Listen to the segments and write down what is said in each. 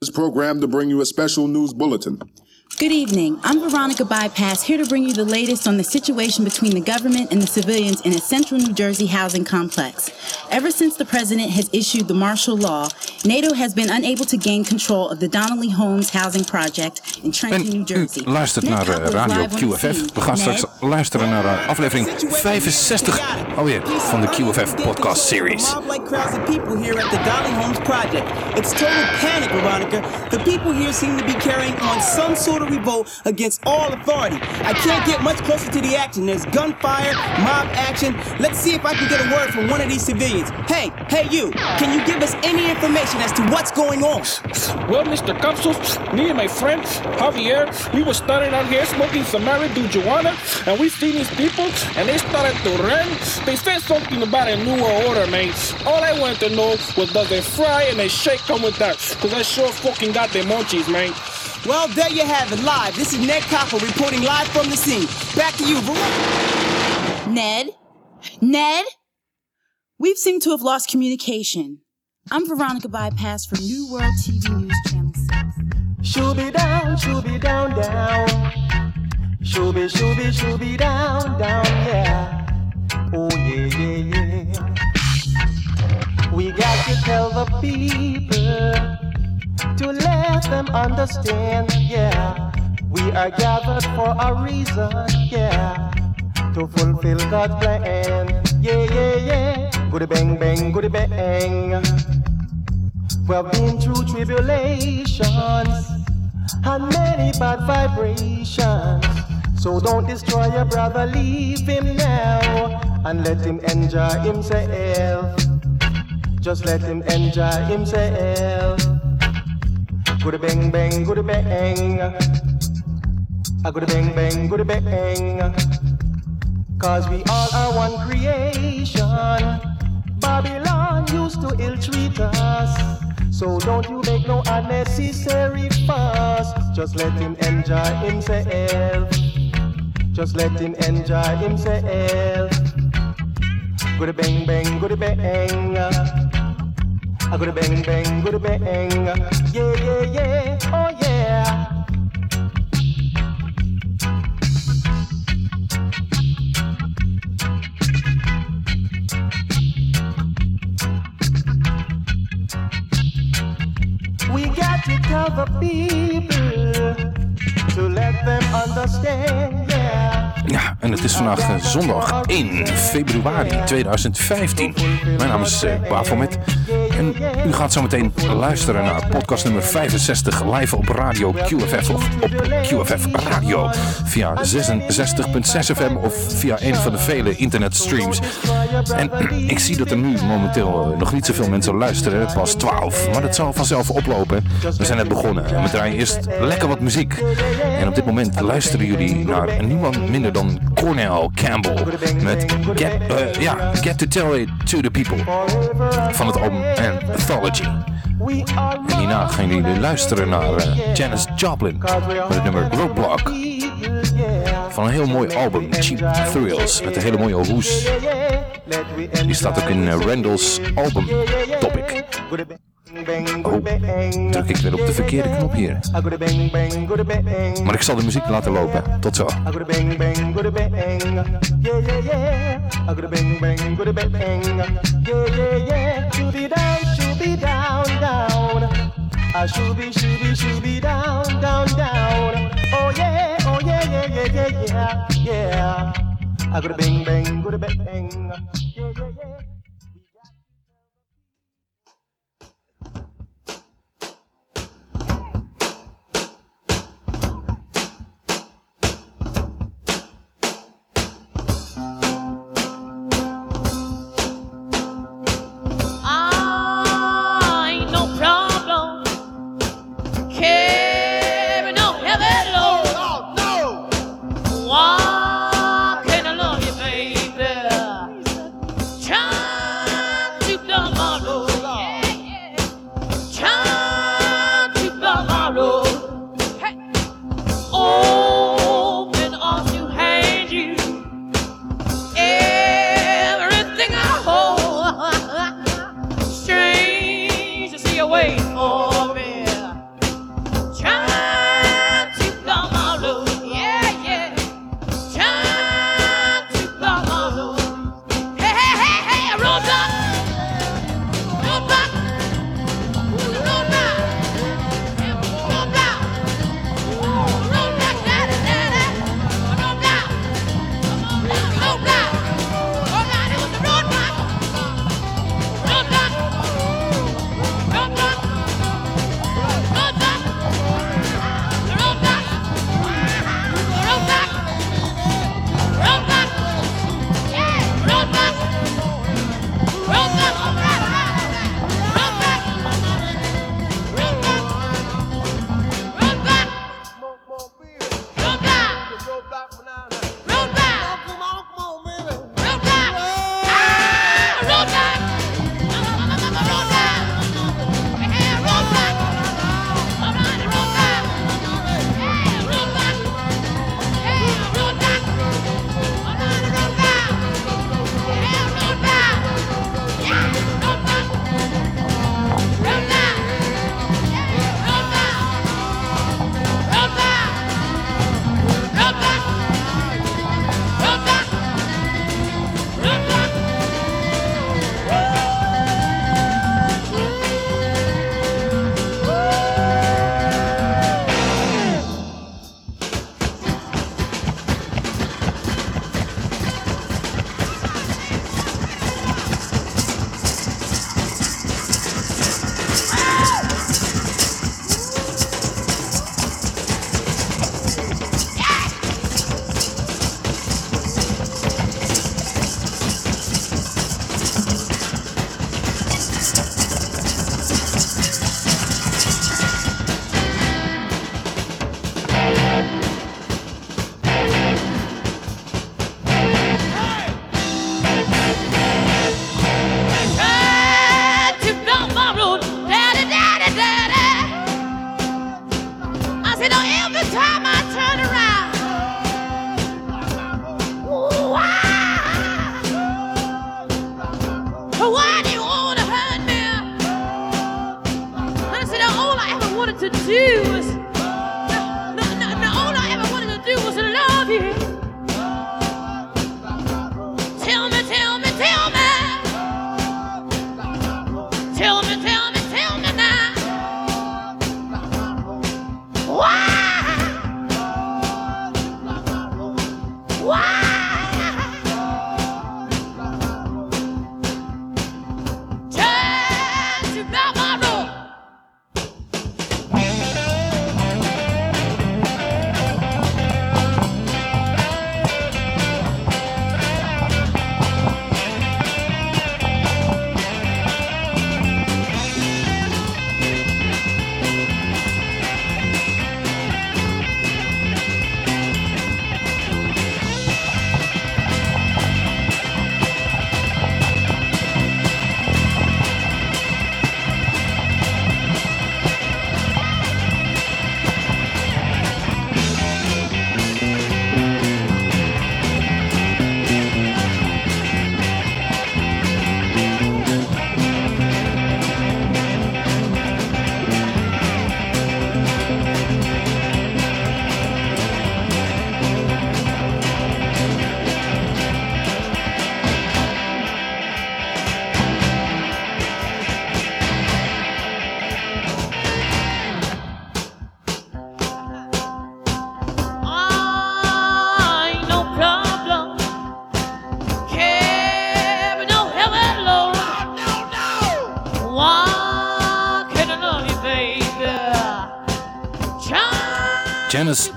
this program to bring you a special news bulletin. Good evening. I'm Veronica Bypass, here to bring you the latest on the situation between the government and the civilians in a central New Jersey housing complex. Ever since the president has issued the martial law, NATO has been unable to gain control of the Donnelly Homes housing project in Trenton, New Jersey. U luistert naar uh, Radio QFF. We gaan straks luisteren naar uh, aflevering 65 alweer van de QFF podcast series. like crowds of people here at the Donnelly Homes project. It's total panic, Veronica. The people here seem to be carrying on some sort of revolt against all authority. I can't get much closer to the action. There's gunfire, mob action. Let's see if I can get a word from one of these civilians. Hey, hey, you. Can you give us any information as to what's going on? Well, Mr. Capsule, me and my friend Javier, we were standing out here smoking some marijuana, and we see these people, and they started to run. They said something about a new order, man. All I wanted to know was does they fry and they shake come with that? Because I sure fucking got their munchies, man. Well, there you have it, live. This is Ned Copper reporting live from the scene. Back to you, Veronica. Ned? Ned? We've seemed to have lost communication. I'm Veronica Bypass for New World TV News Channel 6. She'll be down, she'll be down, down. She'll be, she'll be, she'll be down, down, yeah. Oh, yeah, yeah, yeah. We got to tell the people to let them understand, yeah. We are gathered for a reason, yeah. To fulfill God's plan, yeah, yeah, yeah. Goody bang, bang, goody bang. We've been through tribulations and many bad vibrations. So don't destroy your brother, leave him now and let him enjoy himself. Just let him enjoy himself. Goody bang bang, goody bang. A goody bang bang, goody bang. Cause we all are one creation. Babylon used to ill treat us. So don't you make no unnecessary fuss. Just let him enjoy himself. Just let him enjoy himself. Goody bang bang, goody bang. A goody bang bang, goody bang. Yeah, yeah, yeah, oh yeah. We got to tell the people to let them understand, yeah. Ja, en het is vandaag eh, zondag 1 februari 2015. Mijn naam is uh, Bafomet. En u gaat zo meteen luisteren naar podcast nummer 65 live op Radio QFF of op QFF Radio via 66.6 FM of via een van de vele internetstreams. En ik zie dat er nu momenteel eh, nog niet zoveel mensen luisteren, pas 12, maar dat zal vanzelf oplopen. We zijn net begonnen en we draaien eerst lekker wat muziek. En op dit moment luisteren jullie naar niemand minder dan Cornell Campbell met Get, ja, Get to Tell It to the People van het album Anthology. En hierna gaan jullie luisteren naar uh, Janis Joplin met het nummer Roadblock van een heel mooi album, Cheap Thrills, met een hele mooie hoes. Die staat ook in uh, Randall's album topic. Oh, druk ik weer op de verkeerde knop hier. Maar ik zal de muziek laten lopen. Tot zo. I shooby shooby shooby down down down. Oh yeah, oh yeah yeah yeah yeah yeah. I go to bang bang, go to bang. Yeah yeah yeah.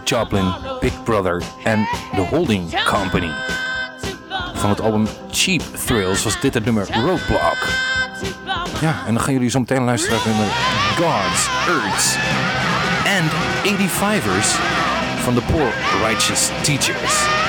Joplin, Big Brother en The Holding Company. Van het album Cheap Thrills was dit het nummer Roadblock. Ja, en dan gaan jullie zo meteen luisteren naar het nummer Gods, Earths and 85ers van de Poor Righteous Teachers.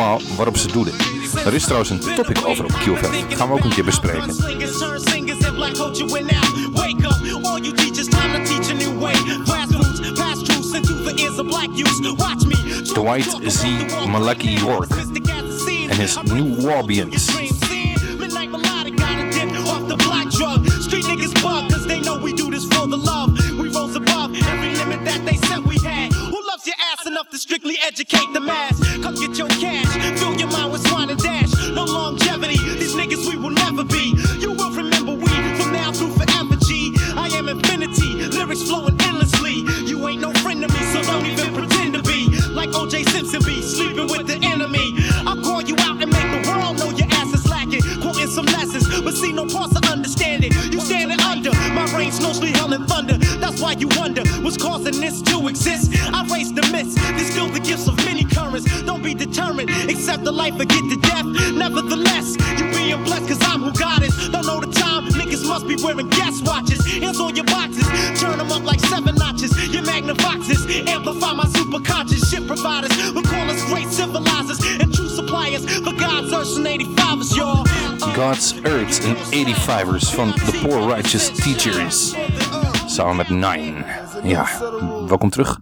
Allemaal waarop ze doelen. Er is trouwens een topic over op QFM. Gaan we ook een keer bespreken. Slingers, turn singers, and black culture win now. Exist. I raise the myths, distill the gifts of many currents. Don't be determined, accept the life or get to death. Nevertheless, you being blessed, cause I'm who God is. Don't know the time, niggas must be wearing guest watches. Hands on your boxes, turn them up like seven notches. Your magnifoxes, amplify my super conscious shit providers. We call us great civilizers and true suppliers for God's earth and 85ers, y'all. God's Earth en 85ers van The Poor Righteous Teachers. Samen met Nine. Ja, welkom terug.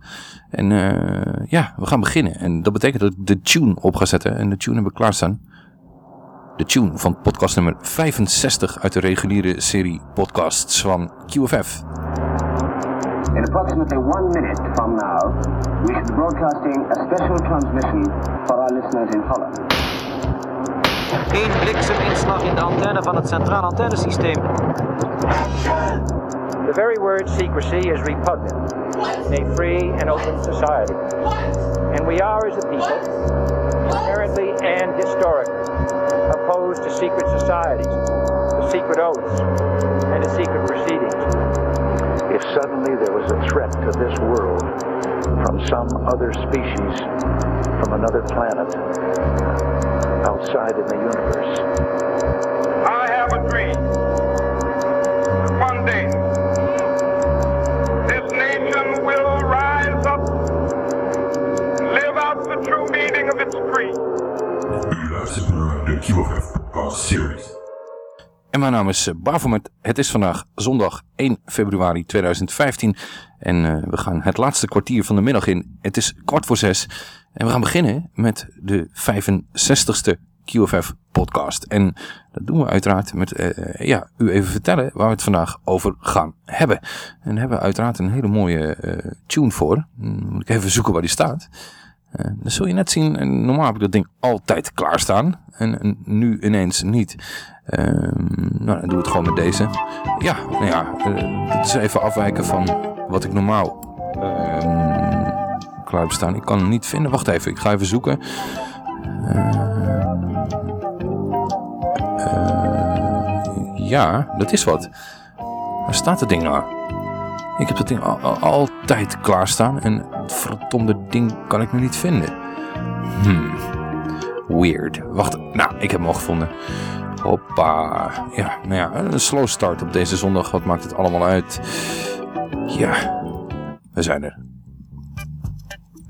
En eh, ja, we gaan beginnen. En dat betekent dat ik de tune op ga zetten. En de tune hebben we klaarstaan. De tune van podcast nummer 65 uit de reguliere serie podcasts van QFF. In approximately one minute from now, we should be broadcasting a special transmission for our listeners in Holland. Eén blikseminslag in de antenne van het centraal antennesysteem. The very word secrecy is repugnant in a free and open society. And we are, as a people, inherently and historically opposed to secret societies, to secret oaths, and to secret proceedings. If suddenly there was a threat to this world from some other species, from another planet, outside in the universe. I have a dream. One day, QFF Podcast Series. En mijn naam is eh, Bafomet. Het is vandaag zondag 1 februari 2015. En uh, we gaan het laatste kwartier van de middag in. Het is kwart voor zes. En we gaan beginnen met de 65ste QFF podcast. En dat doen we uiteraard met uh, ja, u even vertellen waar we het vandaag over gaan hebben. En daar hebben we uiteraard een hele mooie tune voor. Dan moet ik even zoeken waar die staat. Uh, zul je net zien, normaal heb ik dat ding altijd klaarstaan. En, nu ineens niet. Uh, nou, dan doe het gewoon met deze. Ja, nou ja, uh, dit is even afwijken van wat ik normaal uh, klaar heb staan. Ik kan hem niet vinden. Wacht even, ik ga even zoeken. ja, dat is wat. Waar staat het ding nou? Ik heb dat ding al, al, altijd klaarstaan en het verdomde ding kan ik nu niet vinden. Hmm. Weird. Wacht, nou, ik heb hem al gevonden. Hoppa. Ja, nou ja, een slow start op deze zondag. Wat maakt het allemaal uit? Ja, we zijn er.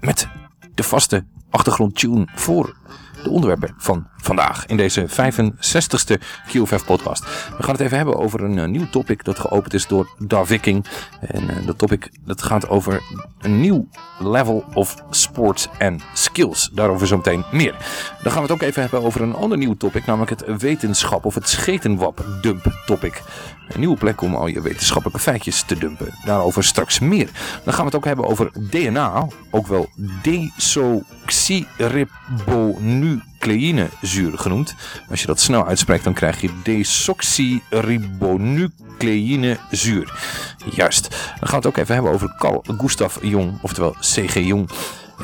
Met de vaste achtergrondtune voor de onderwerpen van vandaag in deze 65ste QFF podcast. We gaan het even hebben over een eh, nieuw topic dat geopend is door Dar Viking. En eh, dat topic dat gaat over een nieuw level of sports and skills. Daarover zometeen meer. Dan gaan we het ook even hebben over een ander nieuw topic, namelijk het wetenschap of het schetenwap dump topic. Een nieuwe plek om al je wetenschappelijke feitjes te dumpen. Daarover straks meer. Dan gaan we het ook hebben over DNA, ook wel desoxyribonucleïnezuur genoemd. Als je dat snel uitspreekt, dan krijg je desoxyribonucleïnezuur. Juist. Dan gaan we het ook even hebben over Carl Gustav Jung, oftewel C.G. Jung.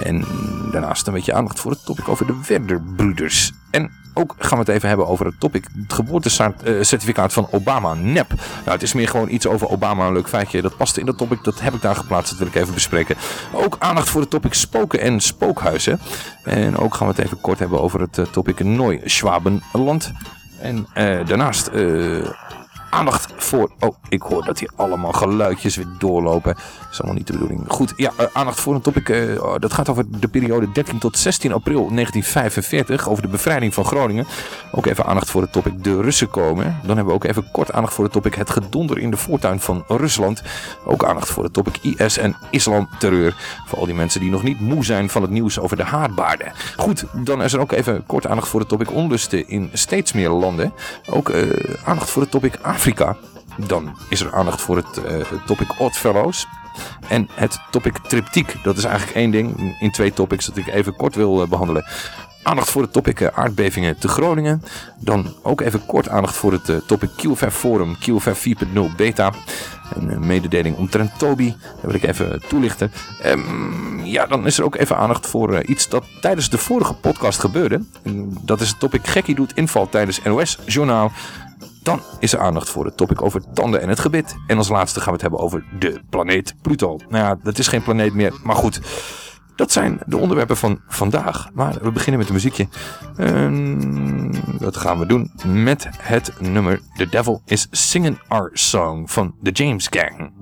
En daarnaast een beetje aandacht voor het topic over de Werderbroeders. En ook gaan we het even hebben over het topic het geboortecertificaat van Obama. Nep. Nou, het is meer gewoon iets over Obama. Een leuk feitje. Dat past in dat topic. Dat heb ik daar geplaatst. Dat wil ik even bespreken. Ook aandacht voor het topic spoken en spookhuizen. En ook gaan we het even kort hebben over het uh, topic Nooi-Schwabenland. En uh, daarnaast... Uh, aandacht voor... Oh, ik hoor dat hier allemaal geluidjes weer doorlopen. Is allemaal niet de bedoeling. Goed, ja, uh, aandacht voor een topic. Uh, dat gaat over de periode 13 tot 16 april 1945. Over de bevrijding van Groningen. Ook even aandacht voor het topic de Russen komen. Dan hebben we ook even kort aandacht voor het topic het gedonder in de voortuin van Rusland. Ook aandacht voor het topic IS en islamterreur. Voor al die mensen die nog niet moe zijn van het nieuws over de haardbaarden. Goed, dan is er ook even kort aandacht voor het topic onlusten in steeds meer landen. Ook uh, aandacht voor het topic Afrika. Dan is er aandacht voor het uh, topic Oddfellows. En het topic triptiek. Dat is eigenlijk één ding in twee topics dat ik even kort wil uh, behandelen. Aandacht voor het topic aardbevingen te Groningen. Dan ook even kort aandacht voor het topic QFF Forum QFF 4.0 Beta. Een mededeling omtrent Toby. Dat wil ik even toelichten. Um, ja, dan is er ook even aandacht voor iets dat tijdens de vorige podcast gebeurde. Dat is het topic Gekkie doet inval tijdens NOS Journaal. Dan is er aandacht voor het topic over tanden en het gebit. En als laatste gaan we het hebben over de planeet Pluto. Nou ja, dat is geen planeet meer, maar goed. Dat zijn de onderwerpen van vandaag. Maar we beginnen met een muziekje. En dat gaan we doen met het nummer The Devil is Singing Our Song van The James Gang.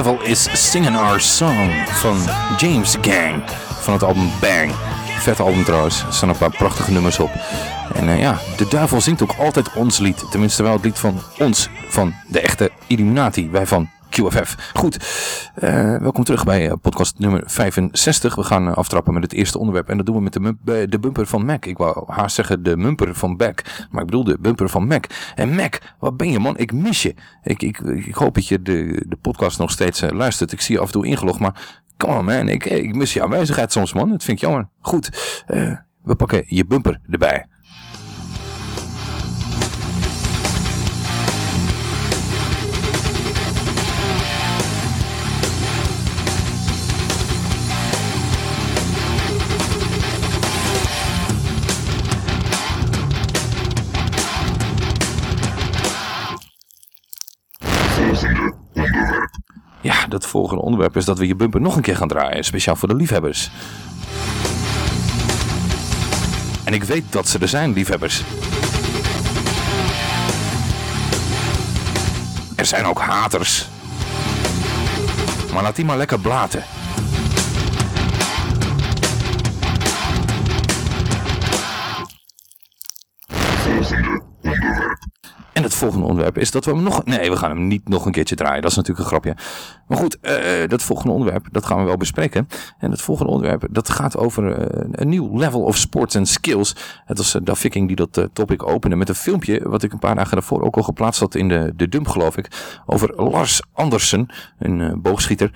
Devil is Singing Our Song van James Gang van het album Bang. Vet album trouwens, er staan een paar prachtige nummers op. En eh, ja, de duivel zingt ook altijd ons lied. Tenminste wel het lied van ons, van de echte Illuminati, wij van QFF. Goed, eh, welkom terug bij eh, podcast nummer 65. We gaan aftrappen met het eerste onderwerp en dat doen we met de, de bumper van Mac. Ik wou haast zeggen de mumper van Back, maar ik bedoel de bumper van Mac. En Mac, wat ben je man? Ik mis je. Ik, ik, ik hoop dat je de, de podcast nog steeds eh, luistert. Ik zie je af en toe ingelogd, maar come on man, ik, ik mis je aanwezigheid soms man. Dat vind ik jammer. Goed, eh, we pakken je bumper erbij. Volgende onderwerp is dat we je bumper nog een keer gaan draaien. Speciaal voor de liefhebbers. En ik weet dat ze er zijn, liefhebbers. Er zijn ook haters. Maar laat die maar lekker blaten. En het volgende onderwerp is dat we hem nog... Nee, we gaan hem niet nog een keertje draaien. Dat is natuurlijk een grapje. Maar goed, eh, dat volgende onderwerp, dat gaan we wel bespreken. En het volgende onderwerp, dat gaat over eh, een nieuw level of sports and skills. Het was uh, Viking die dat topic opende met een filmpje... wat ik een paar dagen daarvoor ook al geplaatst had in de, de dump, geloof ik. Over Lars Andersen, een boogschieter.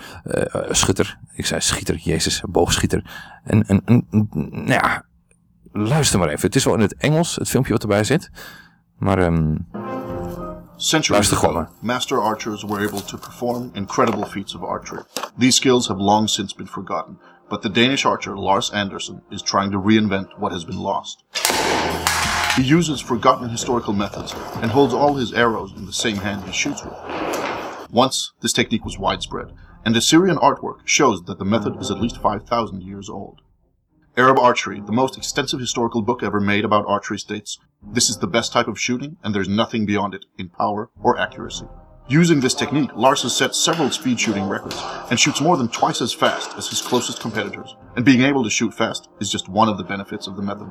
schutter, ik zei schieter, jezus, boogschieter. En, en, en nou ja, luister maar even. Het is wel in het Engels, het filmpje wat erbij zit. Maar... ehm Centuries ago, master archers were able to perform incredible feats of archery. These skills have long since been forgotten, but the Danish archer Lars Andersen is trying to reinvent what has been lost. He uses forgotten historical methods and holds all his arrows in the same hand he shoots with. Once, this technique was widespread, and Assyrian artwork shows that the method is at least 5,000 years old. Arab Archery, the most extensive historical book ever made about archery, states this is the best type of shooting, and there's nothing beyond it in power or accuracy. Using this technique, Lars has set several speed shooting records and shoots more than twice as fast as his closest competitors. And being able to shoot fast is just one of the benefits of the method.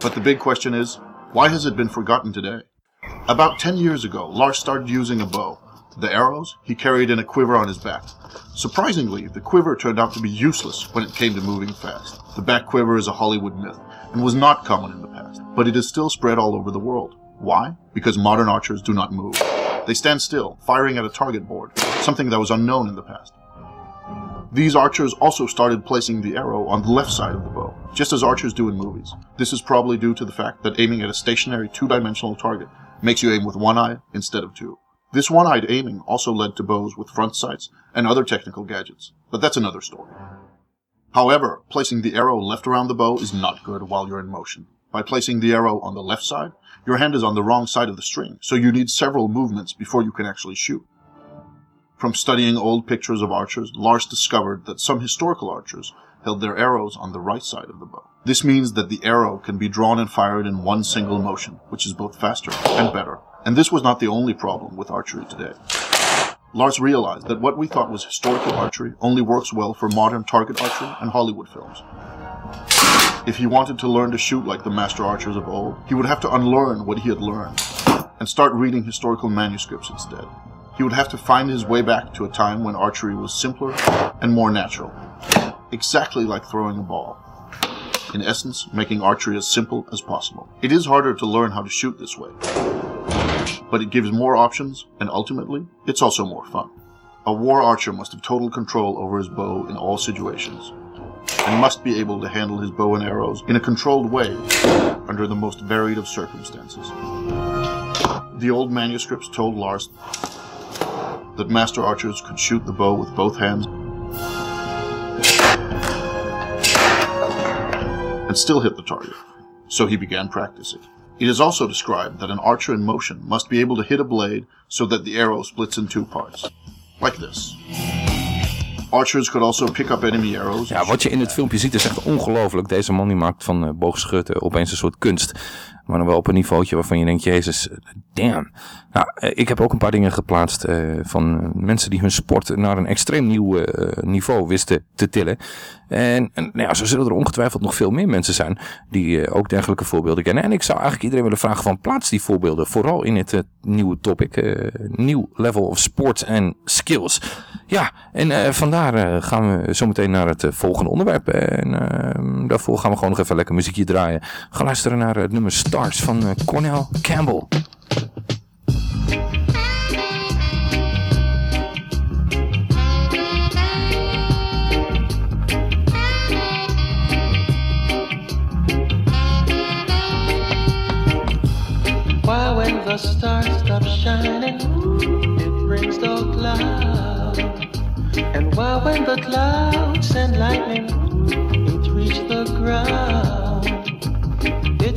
But the big question is, why has it been forgotten today? About 10 years ago, Lars started using a bow. The arrows he carried in a quiver on his back. Surprisingly, the quiver turned out to be useless when it came to moving fast. The back quiver is a Hollywood myth and was not common in the past, but it is still spread all over the world. Why? Because modern archers do not move. They stand still, firing at a target board, something that was unknown in the past. These archers also started placing the arrow on the left side of the bow, just as archers do in movies. This is probably due to the fact that aiming at a stationary two-dimensional target makes you aim with one eye instead of two. This one-eyed aiming also led to bows with front sights and other technical gadgets, but that's another story. However, placing the arrow left around the bow is not good while you're in motion. By placing the arrow on the left side, your hand is on the wrong side of the string, so you need several movements before you can actually shoot. From studying old pictures of archers, Lars discovered that some historical archers held their arrows on the right side of the bow. This means that the arrow can be drawn and fired in one single motion, which is both faster and better. And this was not the only problem with archery today. Lars realized that what we thought was historical archery only works well for modern target archery and Hollywood films. If he wanted to learn to shoot like the master archers of old, he would have to unlearn what he had learned and start reading historical manuscripts instead. He would have to find his way back to a time when archery was simpler and more natural, exactly like throwing a ball. In essence, making archery as simple as possible. It is harder to learn how to shoot this way, but it gives more options, and ultimately, it's also more fun. A war archer must have total control over his bow in all situations, and must be able to handle his bow and arrows in a controlled way under the most varied of circumstances. The old manuscripts told Lars that master archers could shoot the bow with both hands and still hit the target, so he began practicing. It is also described that an archer in motion must be able to hit a blade so that the arrow splits in two parts, like this. Archers could also pick up enemy arrows. Ja, wat je in het filmpje ziet is echt ongelooflijk. Deze man die maakt van uh, boogschutten opeens een soort kunst. Maar dan wel op een niveautje waarvan je denkt, jezus, damn. Nou, uh, ik heb ook een paar dingen geplaatst uh, van mensen die hun sport naar een extreem nieuw niveau wisten te tillen. En, en nou ja, zo zullen er ongetwijfeld nog veel meer mensen zijn die ook dergelijke voorbeelden kennen. En ik zou eigenlijk iedereen willen vragen van plaats die voorbeelden. Vooral in het nieuwe topic, nieuw level of sports and skills. Ja, en vandaar gaan we zometeen naar het volgende onderwerp. En ehm, daarvoor gaan we gewoon nog even lekker muziekje draaien. Gaan luisteren naar het nummer Stars van eh, Cornell Campbell. Why when the stars stop shining, it brings the cloud. And why when the clouds send lightning, it reach the ground.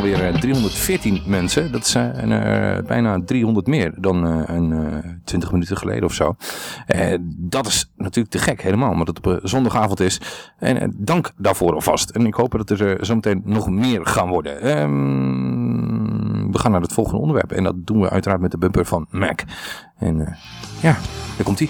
alweer eh, 314 mensen. Dat zijn er bijna 300 meer dan eh, een eh, 20 minuten geleden of zo. Eh, dat is natuurlijk te gek helemaal, omdat het op zondagavond is. En eh, dank daarvoor alvast. En ik hoop dat er eh, zometeen nog meer gaan worden. Ehm, we gaan naar het volgende onderwerp. En dat doen we uiteraard met de bumper van Mac. En eh, ja, daar komt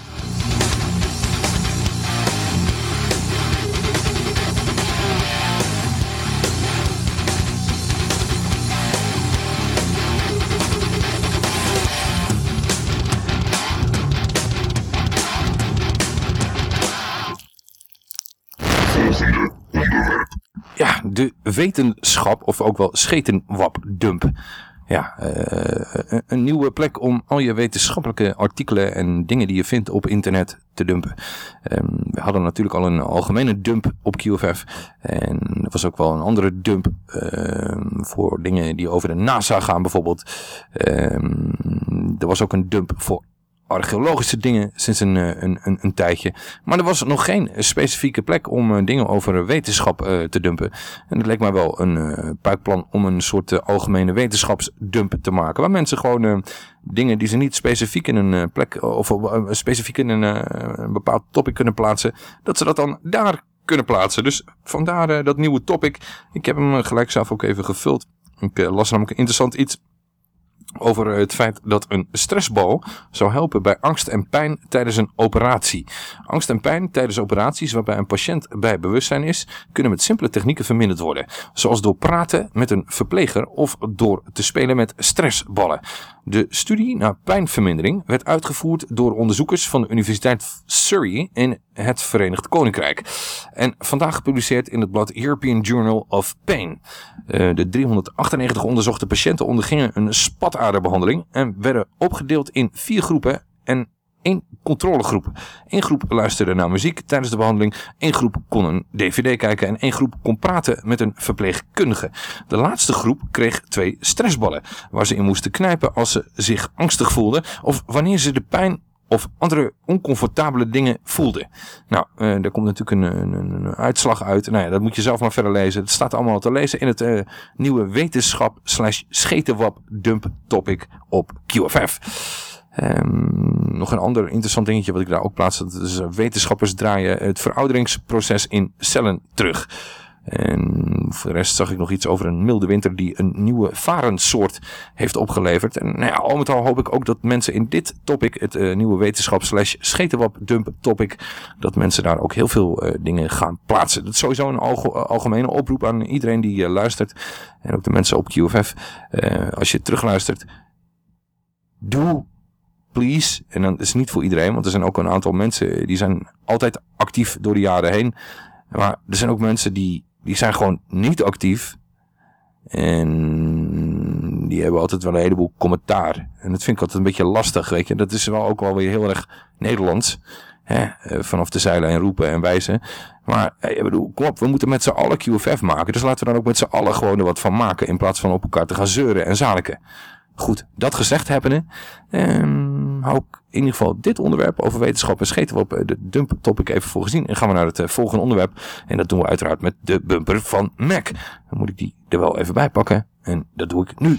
de wetenschap, of ook wel schetenwapdump. Ja, eh, een- een nieuwe plek om al je wetenschappelijke artikelen en dingen die je vindt op internet te dumpen. Ehm, we hadden natuurlijk al een algemene dump op QFF. En er was ook wel een andere dump ehm, voor dingen die over de NASA gaan bijvoorbeeld. Ehm, er was ook een dump voor archeologische dingen sinds een, eh, een, een, een tijdje. Maar er was nog geen specifieke plek om eh, dingen over wetenschap eh, te dumpen. En het leek mij wel een eh puikplan om een soort algemene wetenschapsdump te maken. Waar mensen gewoon dingen die ze niet specifiek in een plek of specifiek in een, een bepaald topic kunnen plaatsen. Dat ze dat dan daar kunnen plaatsen. Dus vandaar dat nieuwe topic. Ik heb hem gelijk zelf ook even gevuld. Ik las namelijk een interessant iets over het feit dat een stressbal zou helpen bij angst en pijn tijdens een operatie. Angst en pijn tijdens operaties waarbij een patiënt bij bewustzijn is, kunnen met simpele technieken verminderd worden. Zoals door praten met een verpleger of door te spelen met stressballen. De studie naar pijnvermindering werd uitgevoerd door onderzoekers van de Universiteit Surrey in het Verenigd Koninkrijk. En vandaag gepubliceerd in het blad European Journal of Pain. Eh, de 398 onderzochte patiënten ondergingen een spataderbehandeling en werden opgedeeld in vier groepen en één controlegroep. Eén groep luisterde naar muziek tijdens de behandeling, één groep kon een dvd kijken en één groep kon praten met een verpleegkundige. De laatste groep kreeg twee stressballen, waar ze in moesten knijpen als ze zich angstig voelden of wanneer ze de pijn of andere oncomfortabele dingen voelden. Nou, eh daar komt natuurlijk een, een, een- een uitslag uit. Nou ja, dat moet je zelf maar verder lezen. Het staat allemaal te lezen in het eh, nieuwe wetenschap slash schetenwap dump topic op QFF. Ehm, nog een ander interessant dingetje wat ik daar ook plaats. Dat is, eh, wetenschappers draaien het verouderingsproces in cellen terug. En voor de rest zag ik nog iets over een milde winter die een nieuwe varensoort heeft opgeleverd. En nou ja, al met al hoop ik ook dat mensen in dit topic, het eh, nieuwe wetenschap slash schetenwap dump topic, dat mensen daar ook heel veel eh, dingen gaan plaatsen. Dat is sowieso een alge- algemene oproep aan iedereen die eh, luistert. En ook de mensen op QFF. Eh, als je terugluistert, doe please. En dan is het niet voor iedereen, want er zijn ook een aantal mensen die zijn altijd actief door de jaren heen. Maar er zijn ook mensen die, die zijn gewoon niet actief. En die hebben altijd wel een heleboel commentaar. En dat vind ik altijd een beetje lastig, weet je. Dat is wel ook wel weer heel erg Nederlands. Hè? eh, Vanaf de en roepen en wijzen. Maar eh, ik bedoel, kom we moeten met z'n allen QFF maken. Dus laten we dan ook met z'n allen gewoon er wat van maken. In plaats van op elkaar te gaan zeuren en zaliken. Goed, dat gezegd hebbende, ehm, hou ik in ieder geval dit onderwerp over wetenschap en scheten op eh, de dump topic even voor gezien. En gaan we naar het eh, volgende onderwerp. En dat doen we uiteraard met de bumper van Mac. Dan moet ik die er wel even bij pakken. En dat doe ik nu.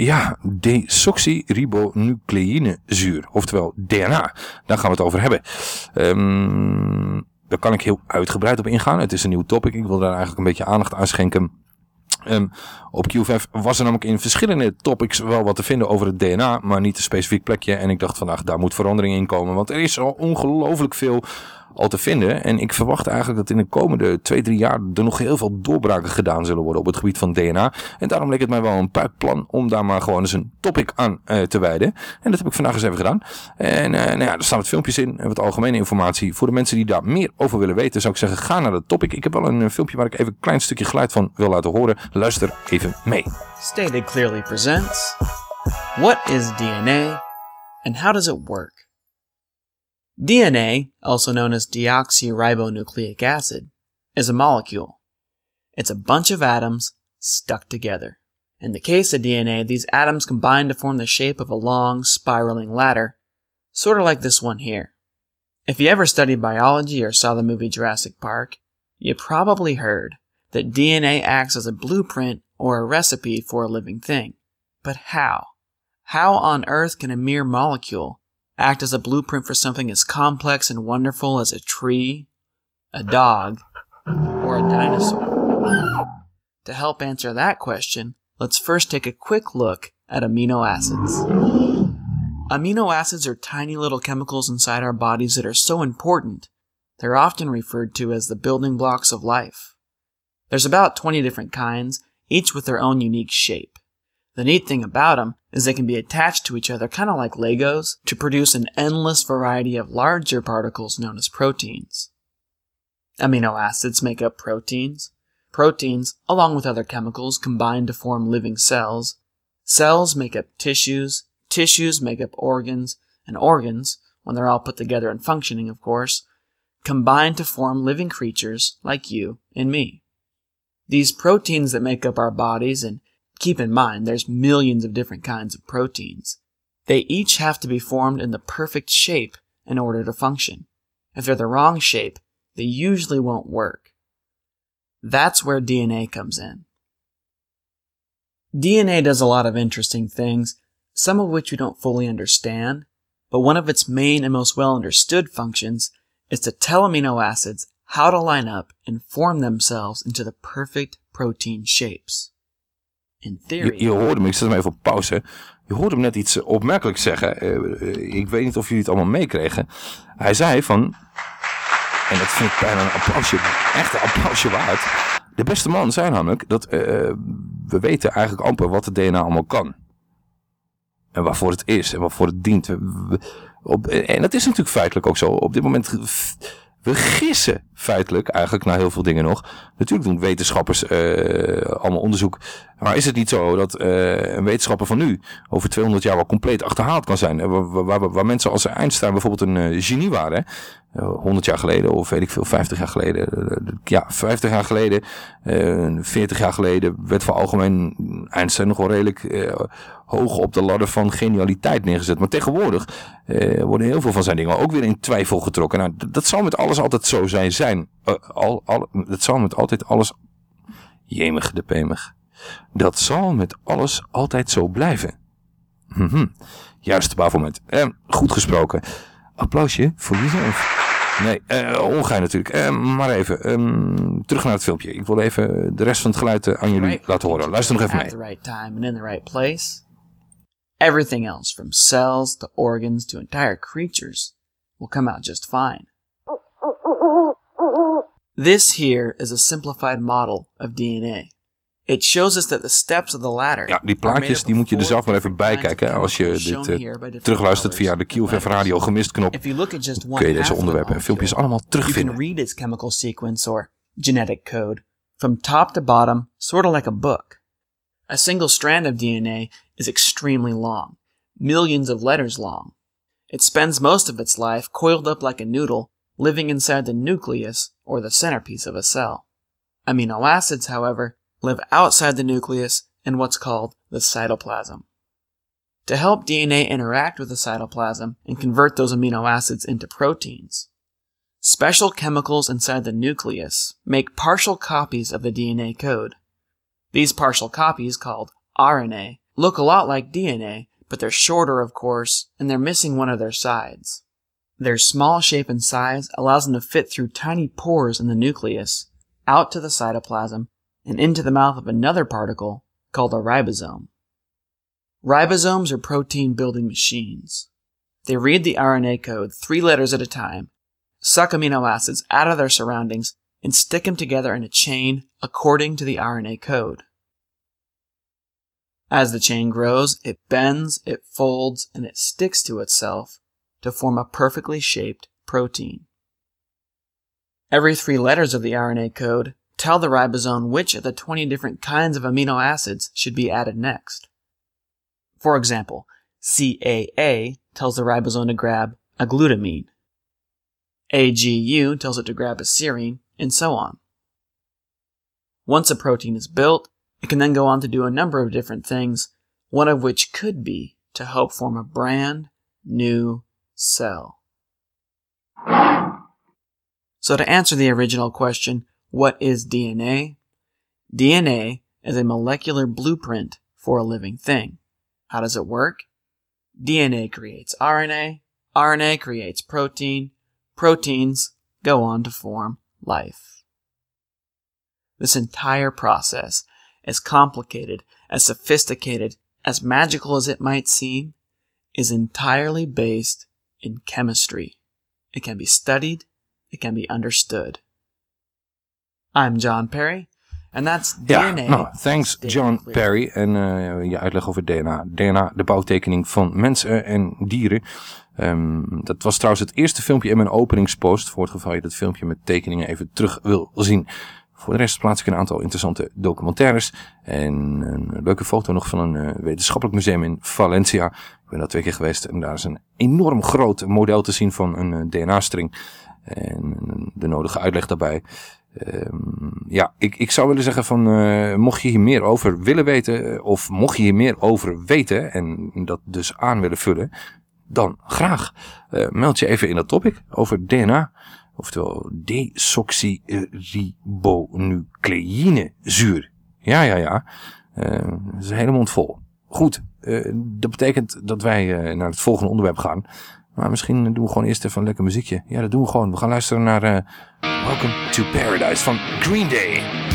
Ja, desoxyribonucleïnezuur, oftewel DNA. Daar gaan we het over hebben. Ehm, daar kan ik heel uitgebreid op ingaan. Het is een nieuw topic. Ik wil daar eigenlijk een beetje aandacht aan schenken. Ehm, op QVF was er namelijk in verschillende topics wel wat te vinden over het DNA, maar niet een specifiek plekje. En ik dacht vandaag, daar moet verandering in komen, want er is al ongelooflijk veel al te vinden. En ik verwacht eigenlijk dat in de komende twee, drie jaar er nog heel veel doorbraken gedaan zullen worden op het gebied van DNA. En daarom leek het mij wel een puikplan om daar maar gewoon eens een topic aan eh, te wijden. En dat heb ik vandaag eens even gedaan. En eh, nou ja, er staan wat filmpjes in en wat algemene informatie. Voor de mensen die daar meer over willen weten, zou ik zeggen, ga naar de topic. Ik heb wel een eh, filmpje waar ik even een klein stukje geluid van wil laten horen. Luister even mee. Stated Clearly presents What is DNA and how does it work? DNA, also known as deoxyribonucleic acid, is a molecule. It's a bunch of atoms stuck together. In the case of DNA, these atoms combine to form the shape of a long, spiraling ladder, sort of like this one here. If you ever studied biology or saw the movie Jurassic Park, you probably heard that DNA acts as a blueprint or a recipe for a living thing. But how? How on earth can a mere molecule act as a blueprint for something as complex and wonderful as a tree, a dog, or a dinosaur? To help answer that question, let's first take a quick look at amino acids. Amino acids are tiny little chemicals inside our bodies that are so important, they're often referred to as the building blocks of life. There's about 20 different kinds, each with their own unique shape. The neat thing about them is they can be attached to each other kind of like Legos to produce an endless variety of larger particles known as proteins. Amino acids make up proteins. Proteins, along with other chemicals, combine to form living cells. Cells make up tissues. Tissues make up organs. And organs, when they're all put together and functioning, of course, combine to form living creatures like you and me. These proteins that make up our bodies, and keep in mind there's millions of different kinds of proteins, they each have to be formed in the perfect shape in order to function. If they're the wrong shape, they usually won't work. That's where DNA comes in. DNA does a lot of interesting things, some of which we don't fully understand, but one of its main and most well understood functions is to tell amino acids how to line up and form themselves into the perfect protein shapes. In Je, theory, je hoorde hem, ik zet hem even op pauze. Je hoorde hem net iets opmerkelijks zeggen. Eh, eh, ik weet niet of jullie het allemaal meekregen. Hij zei van, en dat vind ik bijna een applausje, echt een applausje waard. De beste man zei namelijk dat eh, we weten eigenlijk amper wat het DNA allemaal kan. En waarvoor het is en waarvoor het dient. Op, en dat is natuurlijk feitelijk ook zo. Op dit moment, we gissen feitelijk eigenlijk naar heel veel dingen nog. Natuurlijk doen wetenschappers eh, allemaal onderzoek. Maar is het niet zo dat eh, een wetenschapper van nu over 200 jaar wel compleet achterhaald kan zijn? Eh, Waar, waar, mensen als Einstein bijvoorbeeld een genie waren. Hè? Eh, 100 jaar geleden of weet ik veel, 50 jaar geleden. Eh, ja, 50 jaar geleden, eh 40 jaar geleden werd voor algemeen Einstein nog wel redelijk eh, hoog op de ladder van genialiteit neergezet. Maar tegenwoordig eh, worden heel veel van zijn dingen ook weer in twijfel getrokken. Nou, dat zal met alles altijd zo zijn. zijn. Eh, al, al, dat zal met altijd alles... Jemig de pemig. Dat zal met alles altijd zo blijven. Mhm. Juist, Bafelmet. Eh, goed gesproken. Applausje voor jezelf. Nee, eh ongein natuurlijk. Eh, maar even, ehm, terug naar het filmpje. Ik wil even de rest van het geluid eh, aan jullie Right. laten horen. Luister nog even at mee. the right time and in the right place, everything else, from cells to organs to entire creatures, will come out just fine. This here is a simplified model of DNA. It shows us that the steps of the ladder. Ja, die plaatjes die moet je er zelf maar even bij kijken. Als je dit eh, terugluistert via de QFF Radio gemist knop, If you look at just one kun je deze onderwerpen en filmpjes allemaal You can terugvinden. read its chemical sequence or genetic code from top to bottom, sort of like a book. A single strand of DNA is extremely long, millions of letters long. It spends most of its life coiled up like a noodle, living inside the nucleus or the centerpiece of a cell. Amino acids, however, live outside the nucleus in what's called the cytoplasm. To help DNA interact with the cytoplasm and convert those amino acids into proteins, Special chemicals inside the nucleus make partial copies of the DNA code. These partial copies, called RNA, look a lot like DNA, but they're shorter, of course, and they're missing one of their sides. Their small shape and size allows them to fit through tiny pores in the nucleus, out to the cytoplasm, and into the mouth of another particle called a ribosome. Ribosomes are protein building machines. They read the RNA code three letters at a time suck amino acids out of their surroundings, and stick them together in a chain according to the RNA code. As the chain grows, it bends, it folds, and it sticks to itself to form a perfectly shaped protein. Every three letters of the RNA code tell the ribosome which of the 20 different kinds of amino acids should be added next. For example, CAA tells the ribosome to grab a glutamine. AGU tells it to grab a serine, and so on. Once a protein is built, it can then go on to do a number of different things, one of which could be to help form a brand new cell. So, to answer the original question, what is DNA? DNA is a molecular blueprint for a living thing. How does it work? DNA creates RNA, RNA creates protein, proteins go on to form life. This entire process, as complicated, as sophisticated, as magical as it might seem, is entirely based in chemistry. It can be studied, it can be understood. I'm John Perry, and that's Ja, DNA. nou, thanks John Perry. En eh, je uitleg over DNA. DNA, de bouwtekening van mensen en dieren. Ehm, dat was trouwens het eerste filmpje in mijn openingspost. Voor het geval je dat filmpje met tekeningen even terug wil zien. Voor de rest plaats ik een aantal interessante documentaires. En een leuke foto nog van een eh, wetenschappelijk museum in Valencia. Ik ben daar twee keer geweest. En daar is een enorm groot model te zien van een eh, DNA-string. En de nodige uitleg daarbij. Ehm, ja, ik, ik zou willen zeggen van, eh, mocht je hier meer over willen weten, eh, of mocht je hier meer over weten en dat dus aan willen vullen, dan graag. Eh, meld je even in dat topic over DNA, oftewel desoxyribonucleïnezuur. Ja, ja, ja. Eh, dat is een hele mond vol. Goed, dat betekent dat wij naar het volgende onderwerp gaan. Maar misschien doen we gewoon eerst even een lekker muziekje. Ja, dat doen we gewoon. We gaan luisteren naar eh, Welcome to Paradise van Green Day.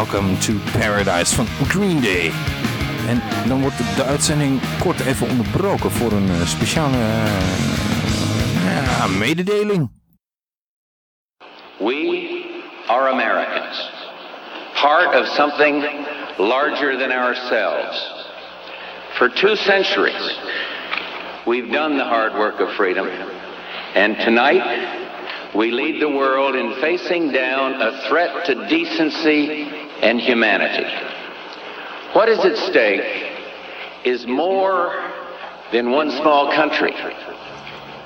Welcome to Paradise van Green Day. En dan wordt de, uitzending kort even onderbroken voor een eh, speciale eh, ja, mededeling. We are Americans, part of something larger than ourselves. For two centuries, we've done the hard work of freedom. And tonight, we lead the world in facing down a threat to decency and humanity. What is at stake is more than one small country.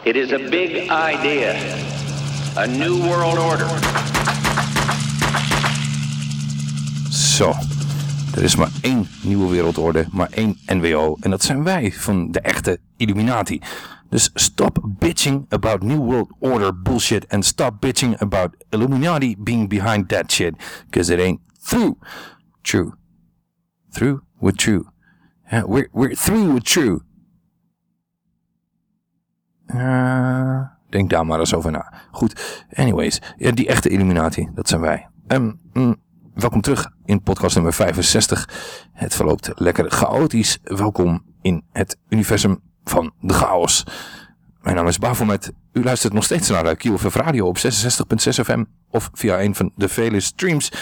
It is a big idea, a new world order. Zo. Er is maar één nieuwe wereldorde, maar één NWO. En dat zijn wij van de echte Illuminati. Dus stop bitching about New World Order bullshit. And stop bitching about Illuminati being behind that shit. Because it ain't through. True. Through with true. We're, we're through with true. Eh, denk daar maar eens over na. Goed, anyways. Die echte Illuminati, dat zijn wij. Ehm, mm, welkom terug in podcast nummer 65. Het verloopt lekker chaotisch. Welkom in het universum van de chaos. Mijn naam is Bafomet. U luistert nog steeds naar QFF Radio op 66.6 FM of via een van de vele streams.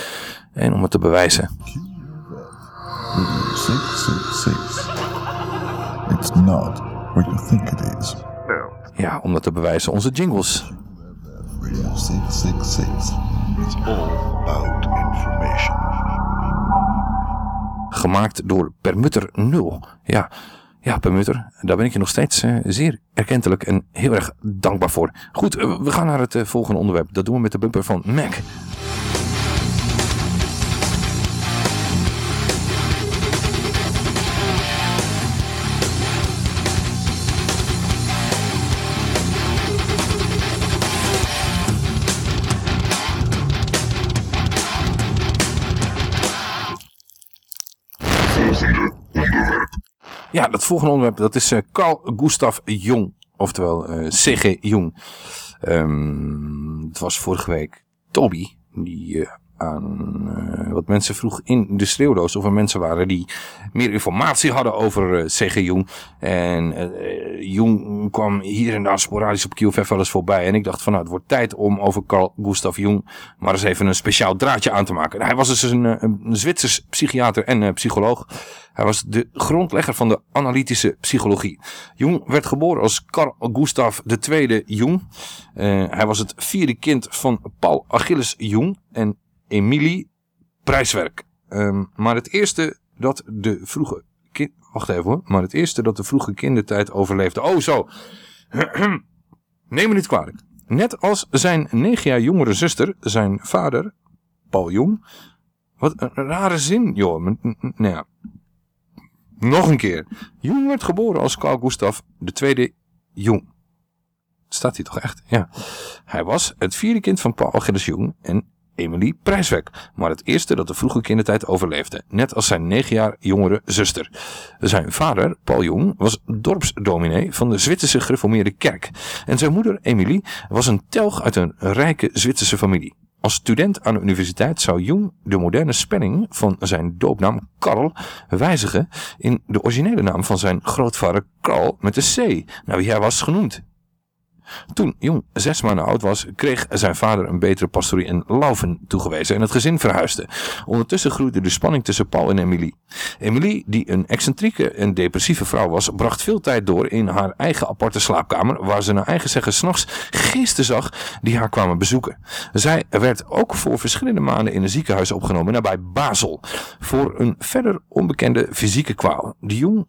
En om het te bewijzen. 666. It's not what you think it is. Ja, om dat te bewijzen onze jingles. Radio 666. It's all about information. Gemaakt door Permutter 0. Ja, ja, Permutter, daar ben ik je nog steeds eh, zeer erkentelijk en heel erg dankbaar voor. Goed, eh, we gaan naar het eh, volgende onderwerp. Dat doen we met de bumper van Mac. Ja, dat volgende onderwerp dat is eh, Carl Gustav Jung. Oftewel eh, C.G. Jung. Ehm, het was vorige week Toby. Die eh, aan eh, wat mensen vroeg in de schreeuwdoos. Of er mensen waren die meer informatie hadden over eh, C.G. Jung. En eh, Jung kwam hier en daar sporadisch op QFF wel eens voorbij. En ik dacht van nou, het wordt tijd om over Carl Gustav Jung maar eens even een speciaal draadje aan te maken. Hij was dus een, een Zwitsers psychiater en psycholoog. Hij was de grondlegger van de analytische psychologie. Jung werd geboren als Carl Gustav II Jung. Eh, hij was het vierde kind van Paul Achilles Jung en Emilie Prijswerk. Ehm, maar het eerste dat de vroege. Wacht even hoor. Maar het eerste dat de vroege kindertijd overleefde. Oh zo. Neem me niet kwalijk. Net als zijn negen jaar jongere zuster, zijn vader, Paul Jung. Wat een rare zin, joh. Nou ja. Nog een keer. Jung werd geboren als Carl Gustav II Jung. Staat hier toch echt? Ja. Hij was het vierde kind van Paul Gilles Jung en Emilie Prijswijk, maar het eerste dat de vroege kindertijd overleefde, net als zijn negen jaar jongere zuster. Zijn vader, Paul Jung, was dorpsdominee van de Zwitserse gereformeerde kerk en zijn moeder, Emilie, was een telg uit een rijke Zwitserse familie. Als student aan de universiteit zou Jung de moderne spelling van zijn doopnaam Karl wijzigen in de originele naam van zijn grootvader Karl met de C, naar wie hij was genoemd. Toen Jung zes maanden oud was, kreeg zijn vader een betere pastorie in Laufen toegewezen en het gezin verhuisde. Ondertussen groeide de spanning tussen Paul en Emilie. Emilie, die een excentrieke en depressieve vrouw was, bracht veel tijd door in haar eigen aparte slaapkamer, waar ze naar eigen zeggen s'nachts geesten zag die haar kwamen bezoeken. Zij werd ook voor verschillende maanden in een ziekenhuis opgenomen nabij Basel, voor een verder onbekende fysieke kwaal. De Jung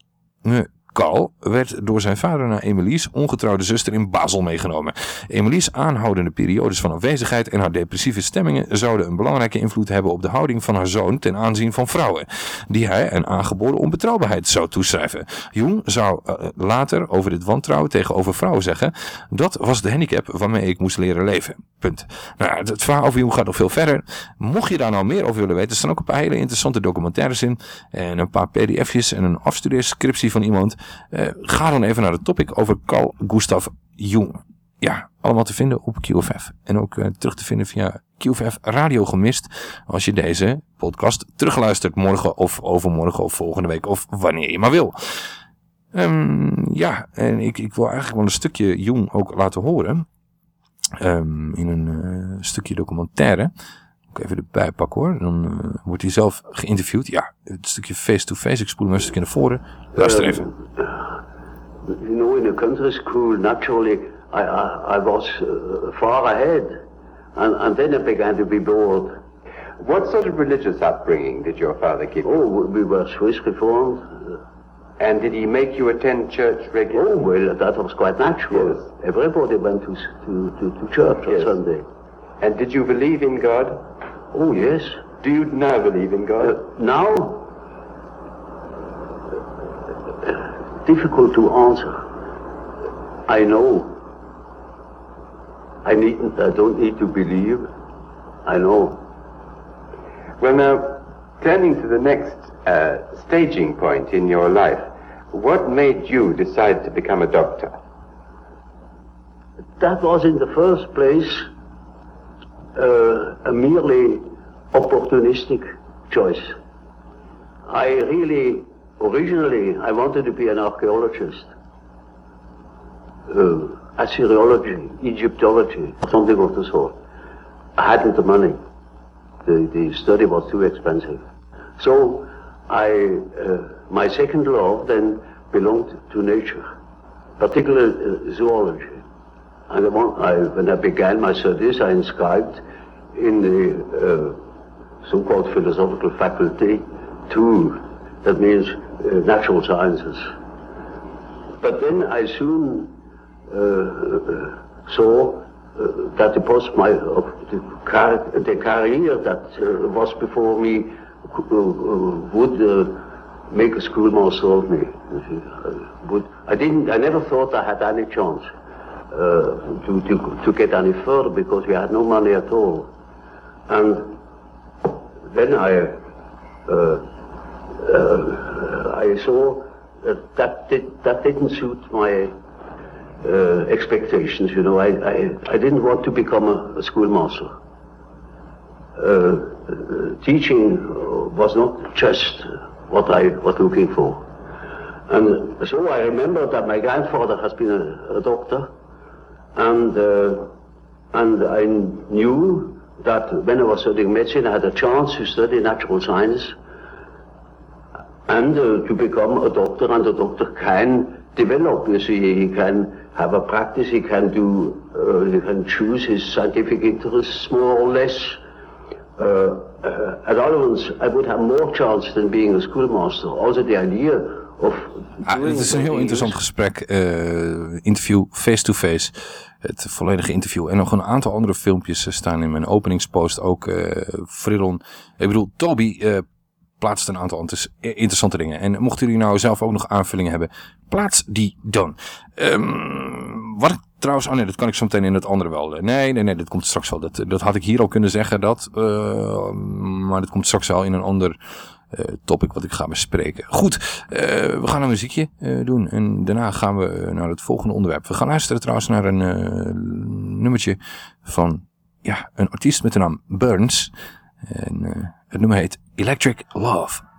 Carl werd door zijn vader naar Emilie's ongetrouwde zuster in Basel meegenomen. Emilie's aanhoudende periodes van afwezigheid en haar depressieve stemmingen zouden een belangrijke invloed hebben op de houding van haar zoon ten aanzien van vrouwen, die hij een aangeboren onbetrouwbaarheid zou toeschrijven. Jung zou eh, later over dit wantrouwen tegenover vrouwen zeggen, dat was de handicap waarmee ik moest leren leven. Punt. Nou, het verhaal over Jung gaat nog veel verder. Mocht je daar nou meer over willen weten, er staan ook een paar hele interessante documentaires in en een paar pdf'jes en een afstudeerscriptie van iemand. Eh, ga dan even naar de topic over Carl Gustav Jung. Ja, allemaal te vinden op QFF. En ook eh, terug te vinden via QFF Radio Gemist. Als je deze podcast terugluistert morgen of overmorgen of volgende week of wanneer je maar wil. Ehm, ja, en ik, ik wil eigenlijk wel een stukje Jung ook laten horen. Ehm, in een eh, stukje documentaire. Ik even erbij pakken hoor. Dan eh, wordt hij zelf geïnterviewd. Ja, het stukje face-to-face. Ik spoel hem een stukje naar voren. Luister even. you know, in a country school, naturally, I, I, I was uh, far ahead. And, and then I began to be bored. What sort of religious upbringing did your father give you? Oh, we were Swiss reformed. And did he make you attend church regularly? Oh, well, that was quite natural. Everybody went to, to, to, to church on. Sunday. And did you believe in God? Oh, yes. Do you now believe in God? Uh, now? Difficult to answer. I know. I needn't, I don't need to believe. I know. Well, now, turning to the next uh, staging point in your life, what made you decide to become a doctor? That was in the first place a merely opportunistic choice. I really, originally, I wanted to be an archaeologist. Uh, Assyriology, Egyptology, something of the sort. I hadn't the money. The, the study was too expensive. So I, uh, my second love then belonged to nature, particularly uh, zoology. And I, when I began my studies, I inscribed in the uh, so-called philosophical faculty too. That means uh, natural sciences. But then I soon uh, uh, saw uh, that the post my the, car, the career that was before me would make a schoolmaster of me. I didn't. I never thought I had any chance to, to to get any further because we had no money at all. And then I uh, uh, I saw that that, did, that didn't suit my uh, expectations. You know, I, I, I didn't want to become a, a schoolmaster. Uh, uh, teaching uh, was not just what I was looking for. And so I remember that my grandfather has been a, a doctor, and uh, and I knew that when I was studying medicine, I had a chance to study natural science and uh, to become a doctor. And a doctor can develop. You see, he can have a practice. He can do. Uh, he can choose his scientific interests more or less. Uh, uh, at Olivans, I would have more chance than being a schoolmaster. Also, the idea of Ah, het is een heel interessant gesprek. eh, interview face-to-face. Het volledige interview. En nog een aantal andere filmpjes eh, staan in mijn openingspost ook. eh Fridon, ik bedoel, Toby eh, plaatst een aantal inter- interessante dingen. En mochten jullie nou zelf ook nog aanvullingen hebben, plaats die dan. Ehm, wat ik trouwens, oh nee, dat kan ik zo meteen in het andere wel. Nee, nee, nee, dat komt straks wel. Dat, dat had ik hier al kunnen zeggen, dat. maar dat komt straks wel in een ander topic wat ik ga bespreken. Goed, eh, we gaan een muziekje eh, doen en daarna gaan we eh, naar het volgende onderwerp. We gaan luisteren trouwens naar een eh, nummertje van ja, een artiest met de naam Burns. En eh, het nummer heet Electric Love.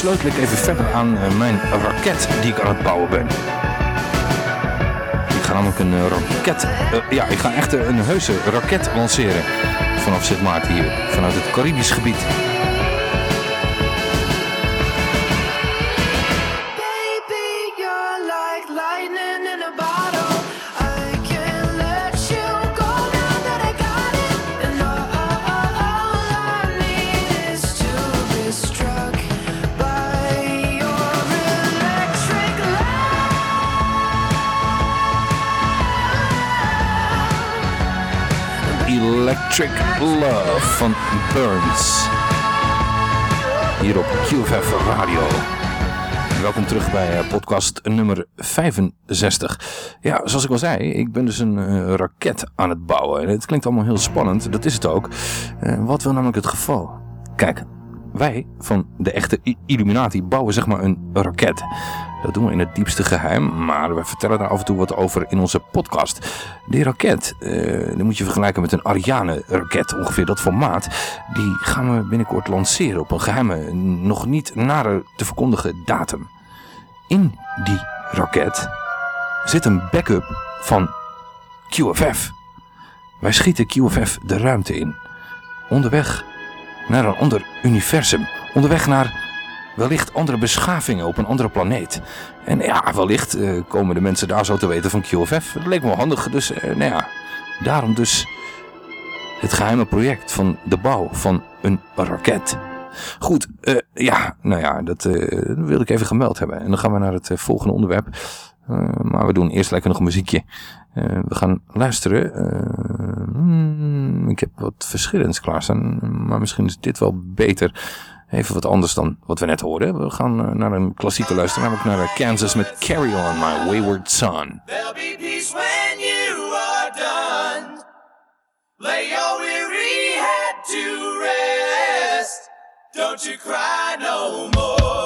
Sleutel ik even verder aan eh, mijn raket die ik aan het bouwen ben. Ik ga namelijk een eh, raket... eh, ja, ik ga echt een heuse raket lanceren. Vanaf Sint Maarten hier. Vanuit het Caribisch gebied. Electric Love van Burns. Hier op QFF Radio. Welkom terug bij eh, podcast nummer 65. Ja, zoals ik al zei, ik ben dus een eh, raket aan het bouwen. En het klinkt allemaal heel spannend, dat is het ook. Eh, wat wil namelijk het geval? Kijk, wij van de echte Illuminati bouwen zeg maar een raket. Dat doen we in het diepste geheim, maar we vertellen daar af en toe wat over in onze podcast. Die raket, eh, die moet je vergelijken met een Ariane-raket, ongeveer dat formaat. Die gaan we binnenkort lanceren op een geheime, nog niet nader te verkondigen datum. In die raket zit een backup van QFF. Wij schieten QFF de ruimte in. Onderweg naar een ander universum. Onderweg naar wellicht andere beschavingen op een andere planeet. En ja, wellicht eh, komen de mensen daar zo te weten van QFF. Dat leek me wel handig, dus eh, nou ja. Daarom dus het geheime project van de bouw van een raket. Goed, eh, ja, nou ja, dat wilde ik even gemeld hebben. En dan gaan we naar het volgende onderwerp. Maar we doen eerst lekker nog een muziekje. We gaan luisteren. Hmm, ik heb wat verschillends klaarstaan. Maar misschien is dit wel beter. Even wat anders dan wat we net hoorden. We gaan eh, naar een klassieker luisteren. Namelijk naar eh, Kansas met Carry On My Wayward Son. There'll be peace when you are done. Lay your weary head to rest. Don't you cry no more.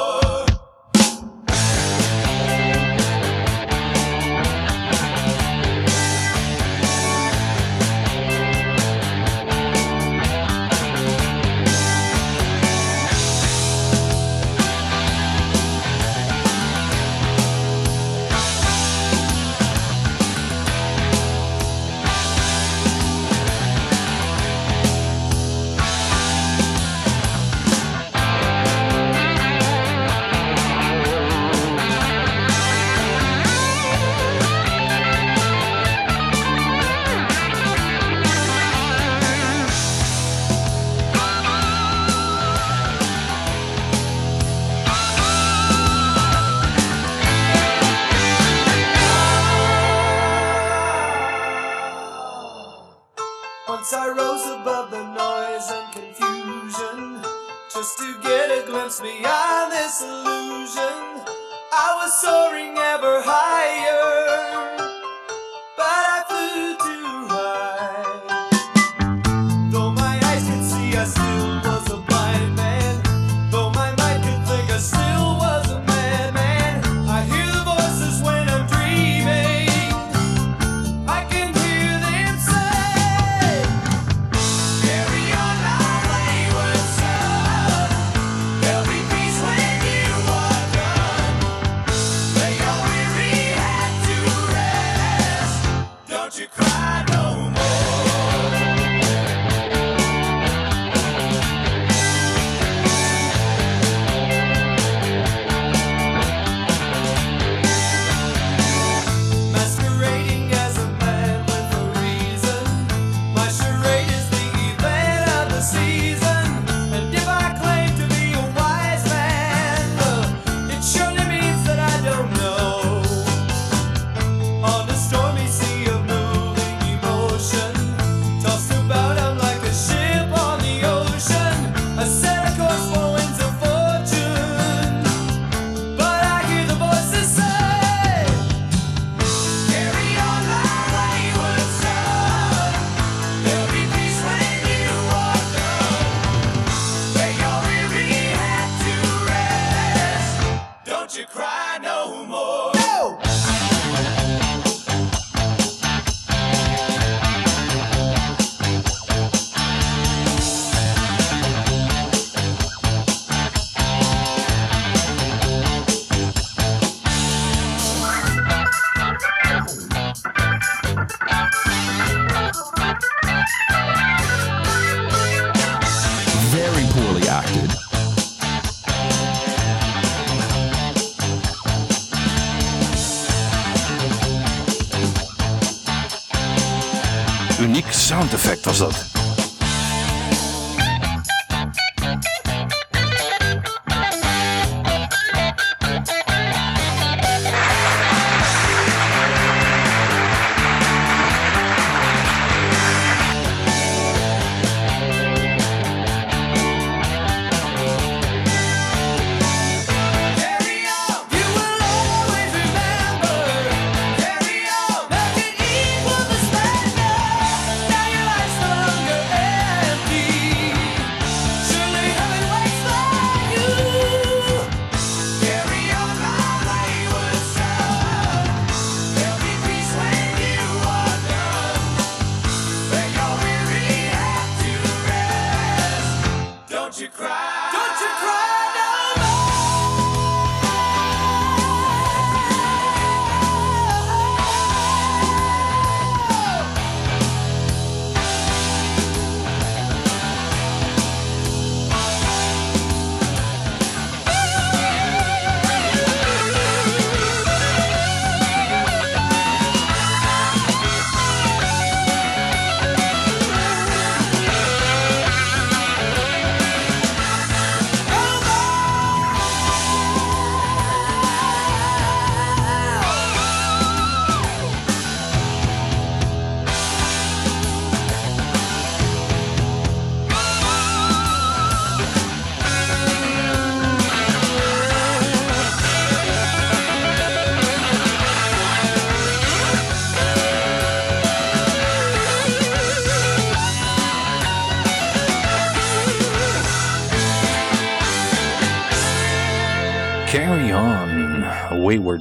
I rose above the noise and confusion just to get a glimpse beyond this illusion. I was soaring ever higher,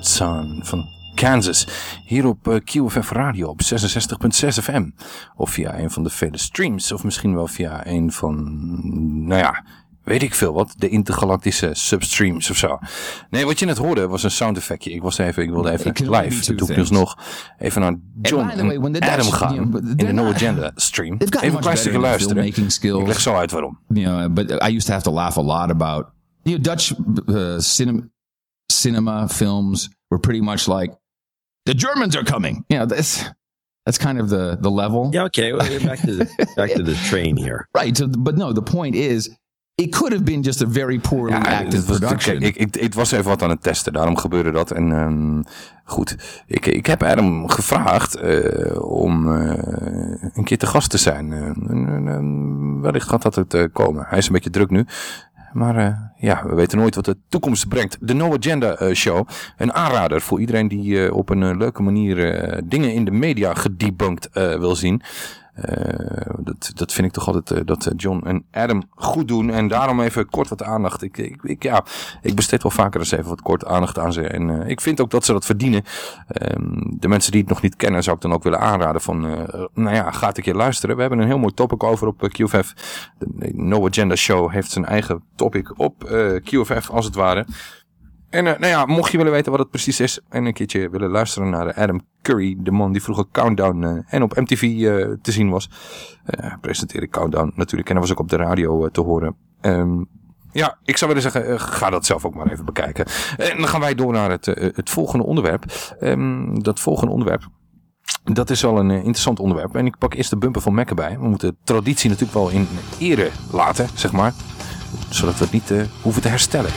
Van Kansas. Hier op eh, QFF Radio op 66.6 FM. Of via een van de vele streams. Of misschien wel via een van, nou ja, weet ik veel wat. De intergalactische substreams of zo. Nee, wat je net hoorde was een sound effectje. Ik was even, ik wilde even live. Toen ik things. nog even naar John way, en Adam gaan. you know, in de No Agenda stream. Even een klein stukje luisteren. Ik leg zo uit waarom. You know, but I used to have to laugh a lot about you know Dutch uh, cinema, cinema films were pretty much like the Germans are coming. You know, that's that's kind of the the level. Yeah, okay. well, Back to the, back to the train here. Right. So, but no, the point is, it could have been just a very poorly Ja, acted production. kijk, ik, ik, ik was even wat aan het testen, daarom gebeurde dat. En ehm, goed, ik, ik heb Adam gevraagd eh, om eh, een keer te gast te zijn. En wellicht gaat dat het komen. Hij is een beetje druk nu. Maar eh, ja, we weten nooit wat de toekomst brengt. De No Agenda eh, Show. Een aanrader voor iedereen die eh, op een leuke manier dingen in de media gedebunked eh, wil zien. Eh, dat, dat vind ik toch altijd eh, dat eh, John en Adam goed doen. En daarom even kort wat aandacht. Ik, ik, ja, ik besteed wel vaker eens even wat kort aandacht aan ze. En ik vind ook dat ze dat verdienen. Ehm, de mensen die het nog niet kennen zou ik dan ook willen aanraden van... nou ja, ga het een keer luisteren. We hebben een heel mooi topic over op QFF. De No Agenda Show heeft zijn eigen topic op QFF als het ware. En eh, nou ja, mocht je willen weten wat het precies is en een keertje willen luisteren naar eh, Adam Curry, de man die vroeger Countdown eh, en op MTV te zien was. presenteerde Countdown natuurlijk en hij was ook op de radio te horen. Ehm, ja, ik zou willen zeggen, ga dat zelf ook maar even bekijken. En dan gaan wij door naar het, het volgende onderwerp. Ehm, dat volgende onderwerp, dat is wel een interessant onderwerp. En ik pak eerst de bumper van Mekke bij. We moeten traditie natuurlijk wel in ere laten, zeg maar. Zodat we het niet hoeven te herstellen.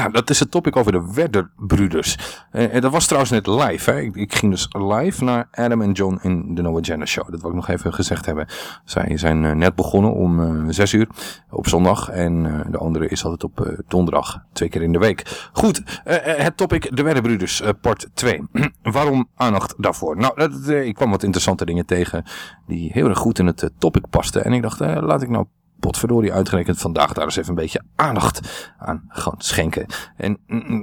Ja, dat is het topic over de Werder-broeders. Eh, en dat was trouwens net live. Hè? Ik, ik ging dus live naar Adam en John in de Noah Jenner Show. Dat wil ik nog even gezegd hebben. Zij zijn eh, net begonnen om eh, zes uur op zondag. En eh, de andere is altijd op eh, donderdag. Twee keer in de week. Goed, eh, eh, het topic de Werder-broeders, eh, part 2. Waarom aandacht daarvoor? Nou, dat, eh, ik kwam wat interessante dingen tegen die heel erg goed in het eh, topic pasten. En ik dacht, eh, laat ik nou potverdorie uitgerekend vandaag daar eens even een beetje aandacht aan gaan schenken. En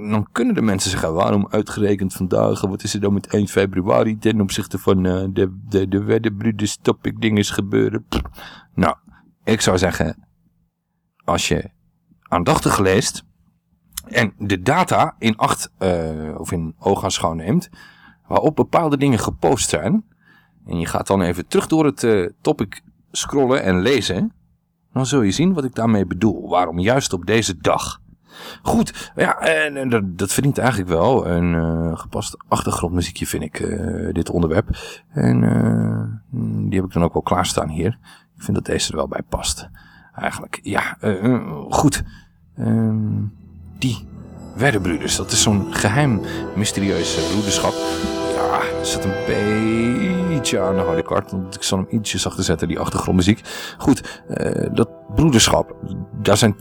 dan kunnen de mensen zeggen, waarom uitgerekend vandaag? Wat is er dan met 1 februari ten opzichte van eh, de, de, de Weddenbroeders topic ding is gebeuren? Nou, ik zou zeggen, als je aandachtig leest en de data in acht eh, of in oogaanschouw neemt, waarop bepaalde dingen gepost zijn, en je gaat dan even terug door het eh, topic scrollen en lezen, dan zul je zien wat ik daarmee bedoel. Waarom juist op deze dag. Goed, ja, en, dat, verdient eigenlijk wel een eh, gepast achtergrondmuziekje, vind ik, eh, dit onderwerp. En eh, die heb ik dan ook wel klaarstaan hier. Ik vind dat deze er wel bij past. Eigenlijk, ja, goed. Ehm, die Werderbroeders, dat is zo'n geheim, mysterieus broederschap. Ja, er zit een beetje aan de harde kant. Want ik zal hem ietsjes zachter zetten, die achtergrondmuziek. Goed, eh, dat broederschap, daar zijn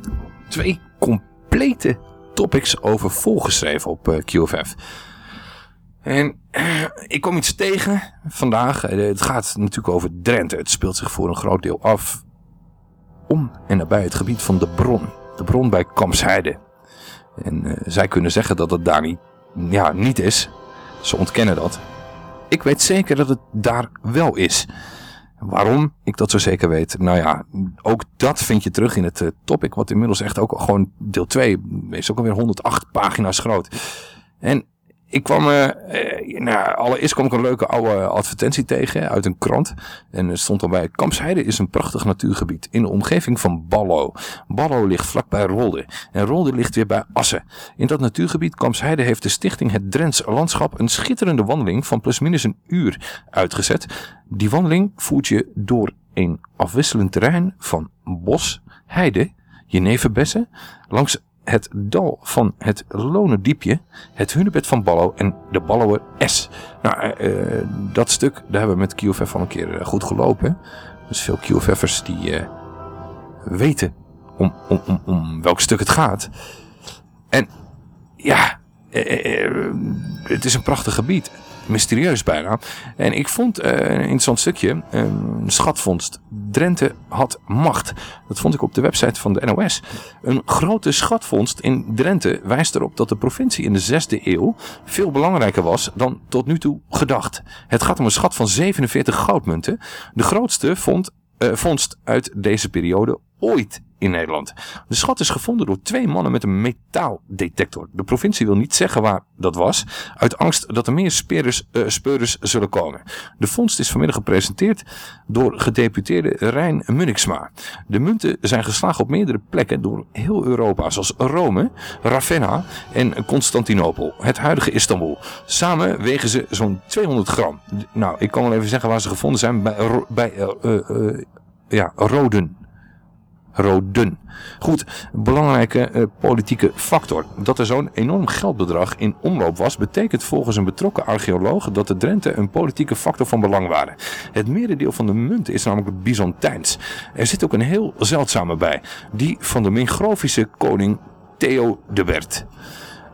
twee complete topics over volgeschreven op eh, QFF. En eh, ik kom iets tegen vandaag. Het gaat natuurlijk over Drenthe. Het speelt zich voor een groot deel af om en nabij het gebied van de bron. De bron bij Kampsheide. En zij kunnen zeggen dat het daar niet, ja, niet is. Ze ontkennen dat. Ik weet zeker dat het daar wel is. Waarom ik dat zo zeker weet? Nou ja, ook dat vind je terug in het eh, topic, wat inmiddels echt ook gewoon deel 2 is ook alweer 108 pagina's groot. En ik kwam, eh, nou, allereerst kwam ik een leuke oude advertentie tegen uit een krant. En er stond al bij, Kampsheide is een prachtig natuurgebied in de omgeving van Ballo. Ballo ligt vlakbij Rolde. En Rolde ligt weer bij Assen. In dat natuurgebied Kampsheide heeft de stichting Het Drents Landschap een schitterende wandeling van plusminus een uur uitgezet. Die wandeling voert je door een afwisselend terrein van bos, heide, jeneverbessen, langs het dal van het Lonendiepje, het hunebed van Ballo en de Ballower S. Nou, eh, eh, dat stuk, daar hebben we met QFF al een keer eh, goed gelopen. Dus veel QFF'ers die weten om, om, om, welk stuk het gaat. En ja, het is een prachtig gebied. Mysterieus bijna. En ik vond eh, een interessant stukje. Een schatvondst. Drenthe had macht. Dat vond ik op de website van de NOS. Een grote schatvondst in Drenthe wijst erop dat de provincie in de 6e eeuw veel belangrijker was dan tot nu toe gedacht. Het gaat om een schat van 47 goudmunten. De grootste vond, eh, vondst uit deze periode ooit in Nederland. De schat is gevonden door twee mannen met een metaaldetector. De provincie wil niet zeggen waar dat was, uit angst dat er meer speurders, eh, speurders zullen komen. De vondst is vanmiddag gepresenteerd door gedeputeerde Rijn Munniksma. De munten zijn geslagen op meerdere plekken door heel Europa, zoals Rome, Ravenna en Constantinopel, het huidige Istanbul. Samen wegen ze zo'n 200 gram. Nou, ik kan wel even zeggen waar ze gevonden zijn bij, bij eh, eh, ja, Roden. Roden. Goed, belangrijke eh, politieke factor. Dat er zo'n enorm geldbedrag in omloop was, betekent volgens een betrokken archeoloog dat de Drenthe een politieke factor van belang waren. Het merendeel van de munten is namelijk Byzantijns. Er zit ook een heel zeldzame bij, die van de Mingrovische koning Theodebert.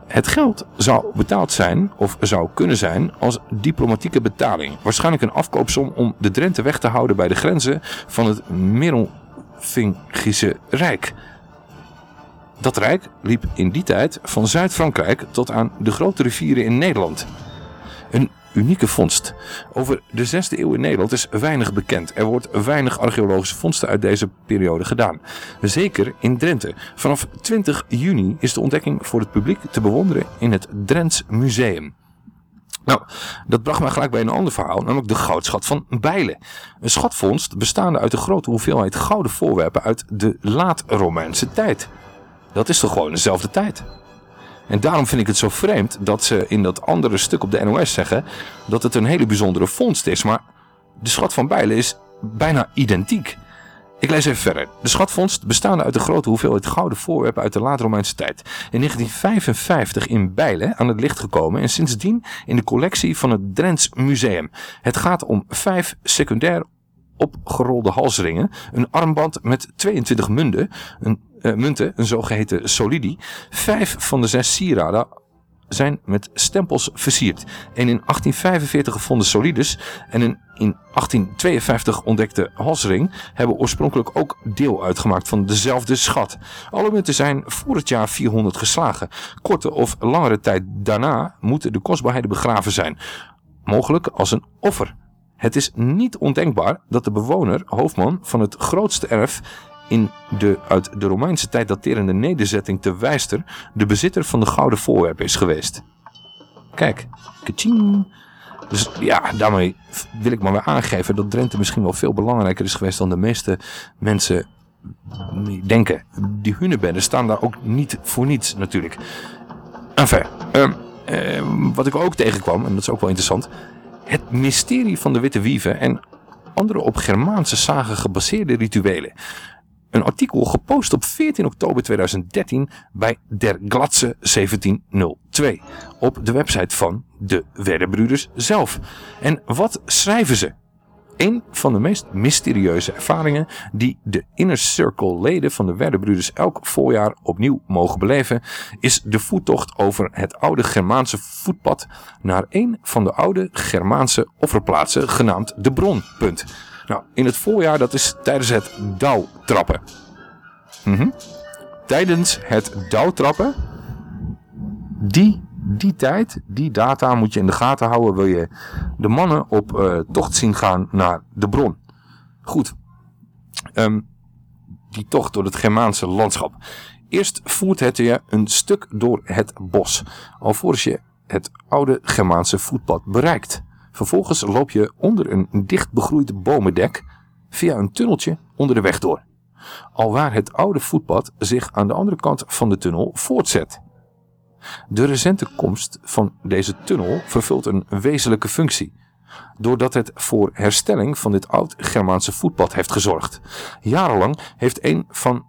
Het geld zou betaald zijn, of zou kunnen zijn, als diplomatieke betaling. Waarschijnlijk een afkoopsom om de Drenthe weg te houden bij de grenzen van het Merovingische Rijk. Dat rijk liep in die tijd van Zuid-Frankrijk tot aan de grote rivieren in Nederland. Een unieke vondst. Over de 6e eeuw in Nederland is weinig bekend. Er wordt weinig archeologische vondsten uit deze periode gedaan. Zeker in Drenthe. Vanaf 20 juni is de ontdekking voor het publiek te bewonderen in het Drents Museum. Nou, dat bracht mij gelijk bij een ander verhaal, namelijk de goudschat van Bijlen. Een schatvondst bestaande uit een grote hoeveelheid gouden voorwerpen uit de laat-Romeinse tijd. Dat is toch gewoon dezelfde tijd? En daarom vind ik het zo vreemd dat ze in dat andere stuk op de NOS zeggen dat het een hele bijzondere vondst is. Maar de schat van Bijlen is bijna identiek. Ik lees even verder. De schatvondst bestaande uit een grote hoeveelheid gouden voorwerpen uit de laat-Romeinse tijd. In 1955 in Bijlen aan het licht gekomen en sindsdien in de collectie van het Drents Museum. Het gaat om vijf secundair opgerolde halsringen, een armband met 22 munten, een, eh, munten, een zogeheten solidi. Vijf van de zes sieraden zijn met stempels versierd. Een in 1845 gevonden solides en een in 1852 ontdekte halsring hebben oorspronkelijk ook deel uitgemaakt van dezelfde schat. Alle munten zijn voor het jaar 400 geslagen. Korte of langere tijd daarna moeten de kostbaarheden begraven zijn. Mogelijk als een offer. Het is niet ondenkbaar dat de bewoner, hoofdman van het grootste erf in de uit de Romeinse tijd daterende nederzetting te Wijster de bezitter van de gouden voorwerpen is geweest. Kijk, kaching. Dus ja, daarmee wil ik maar weer aangeven dat Drenthe misschien wel veel belangrijker is geweest dan de meeste mensen denken. Die hunebenden staan daar ook niet voor niets natuurlijk. Enfin, ehm, ehm, wat ik ook tegenkwam, en dat is ook wel interessant. Het mysterie van de witte wieven en andere op Germaanse zagen gebaseerde rituelen. Een artikel gepost op 14 oktober 2013 bij Der Glatse 1702 op de website van de Werderbroeders zelf. En wat schrijven ze? Een van de meest mysterieuze ervaringen die de Inner Circle leden van de Werderbroeders elk voorjaar opnieuw mogen beleven, is de voettocht over het oude Germaanse voetpad naar een van de oude Germaanse offerplaatsen genaamd de Bron. Punt. Nou, in het voorjaar dat is tijdens het dauwtrappen. Mhm. Tijdens het dauwtrappen, die, die tijd, die data moet je in de gaten houden, wil je de mannen op eh, tocht zien gaan naar de bron. Goed, Ehm, die tocht door het Germaanse landschap. Eerst voert het je een stuk door het bos, alvorens je het oude Germaanse voetpad bereikt. Vervolgens loop je onder een dicht begroeid bomendek via een tunneltje onder de weg door. Alwaar het oude voetpad zich aan de andere kant van de tunnel voortzet. De recente komst van deze tunnel vervult een wezenlijke functie. Doordat het voor herstelling van dit oud-Germaanse voetpad heeft gezorgd. Jarenlang heeft een van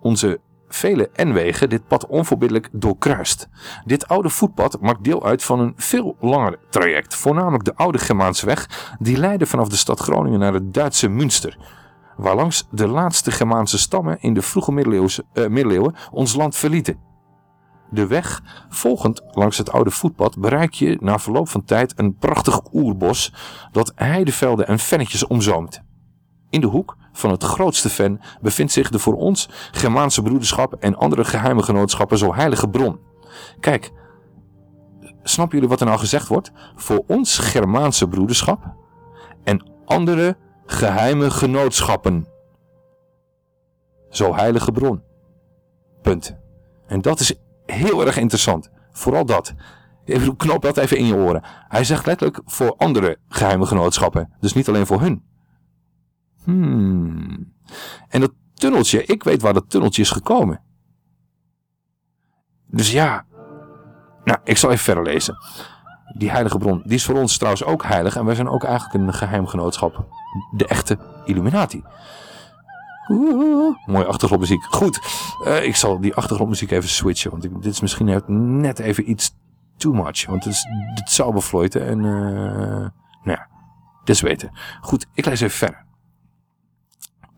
onze vele N-wegen dit pad onverbiddelijk doorkruist. Dit oude voetpad maakt deel uit van een veel langer traject. Voornamelijk de oude Germaanse weg die leidde vanaf de stad Groningen naar het Duitse Münster. Waarlangs de laatste Germaanse stammen in de vroege middeleeuwse- eh, middeleeuwen ons land verlieten. De weg, volgend langs het oude voetpad, bereik je na verloop van tijd een prachtig oerbos dat heidevelden en vennetjes omzoomt. In de hoek van het grootste ven bevindt zich de voor ons Germaanse broederschap en andere geheime genootschappen zo heilige bron. Kijk, snappen jullie wat er nou gezegd wordt? Voor ons Germaanse broederschap en andere geheime genootschappen. Zo heilige bron. Punt. En dat is heel erg interessant. Vooral dat. Bedoel, knoop dat even in je oren. Hij zegt letterlijk voor andere geheime genootschappen. Dus niet alleen voor hun. Hmm. En dat tunneltje, ik weet waar dat tunneltje is gekomen. Dus ja. Nou, ik zal even verder lezen. Die heilige bron, die is voor ons trouwens ook heilig. En wij zijn ook eigenlijk een geheim genootschap. De echte Illuminati. Oeh, mooie achtergrondmuziek. Goed, eh, ik zal die achtergrondmuziek even switchen. Want ik, dit is misschien net even iets too much. Want het, is, dit zou bevloiten. En eh nou ja, des weten. Goed, ik lees even verder.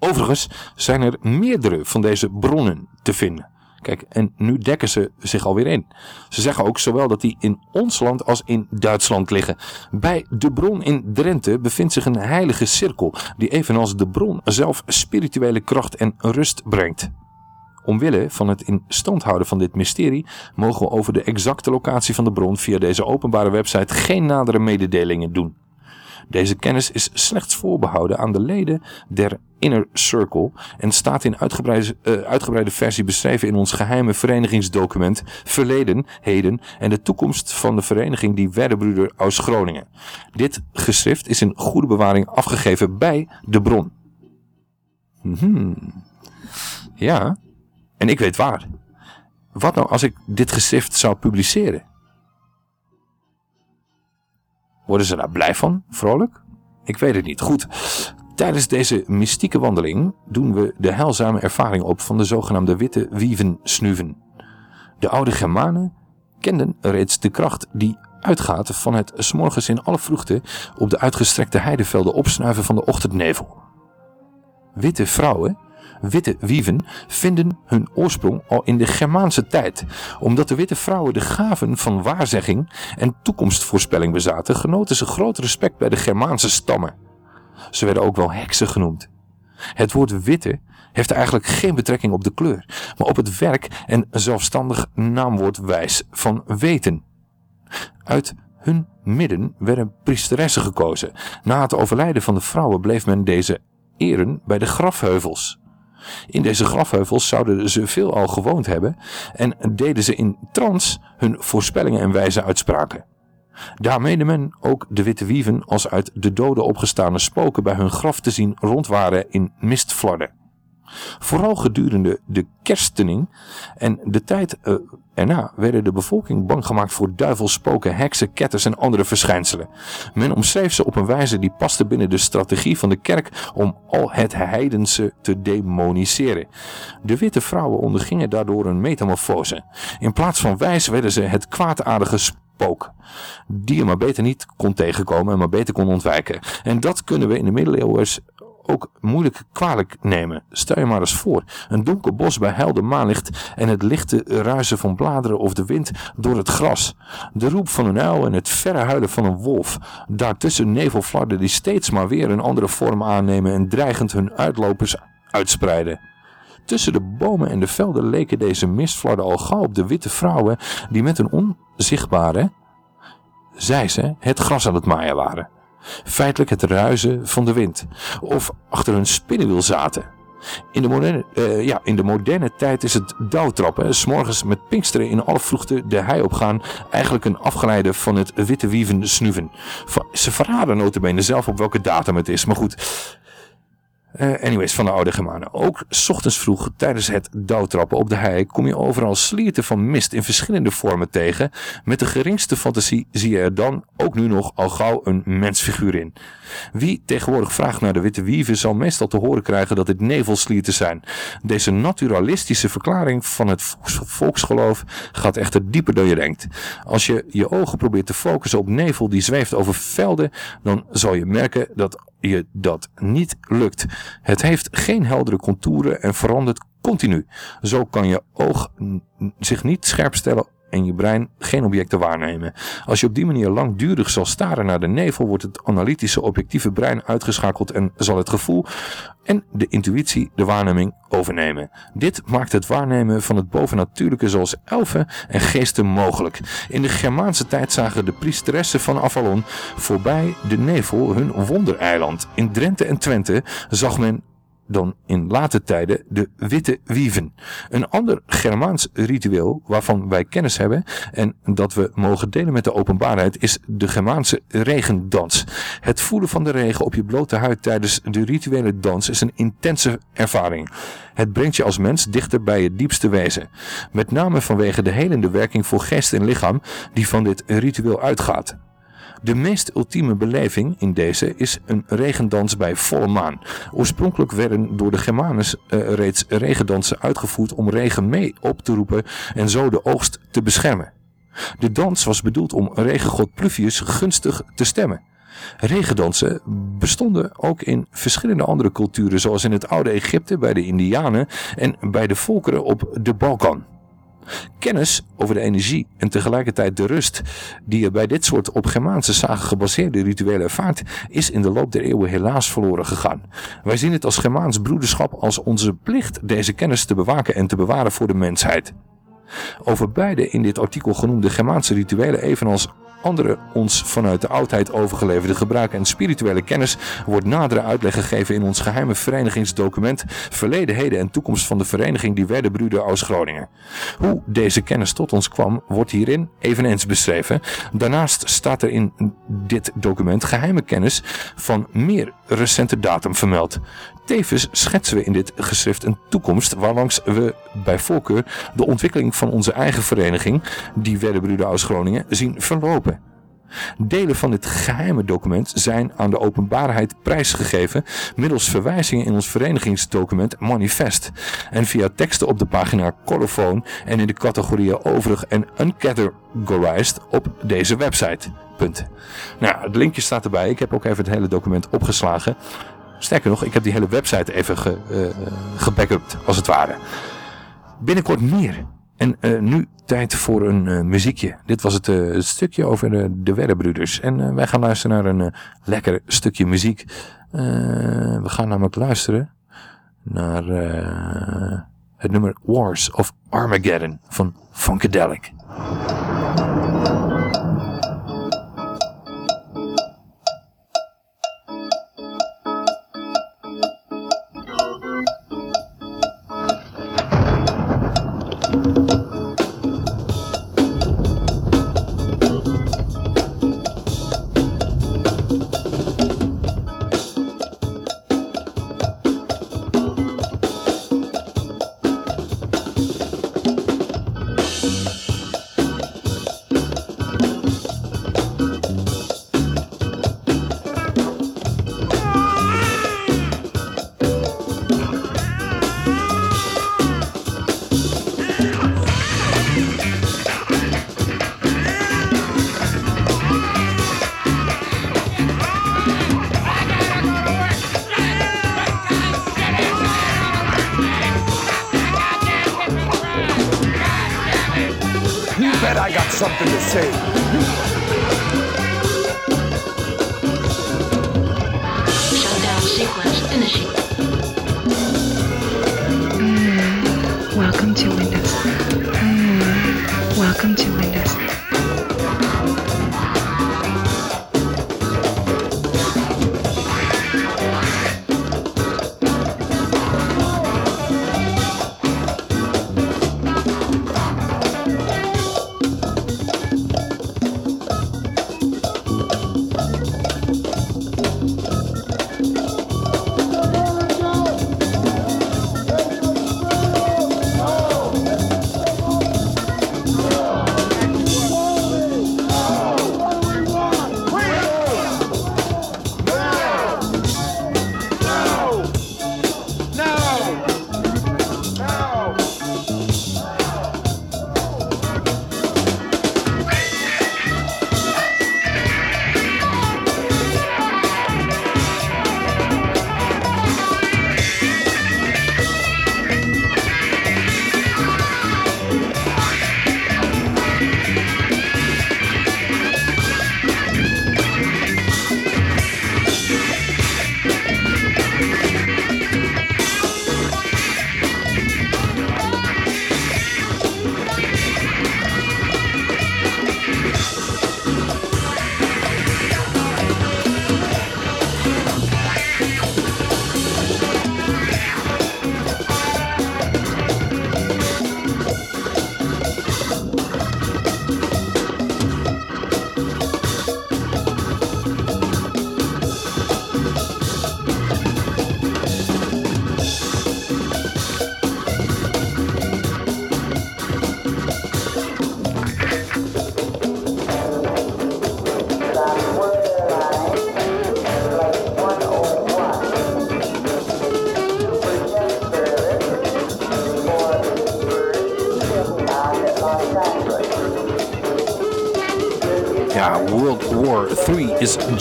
Overigens zijn er meerdere van deze bronnen te vinden. Kijk, en nu dekken ze zich alweer in. Ze zeggen ook zowel dat die in ons land als in Duitsland liggen. Bij de bron in Drenthe bevindt zich een heilige cirkel, die evenals de bron zelf spirituele kracht en rust brengt. Omwille van het in stand houden van dit mysterie mogen we over de exacte locatie van de bron via deze openbare website geen nadere mededelingen doen. Deze kennis is slechts voorbehouden aan de leden der Inner Circle en staat in uitgebreide, eh, uitgebreide versie beschreven in ons geheime verenigingsdocument Verleden, Heden en de toekomst van de vereniging die Werderbruder aus Groningen. Dit geschrift is in goede bewaring afgegeven bij de bron. Mhm. Ja, en ik weet waar. Wat nou als ik dit geschrift zou publiceren? Worden ze daar blij van? Vrolijk? Ik weet het niet. Goed. Tijdens deze mystieke wandeling doen we de heilzame ervaring op van de zogenaamde witte wievensnuven. De oude Germanen kenden reeds de kracht die uitgaat van het 's morgens in alle vroegte op de uitgestrekte heidevelden opsnuiven van de ochtendnevel. Witte vrouwen, witte wieven, vinden hun oorsprong al in de Germaanse tijd. Omdat de witte vrouwen de gaven van waarzegging en toekomstvoorspelling bezaten, genoten ze groot respect bij de Germaanse stammen. Ze werden ook wel heksen genoemd. Het woord witte heeft eigenlijk geen betrekking op de kleur, maar op het werk en zelfstandig naamwoord wijs van weten. Uit hun midden werden priesteressen gekozen. Na het overlijden van de vrouwen bleef men deze eren bij de grafheuvels. In deze grafheuvels zouden ze veel al gewoond hebben en deden ze in trance hun voorspellingen en wijze uitspraken. Daar meende men ook de witte wieven als uit de doden opgestane spoken bij hun graf te zien rondwaren in mistflarden. Vooral gedurende de kerstening en de tijd eh, erna werden de bevolking bang gemaakt voor duivelspoken, heksen, ketters en andere verschijnselen. Men omschreef ze op een wijze die paste binnen de strategie van de kerk om al het heidense te demoniseren. De witte vrouwen ondergingen daardoor een metamorfose. In plaats van wijs werden ze het kwaadaardige spook. Die je maar beter niet kon tegenkomen en maar beter kon ontwijken. En dat kunnen we in de middeleeuwen ook moeilijk kwalijk nemen. Stel je maar eens voor, een donker bos bij helder maanlicht en het lichte ruisen van bladeren of de wind door het gras. De roep van een uil en het verre huilen van een wolf. Daartussen nevelflarden die steeds maar weer een andere vorm aannemen en dreigend hun uitlopers uitspreiden. Tussen de bomen en de velden leken deze mistflarden al gauw op de witte vrouwen die met een onzichtbare, zij ze, het gras aan het maaien waren. Feitelijk het ruizen van de wind. Of achter hun spinnenwiel zaten. In de, moderne, eh, ja, in de moderne tijd is het dauwtrappen, s morgens met pinksteren in alle vroegte de hei opgaan, eigenlijk een afgeleide van het witte wieven snuven. Ze verraden notabene zelf op welke datum het is, maar goed. Eh, anyways, van de oude Germanen. Ook ochtends vroeg tijdens het dauwtrappen op de hei kom je overal slierten van mist in verschillende vormen tegen. Met de geringste fantasie zie je er dan ook nu nog al gauw een mensfiguur in. Wie tegenwoordig vraagt naar de witte wieven zal meestal te horen krijgen dat dit nevelslierten zijn. Deze naturalistische verklaring van het volks- volksgeloof gaat echter dieper dan je denkt. Als je je ogen probeert te focussen op nevel die zweeft over velden, dan zal je merken dat je dat niet lukt. Het heeft geen heldere contouren en verandert continu. Zo kan je oog zich niet scherp stellen en je brein geen objecten waarnemen. Als je op die manier langdurig zal staren naar de nevel, wordt het analytische objectieve brein uitgeschakeld en zal het gevoel en de intuïtie de waarneming overnemen. Dit maakt het waarnemen van het bovennatuurlijke zoals elfen en geesten mogelijk. In de Germaanse tijd zagen de priesteressen van Avalon voorbij de nevel hun wondereiland. In Drenthe en Twente zag men dan in late tijden de witte wieven. Een ander Germaans ritueel waarvan wij kennis hebben en dat we mogen delen met de openbaarheid is de Germaanse regendans. Het voelen van de regen op je blote huid tijdens de rituele dans is een intense ervaring. Het brengt je als mens dichter bij je diepste wezen. Met name vanwege de helende werking voor geest en lichaam die van dit ritueel uitgaat. De meest ultieme beleving in deze is een regendans bij volle maan. Oorspronkelijk werden door de Germanen eh, reeds regendansen uitgevoerd om regen mee op te roepen en zo de oogst te beschermen. De dans was bedoeld om regengod Pluvius gunstig te stemmen. Regendansen bestonden ook in verschillende andere culturen, zoals in het oude Egypte bij de Indianen en bij de volkeren op de Balkan. Kennis over de energie en tegelijkertijd de rust die je bij dit soort op Germaanse zagen gebaseerde rituelen ervaart, is in de loop der eeuwen helaas verloren gegaan. Wij zien het als Germaans broederschap als onze plicht deze kennis te bewaken en te bewaren voor de mensheid. Over beide in dit artikel genoemde Germaanse rituelen evenals andere ons vanuit de oudheid overgeleverde gebruiken en spirituele kennis wordt nadere uitleg gegeven in ons geheime verenigingsdocument Verleden, Heden en Toekomst van de Vereniging Die Werden Broeder aus Groningen. Hoe deze kennis tot ons kwam wordt hierin eveneens beschreven. Daarnaast staat er in dit document geheime kennis van meer recente datum vermeld. Tevens schetsen we in dit geschrift een toekomst waarlangs we bij voorkeur de ontwikkeling van onze eigen vereniging, die Werderbruder aus Groningen, zien verlopen. Delen van dit geheime document zijn aan de openbaarheid prijsgegeven middels verwijzingen in ons verenigingsdocument Manifest en via teksten op de pagina Colophone en in de categorieën overig en uncategorized op deze website. Nou, het linkje staat erbij. Ik heb ook even het hele document opgeslagen. Sterker nog, ik heb die hele website even ge, eh, gebackupt, als het ware. Binnenkort meer. En eh, nu tijd voor een eh, muziekje. Dit was het eh, stukje over de, de Werrebroeders. En wij gaan luisteren naar een lekker stukje muziek. We gaan namelijk luisteren naar het nummer Wars of Armageddon van Funkadelic.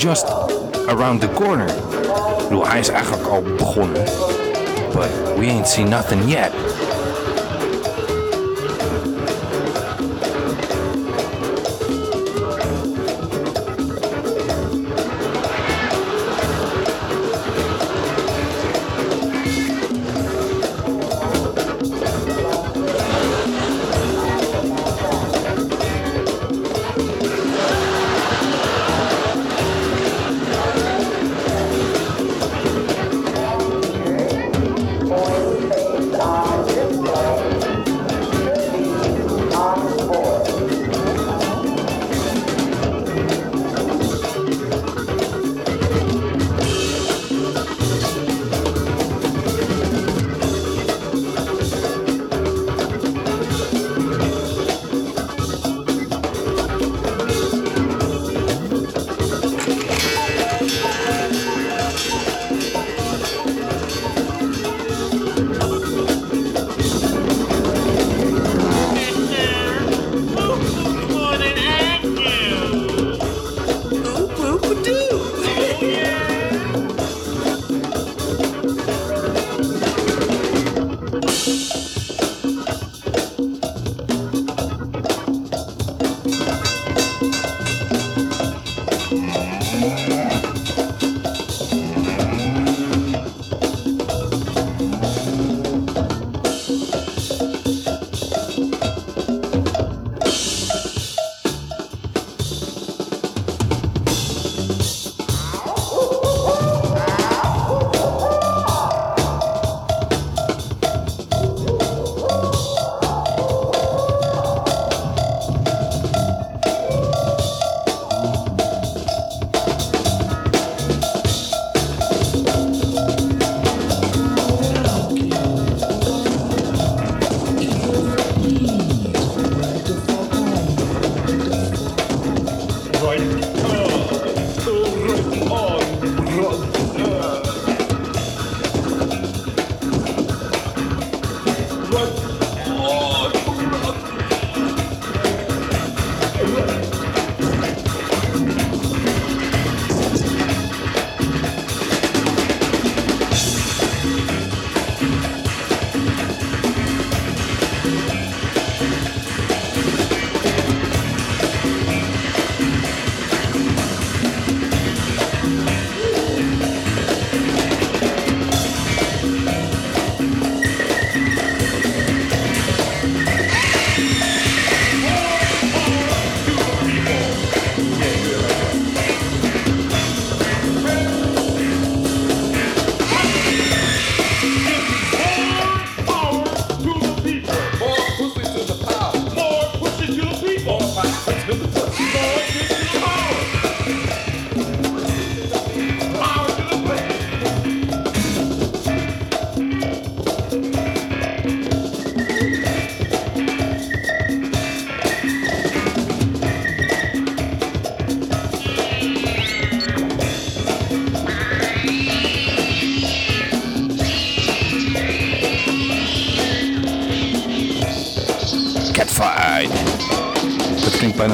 Just around the corner. Ik bedoel, hij is eigenlijk al begonnen. But we ain't seen nothing yet.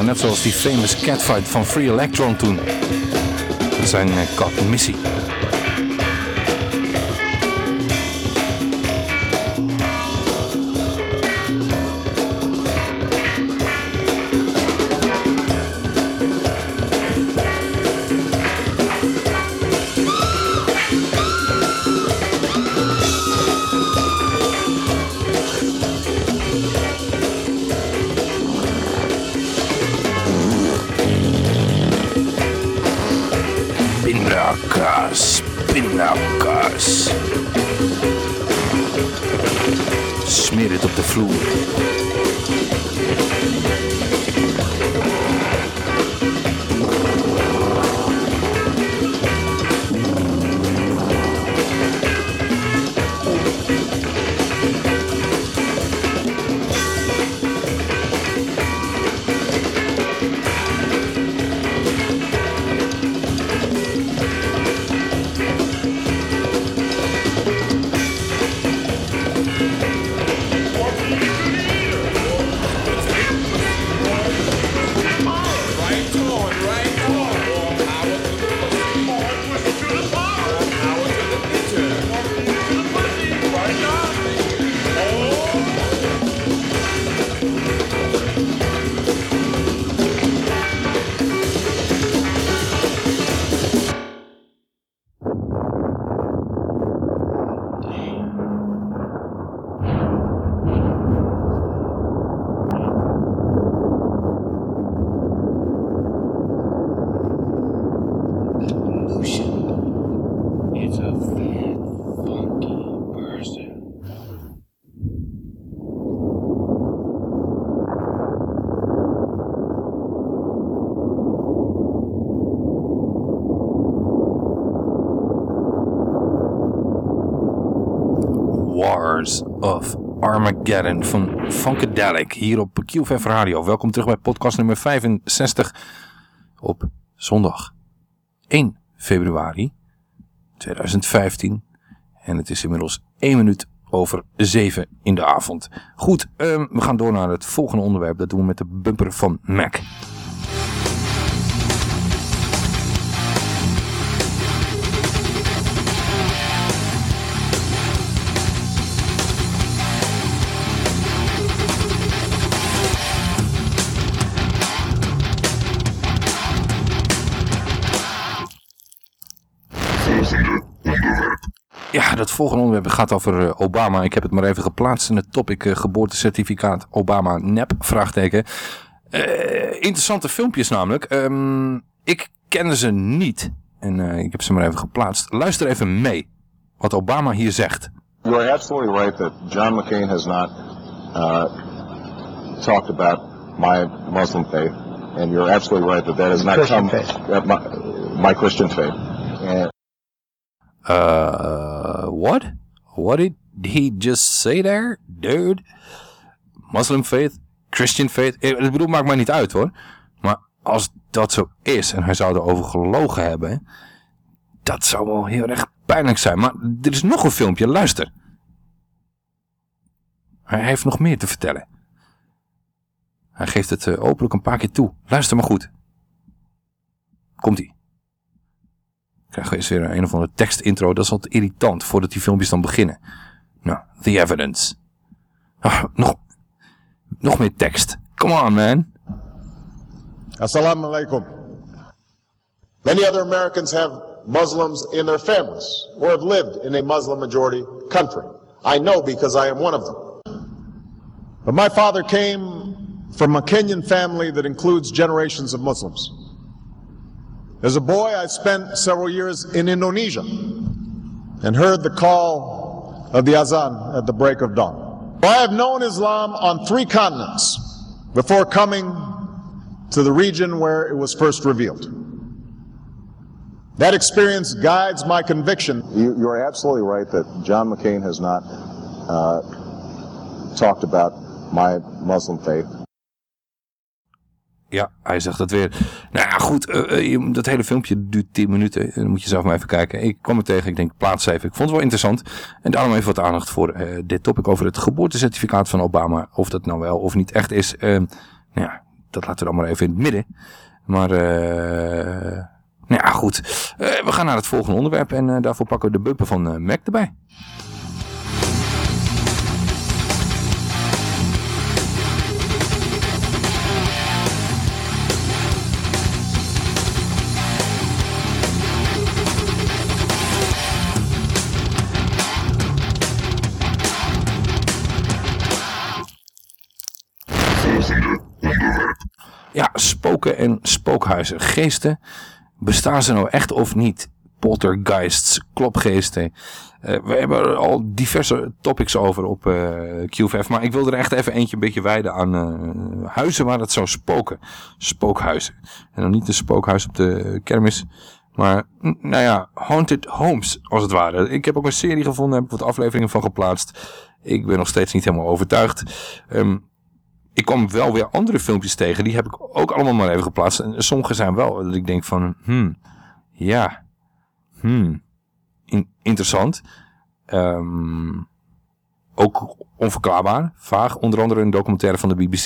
Net zoals die famous catfight van Free Electron toen. Zijn uh, kat missie. Armageddon van Funkadelic hier op QFF Radio. Welkom terug bij podcast nummer 65 op zondag 1 februari 2015. En het is inmiddels 1 minuut over 7 in de avond. Goed, ehm, we gaan door naar het volgende onderwerp. Dat doen we met de bumper van Mac. Volgende onderwerp gaat over eh, Obama. Ik heb het maar even geplaatst in het topic eh, geboortecertificaat Obama nep, vraagteken. Eh, interessante filmpjes namelijk. Ehm, ik kende ze niet. En eh, ik heb ze maar even geplaatst. Luister even mee wat Obama hier zegt. You are absolutely right that John McCain has not uh, talked about my Muslim faith, and you're absolutely right that that has not Christian come faith. uh, my, my Christian faith. And Uh, what? What did he just say there, dude? Muslim faith, Christian faith. Ik bedoel, maakt mij niet uit hoor. Maar als dat zo is en hij zou erover gelogen hebben, dat zou wel heel erg pijnlijk zijn. Maar er is nog een filmpje, luister. Hij heeft nog meer te vertellen. Hij geeft het eh, openlijk een paar keer toe. Luister maar goed. Komt-ie. We eens weer een of andere tekstintro. Dat is altijd irritant voordat die filmpjes dan beginnen. Nou, the evidence. Ah, nog, nog meer tekst. Come on, man. Assalamu alaikum. Many other Americans have Muslims in their families or have lived in a Muslim majority country. I know because I am one of them. But my father came from a Kenyan family that includes generations of Muslims. As a boy, I spent several years in Indonesia and heard the call of the Azan at the break of dawn. I have known Islam on three continents before coming to the region where it was first revealed. That experience guides my conviction. You, you're absolutely right that John McCain has not uh, talked about my Muslim faith. Ja, hij zegt dat weer. Nou ja, goed, eh, eh, dat hele filmpje duurt 10 minuten. Dan moet je zelf maar even kijken. Ik kwam er tegen, ik denk plaats even. Ik vond het wel interessant. En daarom even wat aandacht voor eh, dit topic over het geboortecertificaat van Obama. Of dat nou wel of niet echt is. Eh, nou ja, dat laten we dan maar even in het midden. Maar, eh nou ja, goed. Eh, we gaan naar het volgende onderwerp. En eh, daarvoor pakken we de bumper van eh, Mac erbij. Spoken en spookhuizen. Geesten, bestaan ze nou echt of niet? Poltergeists, klopgeesten. Eh, we hebben er al diverse topics over op eh QVF. Maar ik wil er echt even eentje een beetje wijden aan eh, huizen waar het zou spoken. Spookhuizen. En dan niet een spookhuis op de kermis. Maar, nou ja, haunted homes, als het ware. Ik heb ook een serie gevonden, heb wat afleveringen van geplaatst. Ik ben nog steeds niet helemaal overtuigd. Ehm, ik kwam wel weer andere filmpjes tegen. Die heb ik ook allemaal maar even geplaatst. En sommige zijn wel dat ik denk van... Hmm, ja. Hmm. In- interessant. Ehm, ook onverklaarbaar. Vaag. Onder andere een documentaire van de BBC.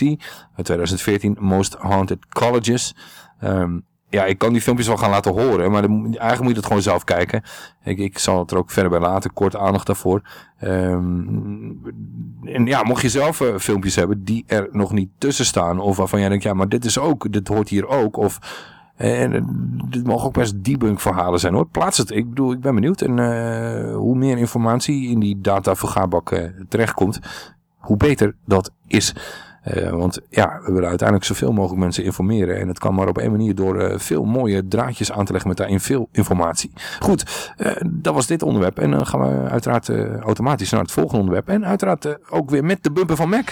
Uit 2014. Most Haunted Colleges. Ehm, ja, ik kan die filmpjes wel gaan laten horen. Maar eigenlijk moet je dat gewoon zelf kijken. Ik, ik zal het er ook verder bij laten. Kort aandacht daarvoor. Ehm, en ja, mocht je zelf eh, filmpjes hebben die er nog niet tussen staan. Of waarvan jij denkt, ja, maar dit is ook, dit hoort hier ook. Of en eh, dit mogen ook best debunk verhalen zijn hoor. Plaats het. Ik bedoel, ik ben benieuwd. En eh, hoe meer informatie in die datavergaarbak eh terechtkomt, hoe beter dat is. Eh, want ja, we willen uiteindelijk zoveel mogelijk mensen informeren. En het kan maar op één manier door eh, veel mooie draadjes aan te leggen met daarin veel informatie. Goed, eh, dat was dit onderwerp. En dan gaan we uiteraard automatisch naar het volgende onderwerp. En uiteraard ook weer met de bumper van Mac.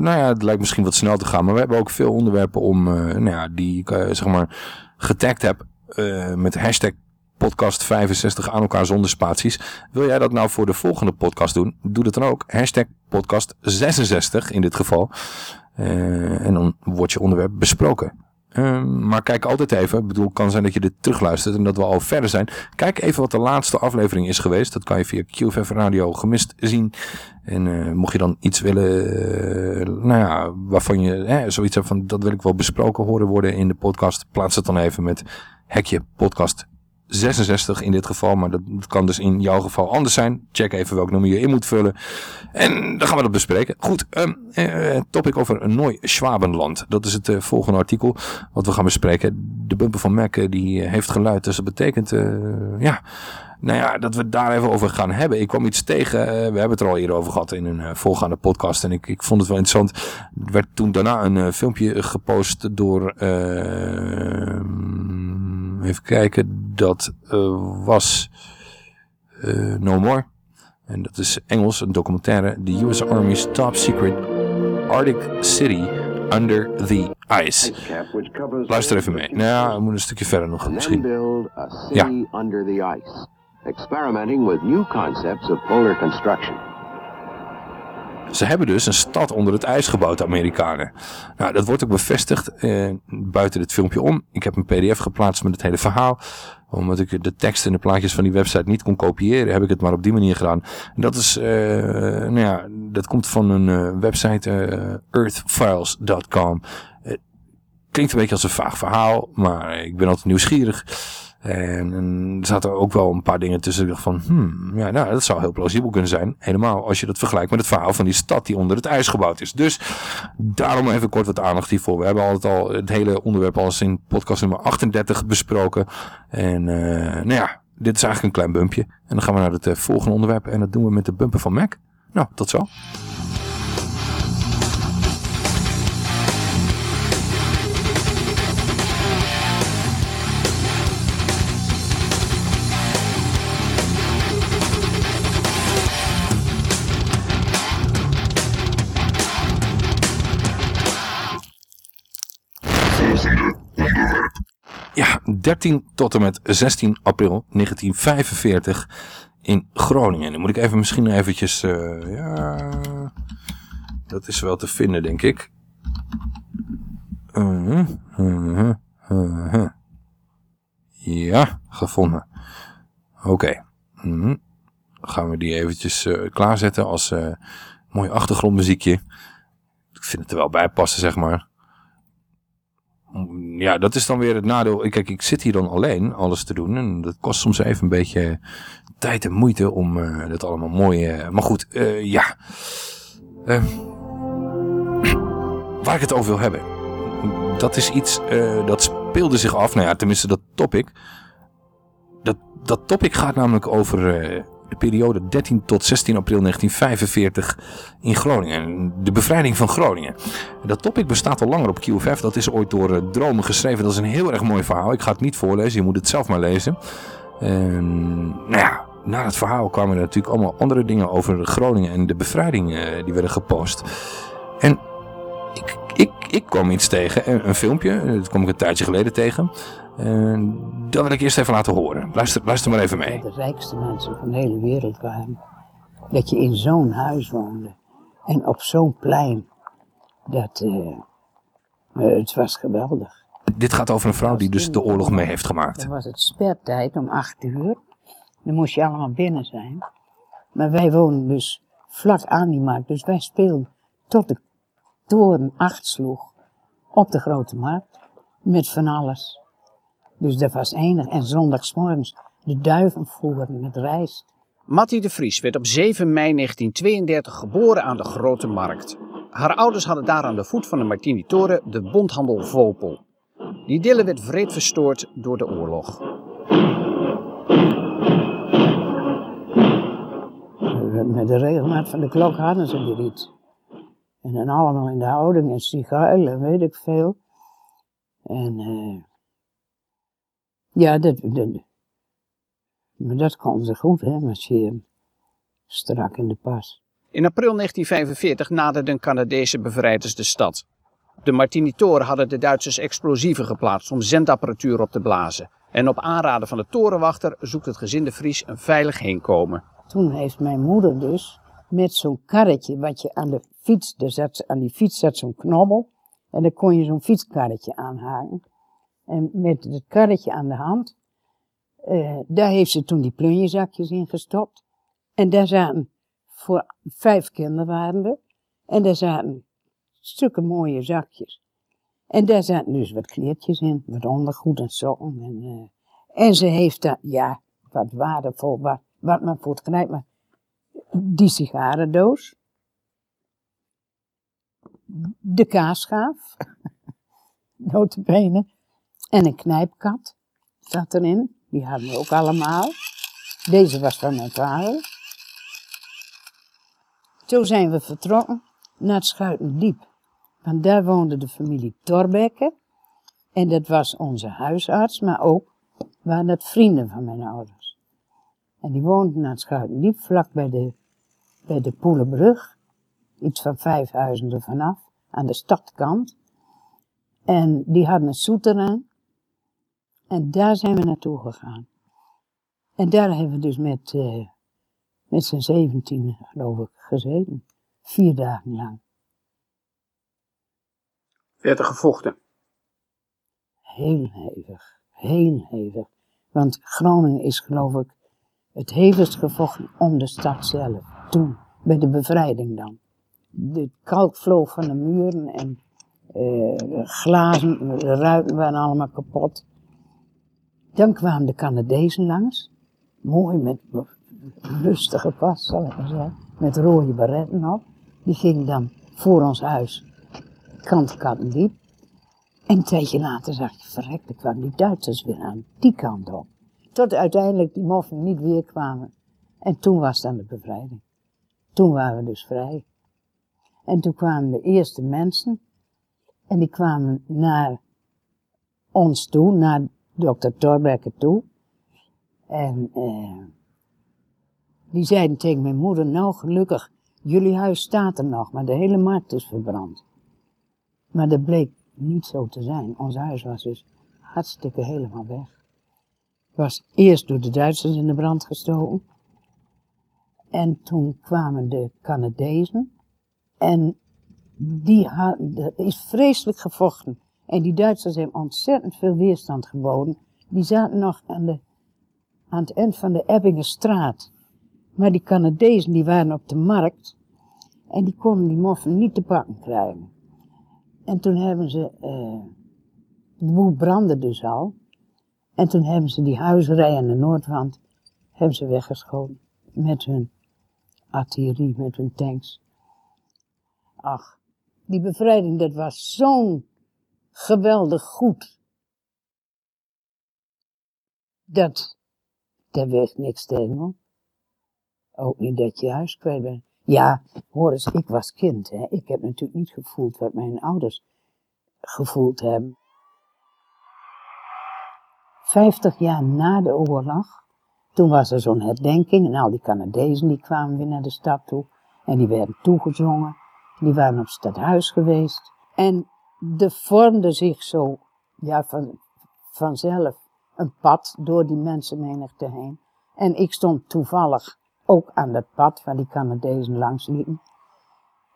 Nou ja, het lijkt misschien wat snel te gaan. Maar we hebben ook veel onderwerpen om, eh, nou ja, die ik eh, zeg maar getagd heb eh, met hashtag podcast 65 aan elkaar zonder spaties. Wil jij dat nou voor de volgende podcast doen? Doe dat dan ook. Hashtag podcast 66 in dit geval. En dan wordt je onderwerp besproken. Ehm, maar kijk altijd even. Ik bedoel, het kan zijn dat je dit terugluistert en dat we al verder zijn. Kijk even wat de laatste aflevering is geweest. Dat kan je via QFF Radio gemist zien. En eh, mocht je dan iets willen, eh, nou ja, waarvan je hè, zoiets hebt van, dat wil ik wel besproken horen worden in de podcast. Plaats het dan even met hekje podcast 66 in dit geval. Maar dat, kan dus in jouw geval anders zijn. Check even welk nummer je in moet vullen. En dan gaan we dat bespreken. Goed, ehm, eh, topic over Nooi Schwabenland. Dat is het eh, volgende artikel wat we gaan bespreken. De bumper van Mac eh, die heeft geluid. Dus dat betekent, ja... Nou ja, dat we het daar even over gaan hebben. Ik kwam iets tegen, we hebben het er al eerder over gehad in een voorgaande podcast. En ik, ik vond het wel interessant. Er werd toen daarna een filmpje gepost door, eh, even kijken, dat eh, was eh, No More. En dat is Engels, een documentaire. The US Army's Top Secret Arctic City Under the Ice. Luister even mee. Nou we moeten een stukje verder nog misschien. Ja. experimenting with new concepts of polar construction. Ze hebben dus een stad onder het ijs gebouwd, Amerikanen. Nou, dat wordt ook bevestigd eh, buiten dit filmpje om. Ik heb een pdf geplaatst met het hele verhaal. Omdat ik de tekst en de plaatjes van die website niet kon kopiëren, heb ik het maar op die manier gedaan. En dat is, eh, nou ja, dat komt van een eh, website, eh, earthfiles.com. Eh, klinkt een beetje als een vaag verhaal, maar ik ben altijd nieuwsgierig. En, er zaten ook wel een paar dingen tussen. Dacht van, hmm, ja, nou, dat zou heel plausibel kunnen zijn. Helemaal als je dat vergelijkt met het verhaal van die stad die onder het ijs gebouwd is. Dus daarom even kort wat aandacht hiervoor. We hebben altijd al het hele onderwerp al in podcast nummer 38 besproken. En eh, nou ja, dit is eigenlijk een klein bumpje. En dan gaan we naar het eh, volgende onderwerp. En dat doen we met de bumper van Mac. Nou, tot zo. 13 tot en met 16 april 1945 in Groningen. Dan moet ik even misschien eventjes... eh, ja, dat is wel te vinden, denk ik. Mhm, mhm, mhm. Ja, gevonden. Oké. Mhm. Gaan we die eventjes eh, klaarzetten als eh, mooi achtergrondmuziekje. Ik vind het er wel bij passen, zeg maar. Ja, dat is dan weer het nadeel. Kijk, ik zit hier dan alleen alles te doen. En dat kost soms even een beetje tijd en moeite om eh, dat allemaal mooi... eh, maar goed, eh, ja. Eh, waar ik het over wil hebben. Dat is iets dat speelde zich af. Nou ja, tenminste dat topic. Dat, dat topic gaat namelijk over de periode 13 tot 16 april 1945 in Groningen. De bevrijding van Groningen. Dat topic bestaat al langer op QFF. Dat is ooit door eh, Dromen geschreven. Dat is een heel erg mooi verhaal. Ik ga het niet voorlezen. Je moet het zelf maar lezen. En, nou ja, na het verhaal kwamen er natuurlijk allemaal andere dingen over Groningen en de bevrijding eh, die werden gepost. En ik, ik, ik kwam iets tegen, een, een filmpje, dat kwam ik een tijdje geleden tegen. Dat wil ik eerst even laten horen. Luister, luister maar even mee. de rijkste mensen van de hele wereld waren. Dat je in zo'n huis woonde. En op zo'n plein. Dat, eh, eh, het was geweldig. Dit gaat over een vrouw die dus de oorlog mee heeft gemaakt. Dan was het spertijd om acht uur. Dan moest je allemaal binnen zijn. Maar wij woonden dus vlak aan die markt. Dus wij speelden tot de toren acht sloeg. Op de grote markt. Met van alles. Dus dat was enig. En zondagsmorgens de duiven voeren met rijst. Mattie de Vries werd op 7 mei 1932 geboren aan de Grote Markt. Haar ouders hadden daar aan de voet van de Martini-toren de bondhandel Vopel. Die dille werd vreed verstoord door de oorlog. Met de regelmaat van de klok hadden ze er iets. En dan allemaal in de houding en sigaar en weet ik veel. En eh, ja, dat, dat, maar dat kon ze goed, hè, marcheren. Strak in de pas. In april 1945 naderden Canadese bevrijders de stad. De Martini-toren hadden de Duitsers explosieven geplaatst om zendapparatuur op te blazen. En op aanraden van de torenwachter zoekt het gezin de Vries een veilig heenkomen. Toen heeft mijn moeder dus met zo'n karretje wat je aan de fiets, zat, aan die fiets zat zo'n knobbel. En dan kon je zo'n fietskarretje aanhaken. En met het karretje aan de hand, eh, daar heeft ze toen die plunjezakjes in gestopt. En daar zaten, voor vijf kinderen waren we, en daar zaten stukken mooie zakjes. En daar zaten dus wat kleertjes in, wat ondergoed en sokken. En, eh, en ze heeft daar, ja, wat waardevol, wat, wat men voor het knijpt, maar die sigarendoos, de kaasschaaf, notabene, en een knijpkat zat erin. Die hadden we ook allemaal. Deze was van mijn vader. Zo zijn we vertrokken naar het Schuitendiep. Want daar woonde de familie Torbekke. En dat was onze huisarts, maar ook waren dat vrienden van mijn ouders. En die woonden naar het Schuitendiep, vlak bij de, bij de Poelenbrug. Iets van vijf huizen er vanaf, aan de stadkant. En die hadden een souterrain. En daar zijn we naartoe gegaan. En daar hebben we dus met, eh, met z'n zeventien, geloof ik, gezeten. Vier dagen lang. Werd er gevochten? Heel hevig. Heel hevig. Want Groningen is, geloof ik, het hevigst gevochten om de stad zelf. Toen, bij de bevrijding dan. De kalk vloog van de muren en eh, de glazen, de ruiten waren allemaal kapot. Dan kwamen de Canadezen langs. Mooi met rustige pas, zal ik maar zeggen. Met rode baretten op. Die gingen dan voor ons huis, kant Kattendiep. En een tijdje later zag je, verrek, er kwamen die Duitsers weer aan, die kant op. Tot uiteindelijk die moffen niet weer kwamen. En toen was dan de bevrijding. Toen waren we dus vrij. En toen kwamen de eerste mensen. En die kwamen naar ons toe, naar dokter Torbekke toe. En eh, die zeiden tegen mijn moeder, nou gelukkig, jullie huis staat er nog, maar de hele markt is verbrand. Maar dat bleek niet zo te zijn. Ons huis was dus hartstikke helemaal weg. Was eerst door de Duitsers in de brand gestoken. En toen kwamen de Canadezen. En die er is vreselijk gevochten. En die Duitsers hebben ontzettend veel weerstand geboden. Die zaten nog aan, de, aan het eind van de Ebbingerstraat. Maar die Canadezen die waren op de markt. En die konden die moffen niet te pakken krijgen. En toen hebben ze, eh, de boel brandde dus al. En toen hebben ze die huizerij aan de noordwand, hebben ze weggeschoten. Met hun artillerie, met hun tanks. Ach, die bevrijding, dat was zo'n geweldig goed. Dat, daar weegt niks tegen hoor. Ook niet dat je huis kwijt bent. Ja, hoor eens, ik was kind. Hè. Ik heb natuurlijk niet gevoeld wat mijn ouders gevoeld hebben. Vijftig jaar na de oorlog, toen was er zo'n herdenking en al die Canadezen die kwamen weer naar de stad toe. En die werden toegezongen. Die waren op het stadhuis geweest. En er vormde zich zo, ja, van, vanzelf een pad door die mensenmenigte heen. En ik stond toevallig ook aan dat pad waar die Canadezen langs liepen.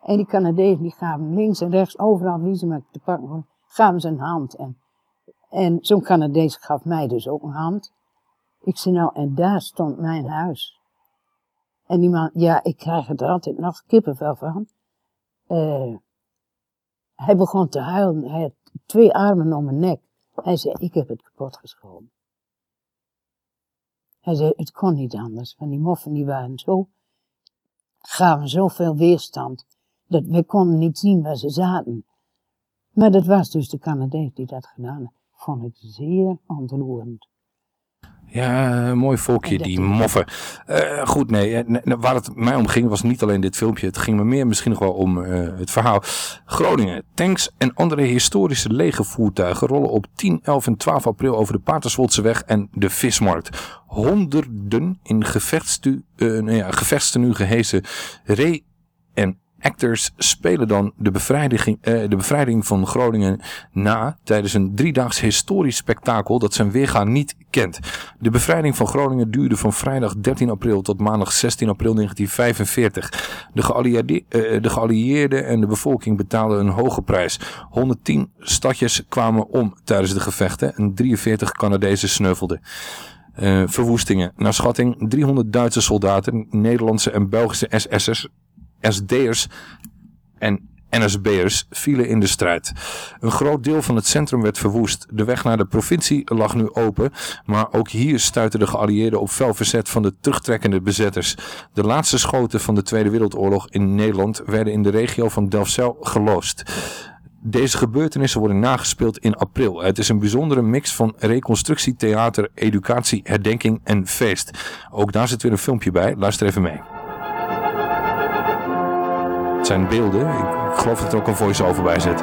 En die Canadezen die gaven links en rechts, overal wie ze maar te pakken kon, gaven ze een hand. En, en zo'n Canadees gaf mij dus ook een hand. Ik zei nou, en daar stond mijn huis. En die man, ja, ik krijg er altijd nog kippenvel van. Eh, hij begon te huilen, hij had twee armen om mijn nek. Hij zei, ik heb het kapot geschoten. Hij zei, het kon niet anders, want die moffen die waren zo, gaven zoveel weerstand, dat we konden niet zien waar ze zaten. Maar dat was dus de Canadees die dat gedaan had. Vond ik zeer ontroerend. Ja, een mooi volkje, die moffen. Eh, goed, nee, eh, nee, waar het mij om ging was niet alleen dit filmpje. Het ging me meer misschien nog wel om eh, het verhaal. Groningen. Tanks en andere historische legervoertuigen rollen op 10, 11 en 12 april over de Paterswoldseweg en de Vismarkt. Honderden in gevechtstu, uh, nou ja, gevechtstenu gehezen re- en actors spelen dan de bevrijding, eh, de bevrijding van Groningen na tijdens een driedaags historisch spektakel dat zijn weergaan niet kent. De bevrijding van Groningen duurde van vrijdag 13 april tot maandag 16 april 1945. De, geallieerde, eh, de geallieerden en de bevolking betaalden een hoge prijs. 110 stadjes kwamen om tijdens de gevechten en 43 Canadezen sneuvelden. Uh, verwoestingen. Naar schatting 300 Duitse soldaten, Nederlandse en Belgische SS'ers SD'ers en NSB'ers vielen in de strijd. Een groot deel van het centrum werd verwoest. De weg naar de provincie lag nu open, maar ook hier stuitten de geallieerden op fel verzet van de terugtrekkende bezetters. De laatste schoten van de Tweede Wereldoorlog in Nederland werden in de regio van Delfzijl geloosd. Deze gebeurtenissen worden nagespeeld in april. Het is een bijzondere mix van reconstructie, theater, educatie, herdenking en feest. Ook daar zit weer een filmpje bij. Luister even mee. Het zijn beelden. Ik geloof dat er ook een voice-over bij zit.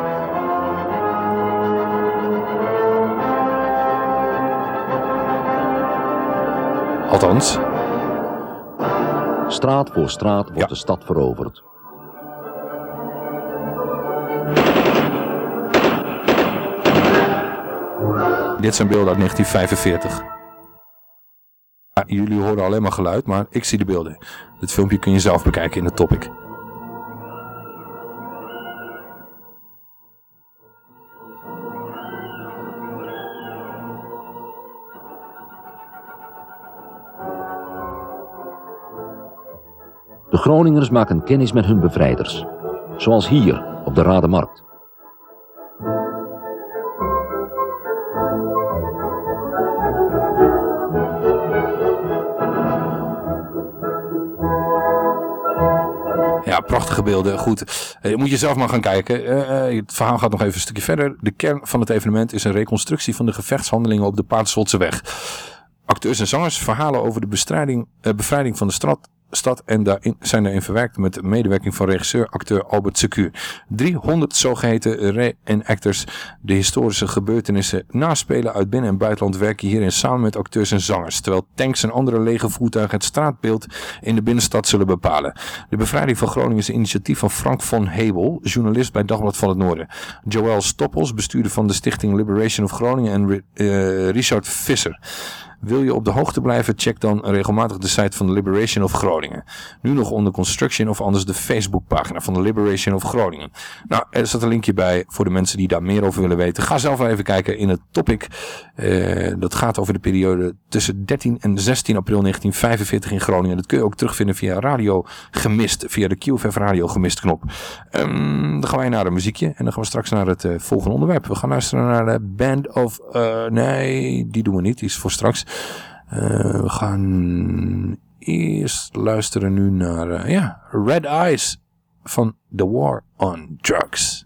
Althans. Straat voor straat wordt de stad veroverd. Dit zijn beelden uit 1945. Ja, jullie horen alleen maar geluid, maar ik zie de beelden. Dit filmpje kun je zelf bekijken in de topic. De Groningers maken kennis met hun bevrijders, zoals hier op de Rademarkt. Ja, prachtige beelden. Goed, eh, moet je zelf maar gaan kijken. Eh, eh, het verhaal gaat nog even een stukje verder. De kern van het evenement is een reconstructie van de gevechtshandelingen op de Paardsvoldse weg. Acteurs en zangers verhalen over de bestrijding, bevrijding van de stad stad en daarin, zijn daarin verwerkt met de medewerking van regisseur-acteur Albert Secuur. 300 zogeheten re-enactors de historische gebeurtenissen naspelen uit binnen- en buitenland werken hierin samen met acteurs en zangers, terwijl tanks en andere lege voertuigen het straatbeeld in de binnenstad zullen bepalen. De bevrijding van Groningen is een initiatief van Frank von Hebel, journalist bij Dagblad van het Noorden. Joël Stoppels, bestuurder van de stichting Liberation of Groningen en eh, Richard Visser. Wil je op de hoogte blijven, check dan regelmatig de site van de Liberation of Groningen. Nu nog onder construction of anders de Facebookpagina van de Liberation of Groningen. Nou, er staat een linkje bij voor de mensen die daar meer over willen weten. Ga zelf even kijken in het topic. Eh, dat gaat over de periode tussen 13 en 16 april 1945 in Groningen. Dat kun je ook terugvinden via Radio Gemist, via de QFF Radio Gemist knop. Ehm, dan gaan wij naar een muziekje en dan gaan we straks naar het eh, volgende onderwerp. We gaan luisteren naar de Band of... eh, nee, die doen we niet. Die is voor straks. Eh, we gaan eerst luisteren nu naar eh, ja, Red Eyes van The War on Drugs.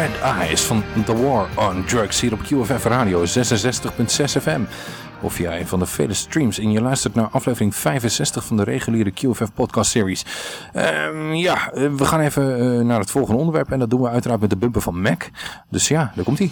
Red Eyes van The War on Drugs hier op QFF Radio 66.6 FM. Of via een van de vele streams. En je luistert naar aflevering 65 van de reguliere QFF podcast series. Ehm, ja, eh, we gaan even eh, naar het volgende onderwerp. En dat doen we uiteraard met de bumper van Mac. Dus ja, daar komt hij.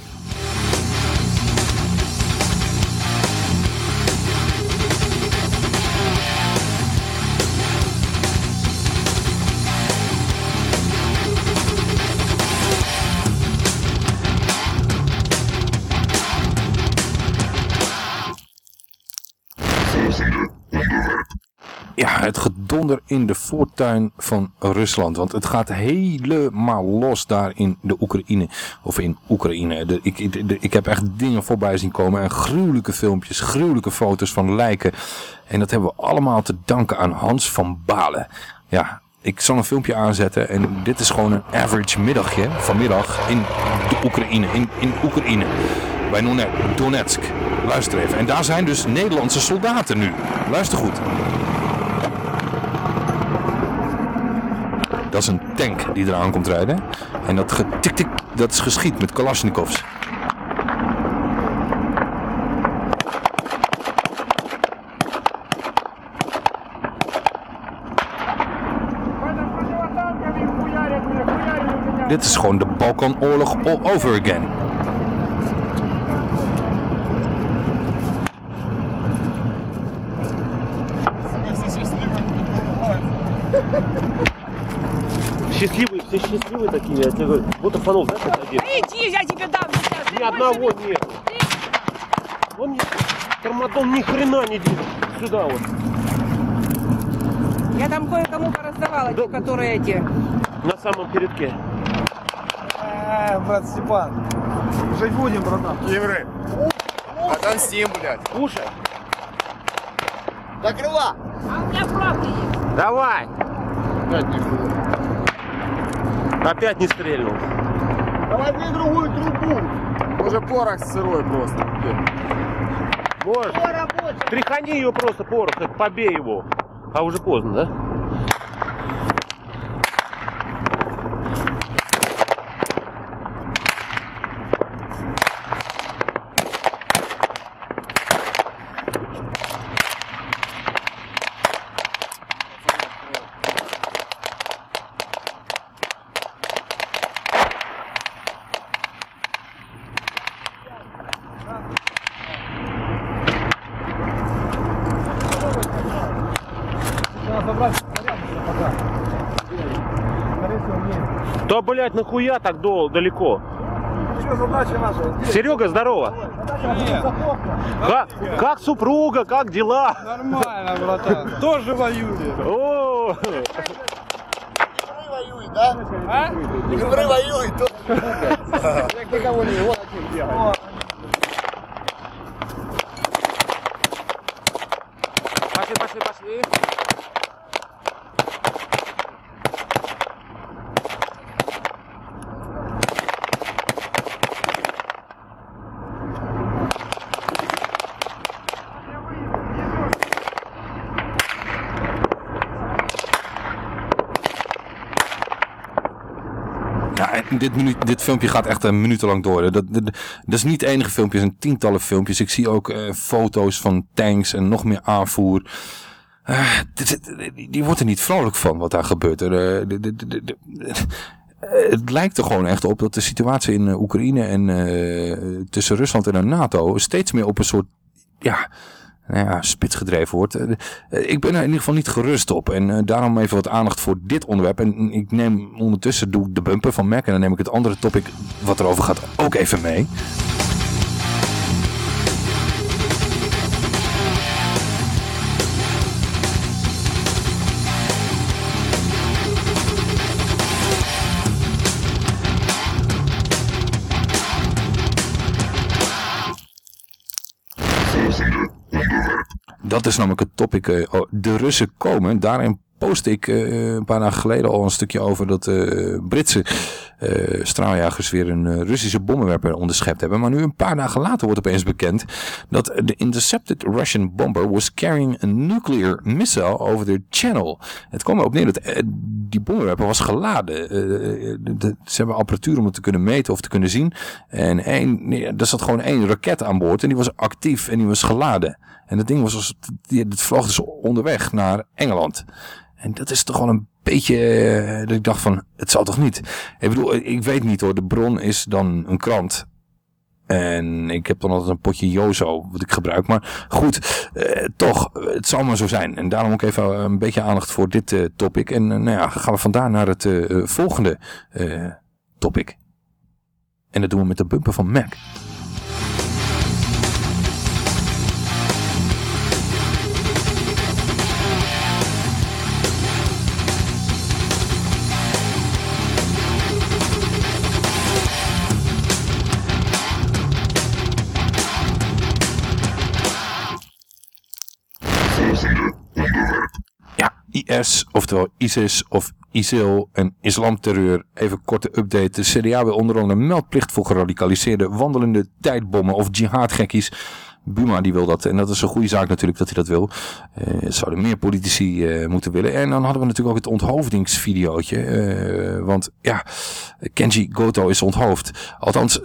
Het gedonder in de voortuin van Rusland. Want het gaat helemaal los daar in de Oekraïne. Of in Oekraïne. Ik, ik- heb echt dingen voorbij zien komen. En gruwelijke filmpjes, gruwelijke foto's van lijken. En dat hebben we allemaal te danken aan Hans van Balen. Ja, ik zal een filmpje aanzetten. En dit is gewoon een average middagje vanmiddag in de Oekraïne. In, in Oekraïne. Bij. Donetsk. Luister even. En daar zijn dus Nederlandse soldaten nu. Luister goed. Dat is een tank die eraan komt rijden. En dat getik tik, dat is geschiet met Kalashnikovs. Dit is gewoon de Balkanoorlog all over again. Счастливые, все счастливые такие, я тебе говорю. Вот Афанов, знаешь, как одет? Иди, я тебе дам сейчас. Ни одного нет. Он не... Тормодон ни хрена не делает. Сюда вот. Я там кое-кому пораздавала, те, которые эти. На самом передке. Э, брат Степан, Жить будем, братан. Еврей. Отомстим, блядь. Кушай. До крыла. А у меня правда есть. Давай. Опять не стрельнул. Давай мне другую трубу. Уже порох сырой просто. Можешь. Тряхани ее просто порох, побей его. А уже поздно, да? Да, блядь, нахуя так дол- далеко? Серега, здорово. Как, как супруга, как дела? Нормально, братан. Тоже воюет. О! воюет, да? А? Игры воюет. Як никого не вот один dit, dit filmpje gaat echt een minutenlang door. Dat, dat, is niet het enige filmpje, het zijn tientallen filmpjes. Ik zie ook eh, foto's van tanks en nog meer aanvoer. Eh, die, wordt er niet vrolijk van wat daar gebeurt. Er, eh, het lijkt er gewoon echt op dat de situatie in Oekraïne en tussen Rusland en de NATO steeds meer op een soort ja, nou ja, spits gedreven wordt. Eh, eh, ik ben er in ieder geval niet gerust op. En eh, daarom even wat aandacht voor dit onderwerp. En ik neem ondertussen doe ik de bumper van Mac. En dan neem ik het andere topic wat erover gaat ook even mee. Dat is namelijk het topic. eh, oh, de Russen komen. Daarin postte ik eh, een paar dagen geleden al een stukje over dat eh, Britse eh, straaljagers weer een Russische bommenwerper onderschept hebben. Maar nu een paar dagen later wordt opeens bekend dat de intercepted Russian bomber was carrying a nuclear missile over the channel. Het kwam erop neer dat die bommenwerper was geladen. De- de- ze hebben apparatuur om het te kunnen meten of te kunnen zien. En één, nee, er zat gewoon één raket aan boord en die was actief en die was geladen. En dat ding was, als- het vloog dus onderweg naar Engeland. En dat is toch wel een beetje, eh, dat ik dacht van, het zal toch niet? Ik bedoel, ik weet niet hoor, de bron is dan een krant. En ik heb dan altijd een potje Jozo, wat ik gebruik. Maar goed, eh, toch, het zal maar zo zijn. En daarom ook even een beetje aandacht voor dit eh, topic. En eh, nou ja, gaan we vandaar naar het eh, eh, volgende eh, topic. En dat doen we met de bumper van Mac. IS, oftewel ISIS of ISIL en islamterreur. Even korte update. De CDA wil onder andere meldplicht voor geradicaliseerde wandelende tijdbommen of jihadgekkies. Buma die wil dat en dat is een goede zaak natuurlijk dat hij dat wil. Eh zouden meer politici eh, moeten willen. En dan hadden we natuurlijk ook het onthoofdingsvideootje. eh, want ja, Kenji Goto is onthoofd. Althans,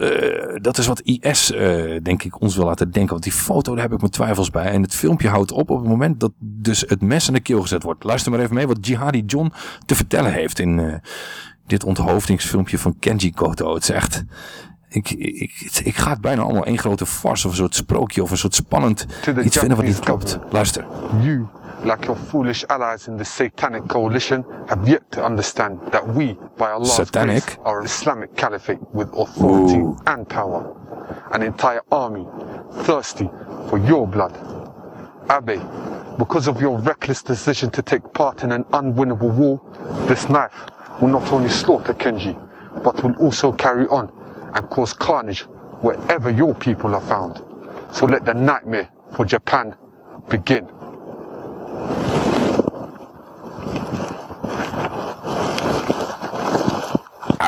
dat is wat IS denk ik ons wil laten denken. Want die foto, daar heb ik mijn twijfels bij. En het filmpje houdt op op het moment dat dus het mes in de keel gezet wordt. Luister maar even mee wat Jihadi John te vertellen heeft in dit onthoofdingsfilmpje van Kenji Goto. Het is echt... Ik, ik, ik ga het bijna allemaal één grote farce of een soort sprookje of een soort spannend iets vinden wat niet klopt. Luister. You, like your foolish allies in the satanic coalition, have yet to understand that we, by Allah's Satanic? grace, are an Islamic caliphate with authority and power. An entire army thirsty for your blood. Abe, because of your reckless decision to take part in an unwinnable war, this knife will not only slaughter Kenji, but will also carry on and cause carnage wherever your people are found. So let the nightmare for Japan begin.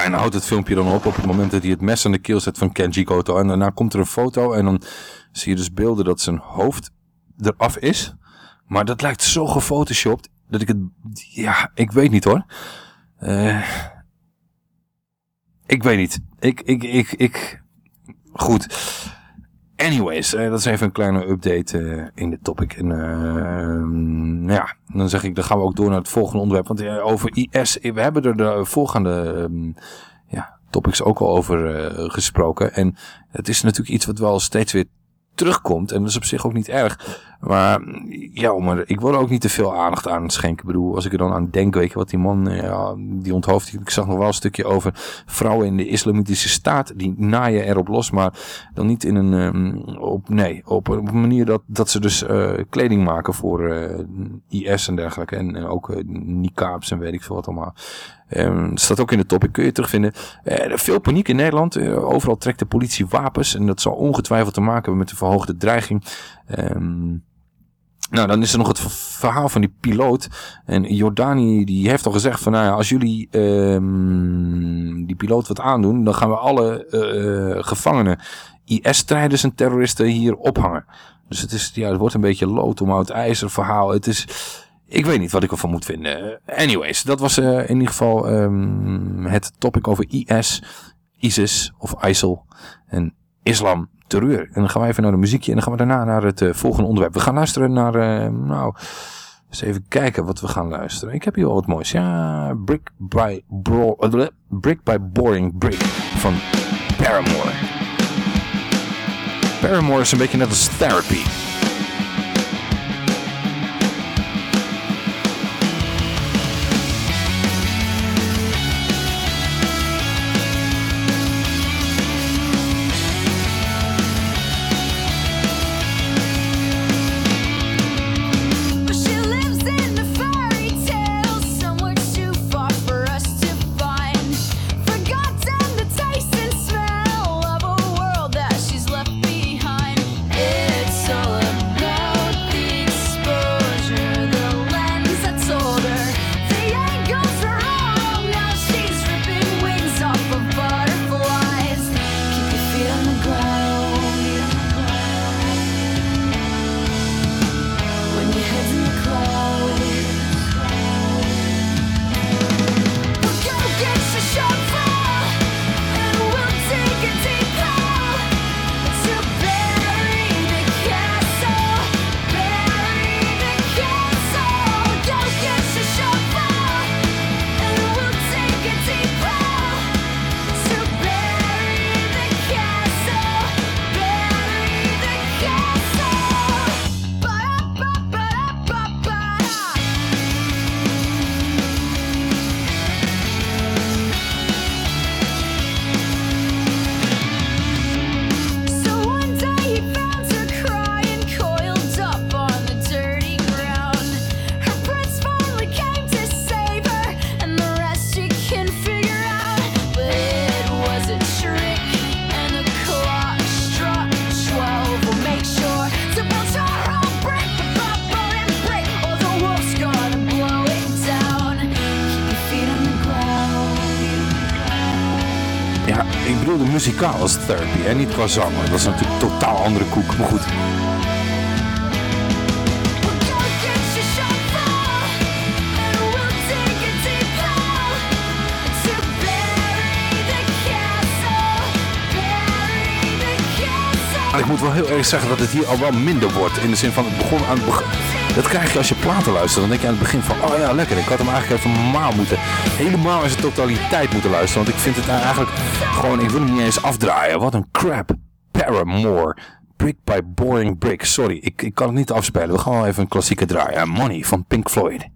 En houdt het filmpje dan op op het moment dat hij het mes aan de keel zet van Kenji Koto. En daarna komt er een foto en dan zie je dus beelden dat zijn hoofd eraf is. Maar dat lijkt zo gefotoshopt dat ik het... Ja, ik weet niet hoor. Eh, ik weet niet. Ik, ik, ik, ik... Goed. Anyways, eh, dat is even een kleine update eh, in de topic. En eh, ja, dan zeg ik, dan gaan we ook door naar het volgende onderwerp. Want over IS, we hebben er de voorgaande ehm, ja, topics ook al over gesproken. En het is natuurlijk iets wat wel steeds weer terugkomt. En dat is op zich ook niet erg. Maar ja, maar ik wil er ook niet te veel aandacht aan schenken. Ik bedoel, als ik er dan aan denk, weet je wat die man, eh, ja, die onthoofd. Ik zag nog wel een stukje over vrouwen in de islamitische staat. Die naaien erop los, maar dan niet in een, ehm, op, nee, op een manier dat, dat ze dus eh, kleding maken voor eh, IS en dergelijke. En ook uh, niqabs en weet ik veel wat allemaal. Um, staat ook in de topic, kun je terugvinden. Veel paniek in Nederland. Overal trekt de politie wapens. En dat zal ongetwijfeld te maken hebben met de verhoogde dreiging. Um, nou, dan is er nog het verhaal van die piloot. En Jordani die heeft al gezegd van, nou ja, als jullie um, die piloot wat aandoen, dan gaan we alle uh, gevangenen, IS-strijders en terroristen hier ophangen. Dus het, is, ja, het wordt een beetje lood om oud ijzer verhaal. Het is, ik weet niet wat ik ervan moet vinden. Anyways, dat was uh, in ieder geval um, het topic over IS, ISIS of ISIL en islam terreur. En dan gaan we even naar de muziekje en dan gaan we daarna naar het uh, volgende onderwerp. We gaan luisteren naar, uh, nou, eens even kijken wat we gaan luisteren. Ik heb hier al wat moois. Ja, Brick by, uh, Brick by Boring Brick van Paramore. Paramore is een beetje net als Therapy. Als therapy en niet qua zang. Dat is natuurlijk een totaal andere koek. Maar goed. Maar ik moet wel heel erg zeggen dat het hier al wel minder wordt. In de zin van het begon aan het begin. Dat krijg je als je platen luistert. Dan denk je aan het begin van, oh ja, lekker. Ik had hem eigenlijk even normaal moeten. Helemaal in zijn totaliteit moeten luisteren. Want ik vind het eigenlijk gewoon, ik wil hem niet eens afdraaien. Wat een crap. Paramore. Brick by Boring Brick. Sorry, ik, ik kan het niet afspelen. We gaan wel even een klassieke draaien. Money van Pink Floyd.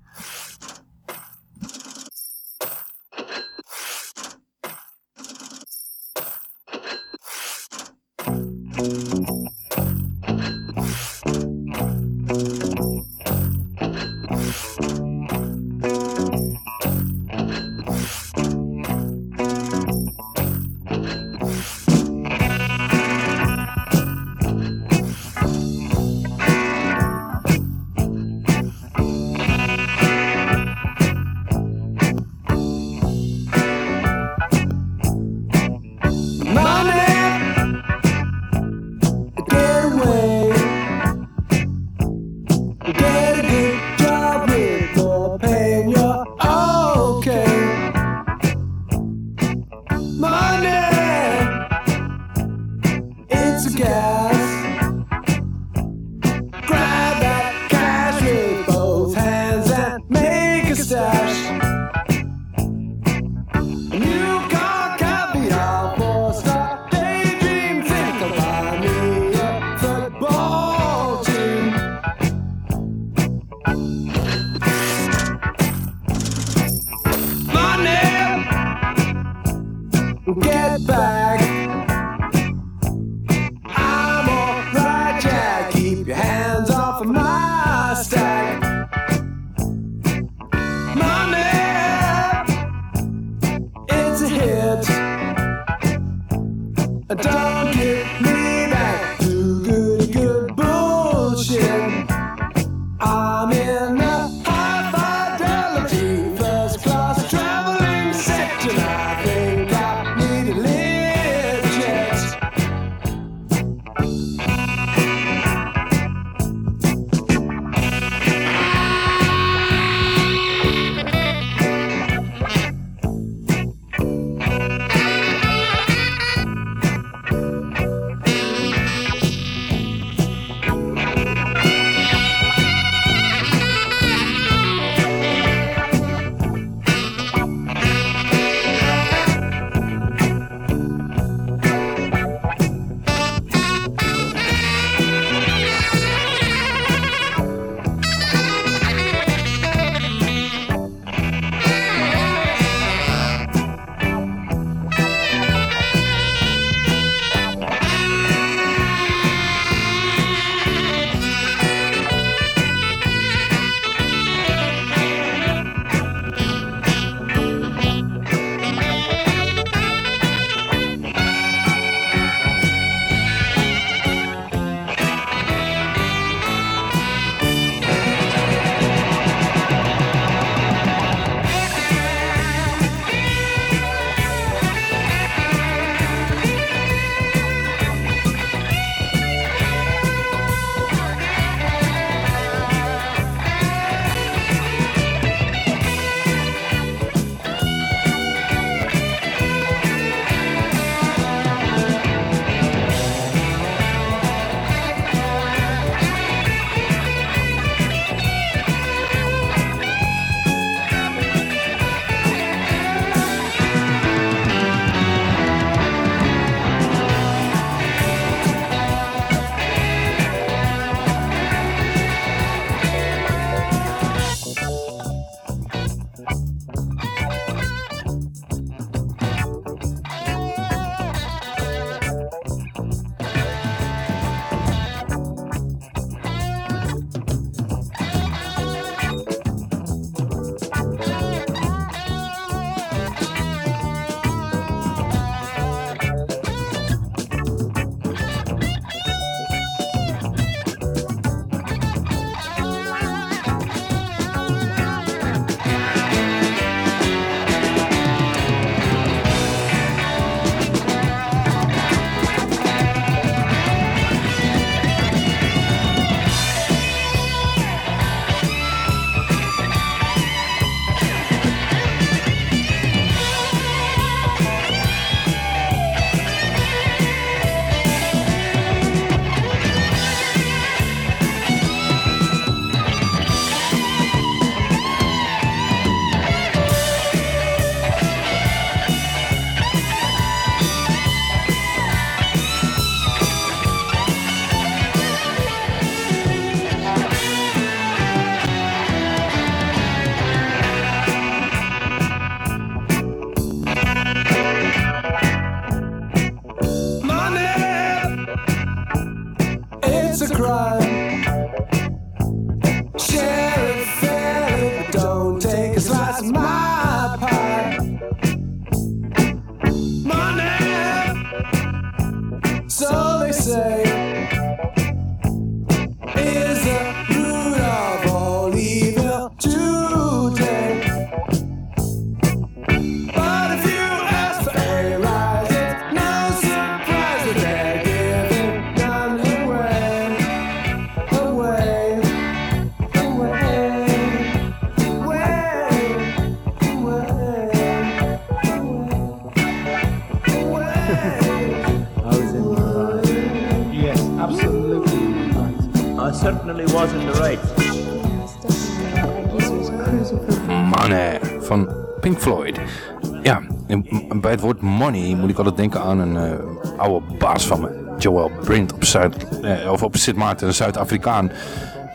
Moet ik altijd denken aan een eh, oude baas van me. Joel Brint op, Zuid, eh, of op Sint Maarten, een Zuid-Afrikaan.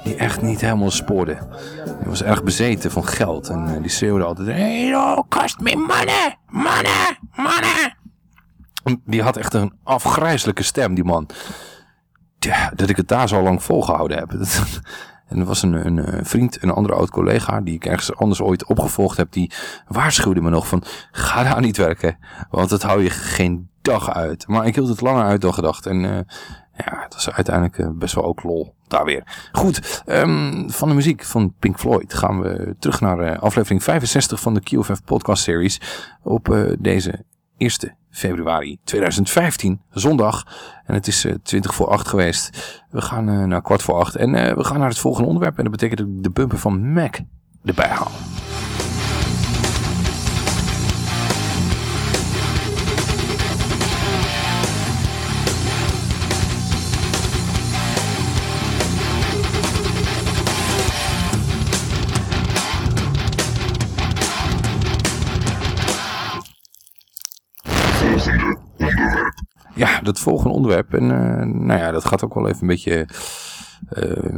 Die echt niet helemaal spoorde. Hij was erg bezeten van geld. En eh, die schreeuwde altijd... Hey, oh, kost me money, money, money. Die had echt een afgrijzelijke stem, die man. Dat ik het daar zo lang volgehouden heb. En er was een, een, eh, vriend, een andere oud collega, die ik ergens anders ooit opgevolgd heb, die waarschuwde me nog van, ga daar niet werken, want dat hou je geen dag uit. Maar ik hield het langer uit dan gedacht. En uh, ja, het was uiteindelijk uh, best wel ook lol daar weer. Goed, um, van de muziek van Pink Floyd gaan we terug naar aflevering 65 van de QFF podcast series op deze eerste februari 2015, zondag. En het is uh, 20 voor 8 geweest. We gaan uh, naar kwart voor 8 en uh, we gaan naar het volgende onderwerp. En dat betekent dat ik de bumper van Mac erbij haal. Ja, dat volgende onderwerp. En uh, nou ja, dat gaat ook wel even een beetje uh,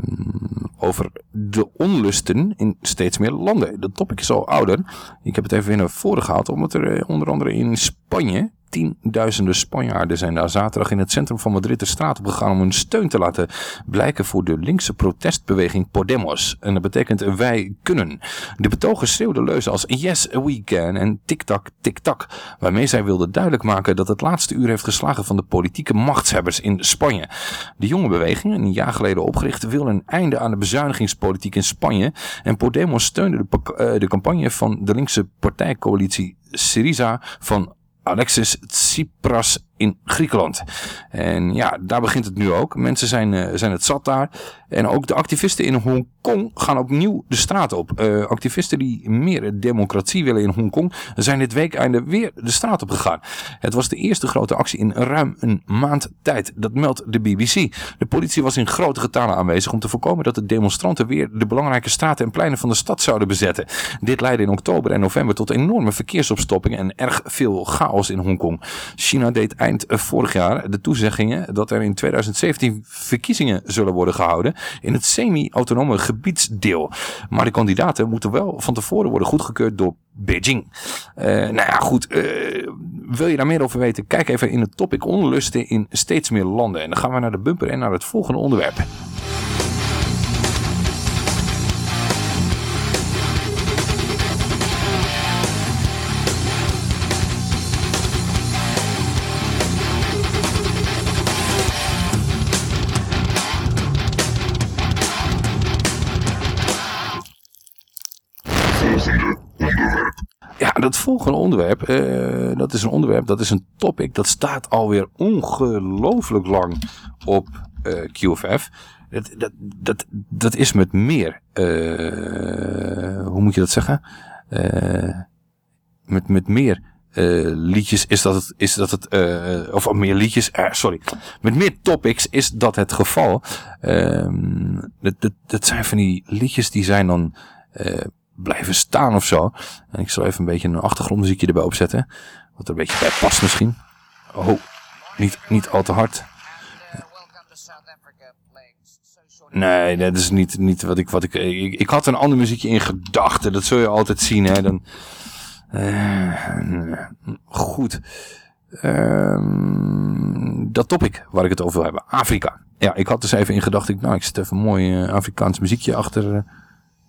over de onlusten in steeds meer landen. Dat topic is al ouder. Ik heb het even weer naar voren gehaald, omdat er uh, onder andere in Spanje tienduizenden Spanjaarden zijn daar zaterdag in het centrum van Madrid de straat op gegaan om hun steun te laten blijken voor de linkse protestbeweging Podemos. En dat betekent wij kunnen. De betogers schreeuwden leuzen als yes we can en tik-tak tik-tak, waarmee zij wilden duidelijk maken dat het laatste uur heeft geslagen van de politieke machtshebbers in Spanje. De jonge beweging, een jaar geleden opgericht, wil een einde aan de bezuinigingspolitiek in Spanje en Podemos steunde de, de campagne van de linkse partijcoalitie Syriza van Alexis Tsipras in Griekenland. En ja, daar begint het nu ook. Mensen zijn, uh, zijn het zat daar. En ook de activisten in Hongkong gaan opnieuw de straat op. Uh, activisten die meer democratie willen in Hongkong zijn dit week einde weer de straat op gegaan. Het was de eerste grote actie in ruim een maand tijd. Dat meldt de BBC. De politie was in grote getalen aanwezig om te voorkomen dat de demonstranten weer de belangrijke straten en pleinen van de stad zouden bezetten. Dit leidde in oktober en november tot enorme verkeersopstoppingen en erg veel chaos in Hongkong. China deed eind vorig jaar de toezeggingen dat er in 2017 verkiezingen zullen worden gehouden in het semi-autonome gebiedsdeel. Maar de kandidaten moeten wel van tevoren worden goedgekeurd door Beijing. Uh, nou ja, goed. Uh, wil je daar meer over weten? Kijk even in het topic onlusten in steeds meer landen. En dan gaan we naar de bumper en naar het volgende onderwerp. Ja, dat volgende onderwerp, uh, dat is een onderwerp, dat is een topic, dat staat alweer ongelooflijk lang op uh, QFF. Dat, dat, dat, dat is met meer, uh, hoe moet je dat zeggen? met, met meer liedjes is dat het, is dat het of meer liedjes, sorry, met meer topics is dat het geval. Ehm, dat, dat, dat zijn van die liedjes die zijn dan blijven staan of zo. En ik zal even een beetje een achtergrondmuziekje erbij opzetten. Wat er een beetje bij past misschien. Oh, niet, niet al te hard. Nee, dat is niet, niet wat ik... Wat ik, ik, ik had een ander muziekje in gedachten. Dat zul je altijd zien. Hè. Dan, uh, goed. Um, dat topic waar ik het over wil hebben. Afrika. Ja, ik had dus even in gedachten. Nou, ik zet even een mooi uh, Afrikaans muziekje achter...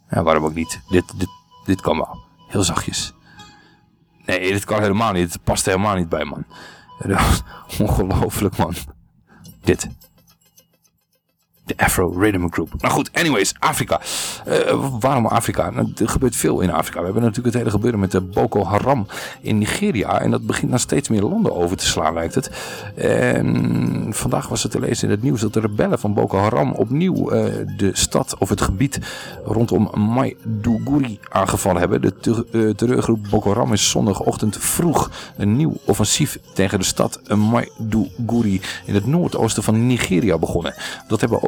Ja, waarom ook niet? Dit, dit, dit kan wel. Heel zachtjes. Nee, dit kan helemaal niet. Het past helemaal niet bij, man. Ongelooflijk, man. Dit. De Afro Rhythm Group. Nou goed, anyways, Afrika. Uh, waarom Afrika? Nou, er gebeurt veel in Afrika. We hebben natuurlijk het hele gebeuren met de Boko Haram in Nigeria. En dat begint naar steeds meer landen over te slaan, lijkt het. En vandaag was het te lezen in het nieuws dat de rebellen van Boko Haram opnieuw uh, de stad of het gebied rondom Maiduguri aangevallen hebben. De ter terreurgroep Boko Haram is zondagochtend vroeg een nieuw offensief tegen de stad Maiduguri in het noordoosten van Nigeria begonnen. Dat hebben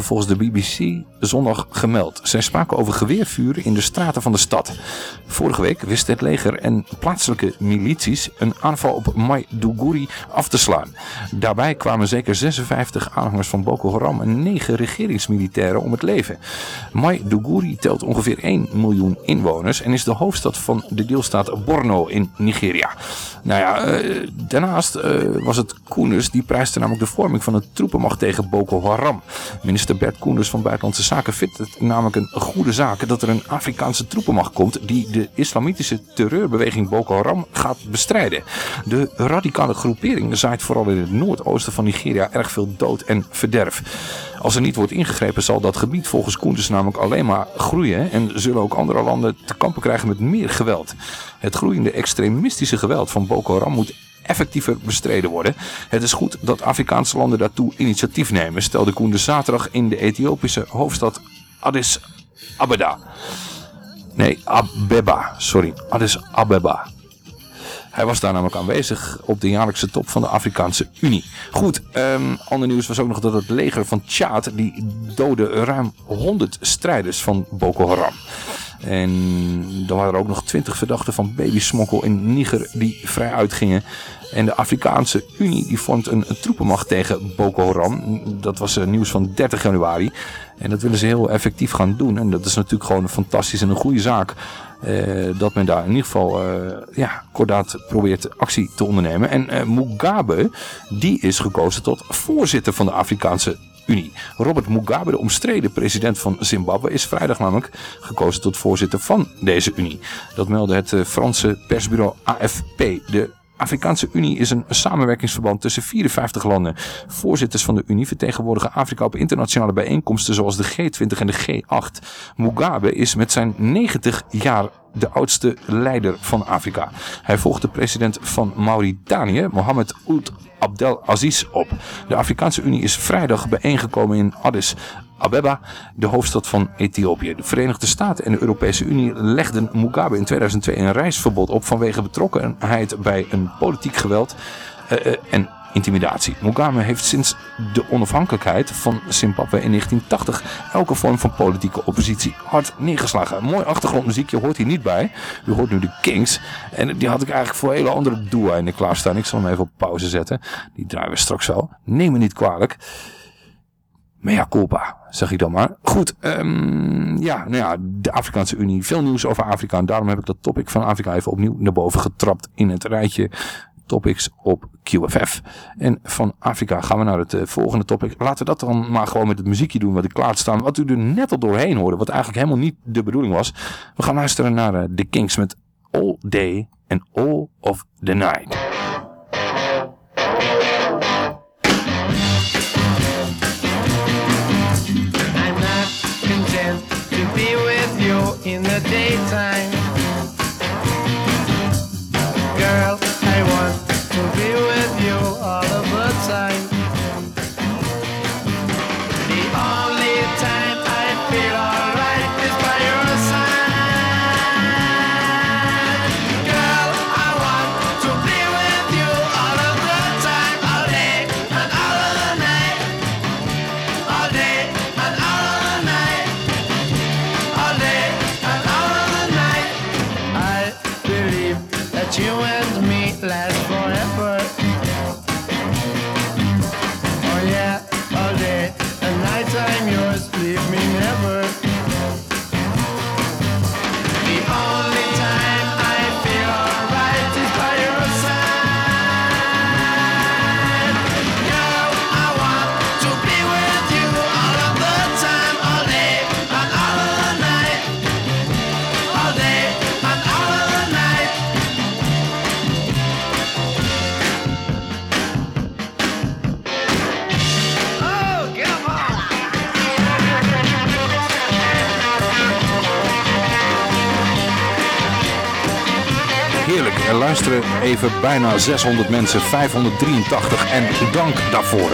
volgens de BBC zondag gemeld. Zij spraken over geweervuren in de straten van de stad. Vorige week wist het leger en plaatselijke milities een aanval op Maiduguri af te slaan. Daarbij kwamen zeker 56 aanhangers van Boko Haram en 9 regeringsmilitairen om het leven. Maiduguri telt ongeveer 1 miljoen inwoners en is de hoofdstad van de deelstaat Borno in Nigeria. Nou ja, eh, daarnaast eh, was het Koenders die prijste namelijk de vorming van een troepenmacht tegen Boko Haram. Minister Bert Koenders van Buitenlandse Zaken vindt het namelijk een goede zaak dat er een Afrikaanse troepenmacht komt die de islamitische terreurbeweging Boko Haram gaat bestrijden. De radicale groepering zaait vooral in het noordoosten van Nigeria erg veel dood en verderf. Als er niet wordt ingegrepen zal dat gebied volgens Koenders namelijk alleen maar groeien en zullen ook andere landen te kampen krijgen met meer geweld. Het groeiende extremistische geweld van Boko Haram moet effectiever bestreden worden. Het is goed dat Afrikaanse landen daartoe initiatief nemen, stelde Koenders zaterdag in de Ethiopische hoofdstad Addis Abeba. Nee, Abeba, sorry, Addis Abeba. Hij was daar namelijk aanwezig op de jaarlijkse top van de Afrikaanse Unie. Goed, ehm, ander nieuws was ook nog dat het leger van Tjaad, die doodde ruim 100 strijders van Boko Haram. En dan waren er ook nog 20 verdachten van babysmokkel in Niger die vrij uitgingen. En de Afrikaanse Unie die vormt een, troepenmacht tegen Boko Haram. Dat was eh, nieuws van 30 januari. En dat willen ze heel effectief gaan doen. En dat is natuurlijk gewoon fantastisch en een goede zaak. eh, dat men daar in ieder geval eh, ja, kordaat probeert actie te ondernemen. En Mugabe, die is gekozen tot voorzitter van de Afrikaanse Unie. Robert Mugabe, de omstreden president van Zimbabwe, is vrijdag namelijk gekozen tot voorzitter van deze Unie. Dat meldde het eh, Franse persbureau AFP. De Afrikaanse Unie is een samenwerkingsverband tussen 54 landen. Voorzitters van de Unie vertegenwoordigen Afrika op internationale bijeenkomsten zoals de G20 en de G8. Mugabe is met zijn 90 jaar de oudste leider van Afrika. Hij volgt de president van Mauritanië, Mohamed Ould Abdel Aziz, op. De Afrikaanse Unie is vrijdag bijeengekomen in Addis Abeba, de hoofdstad van Ethiopië. De Verenigde Staten en de Europese Unie legden Mugabe in 2002 een reisverbod op vanwege betrokkenheid bij een politiek geweld eh, eh, en intimidatie. Mugabe heeft sinds de onafhankelijkheid van Zimbabwe in 1980 elke vorm van politieke oppositie hard neergeslagen. Mooi achtergrondmuziekje hoort hier niet bij. U hoort nu de Kings. En die had ik eigenlijk voor hele andere doeleinden klaarstaan. Ik zal hem even op pauze zetten. Die draaien we straks wel. Neem me niet kwalijk. Mea culpa, zeg ik dan maar. Goed, ehm, ja, nou ja, de Afrikaanse Unie. Veel nieuws over Afrika. En daarom heb ik dat topic van Afrika even opnieuw naar boven getrapt in het rijtje topics op QFF. En van Afrika gaan we naar het eh, volgende topic. Laten we dat dan maar gewoon met het muziekje doen wat ik klaarstaan. Wat u er net al doorheen hoorde. Wat eigenlijk helemaal niet de bedoeling was. We gaan luisteren naar eh, The Kings met All Day and All of the Night. The even bijna 600 mensen, 583 en dank daarvoor.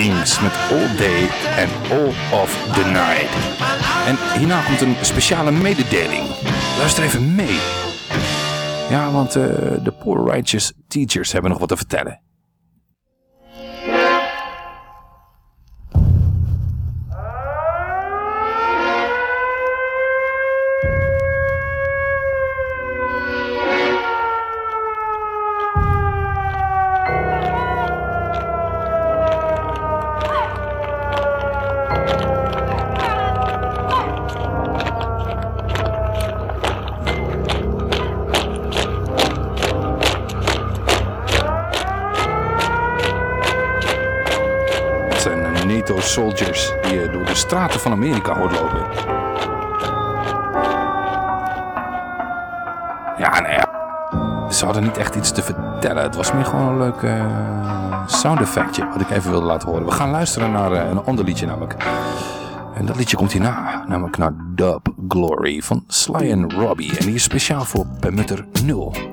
Prince met All Day and All of the Night. En hierna komt een speciale mededeling. Luister even mee. Ja, want eh, de Poor Righteous Teachers hebben nog wat te vertellen. Straten van Amerika hoort lopen. Ja, ja. Ze hadden niet echt iets te vertellen. Het was meer gewoon een leuk eh, sound effectje wat ik even wilde laten horen. We gaan luisteren naar eh, een ander liedje namelijk. En dat liedje komt hierna, namelijk naar Dub Glory van Sly and Robbie. En die is speciaal voor Permutter 0.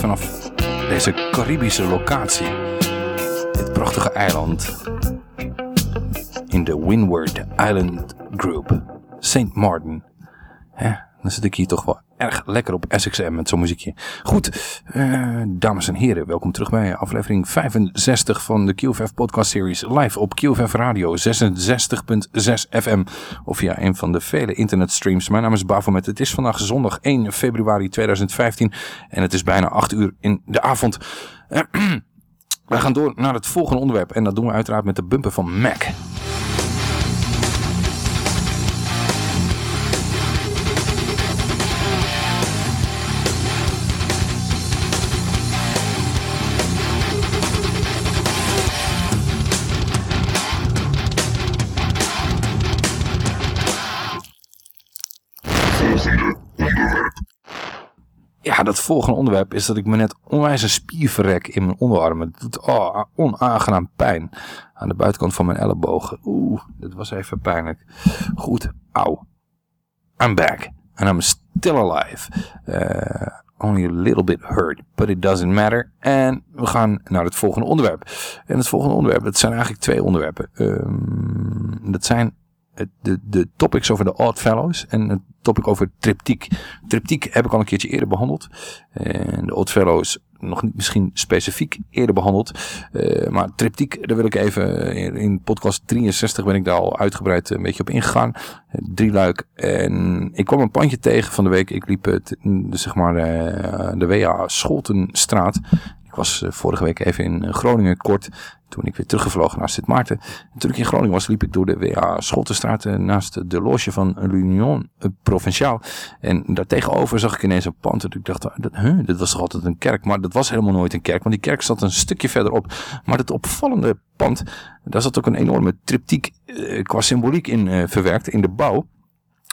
Vanaf deze Caribische locatie, dit prachtige eiland, in de Windward Island Group, St. Martin, hè, dan zit ik hier toch wel lekker op SXM met zo'n muziekje. Goed, eh, dames en heren, welkom terug bij aflevering 65 van de QFF podcast series live op QFF Radio 66.6 FM of via een van de vele internetstreams. Mijn naam is Bafomet. Het is vandaag zondag 1 februari 2015 en het is bijna 8 uur in de avond. We gaan door naar het volgende onderwerp en dat doen we uiteraard met de bumper van Mac. Ja, dat volgende onderwerp is dat ik me net onwijs een spier verrek in mijn onderarmen. Het doet oh, onaangenaam pijn aan de buitenkant van mijn ellebogen. Oeh, dat was even pijnlijk. Goed, auw. I'm back. And I'm still alive. Uh, only a little bit hurt, but it doesn't matter. En we gaan naar het volgende onderwerp. En het volgende onderwerp, het zijn eigenlijk twee onderwerpen. Um, dat zijn de, de topics over de Odd Fellows en het topic over triptiek. Triptiek heb ik al een keertje eerder behandeld. En de Odd Fellows nog niet misschien specifiek eerder behandeld. Uh, maar triptiek, daar wil ik even, in, in, podcast 63 ben ik daar al uitgebreid een beetje op ingegaan. Uh, drie luik. En ik kwam een pandje tegen van de week. Ik liep het, zeg maar de WA Scholtenstraat. Ik was vorige week even in Groningen kort. Toen ik weer teruggevlogen naar Sint Maarten. En toen ik in Groningen was, liep ik door de WA Schottenstraat naast de loge van l'Union Provinciaal. En daartegenover zag ik ineens een pand. En ik dacht, dat, huh, dit was toch altijd een kerk? Maar dat was helemaal nooit een kerk, want die kerk zat een stukje verderop. Maar het opvallende pand, daar zat ook een enorme triptiek eh, qua symboliek in verwerkt in de bouw.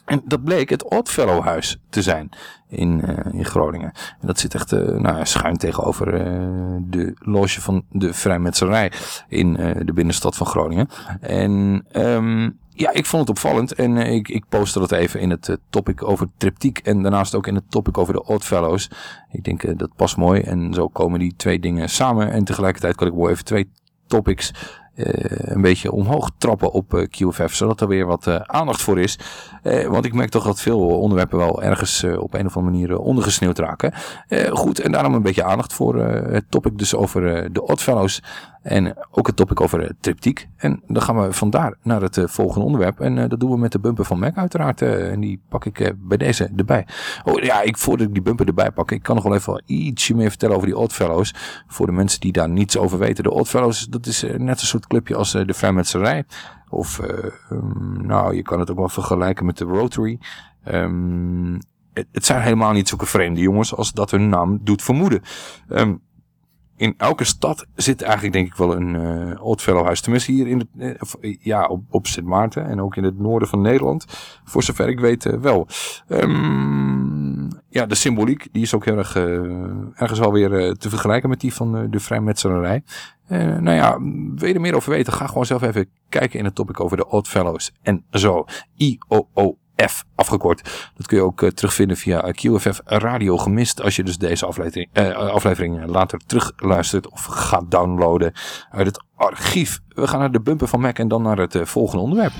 En dat bleek het Oddfellow huis te zijn in, uh, in Groningen. En dat zit echt uh, nou, schuin tegenover uh, de loge van de vrijmetselarij in de binnenstad van Groningen. En um, ja, ik vond het opvallend en ik, ik postte dat even in het topic over triptiek en daarnaast ook in het topic over de Oddfellows. Ik denk dat past mooi en zo komen die twee dingen samen en tegelijkertijd kan ik wel even twee topics een beetje omhoog trappen op uh, QFF, zodat er weer wat uh, aandacht voor is. want ik merk toch dat veel onderwerpen wel ergens op een of andere manier ondergesneeuwd raken. goed, en daarom een beetje aandacht voor het topic dus over de Oddfellows. En ook het topic over triptiek. En dan gaan we vandaar naar het volgende onderwerp. En dat doen we met de bumper van Mac uiteraard. en die pak ik bij deze erbij. Oh ja, ik, voordat ik die bumper erbij pak, ik kan nog wel even ietsje meer vertellen over die Oddfellows. Voor de mensen die daar niets over weten. De Oddfellows, dat is net een soort clubje als de vrijmetserij. Of, uh, um, nou, je kan het ook wel vergelijken met de Rotary. Um, het, zijn helemaal niet zulke vreemde jongens als dat hun naam doet vermoeden. Um, in elke stad zit eigenlijk denk ik wel een uh, Oddfellow huis. Tenminste hier in het, uh, ja, op, op Sint Maarten en ook in het noorden van Nederland. Voor zover ik weet wel. Um, ja, de symboliek die is ook heel erg, ergens wel weer te vergelijken met die van de vrijmetselarij. nou ja, wil je er meer over weten? Ga gewoon zelf even kijken in het topic over de Oddfellows en zo. I-O-O F afgekort. Dat kun je ook uh, terugvinden via QFF Radio Gemist. Als je dus deze aflevering, uh, aflevering later terugluistert of gaat downloaden uit het archief. We gaan naar de bumper van Mac en dan naar het volgende onderwerp.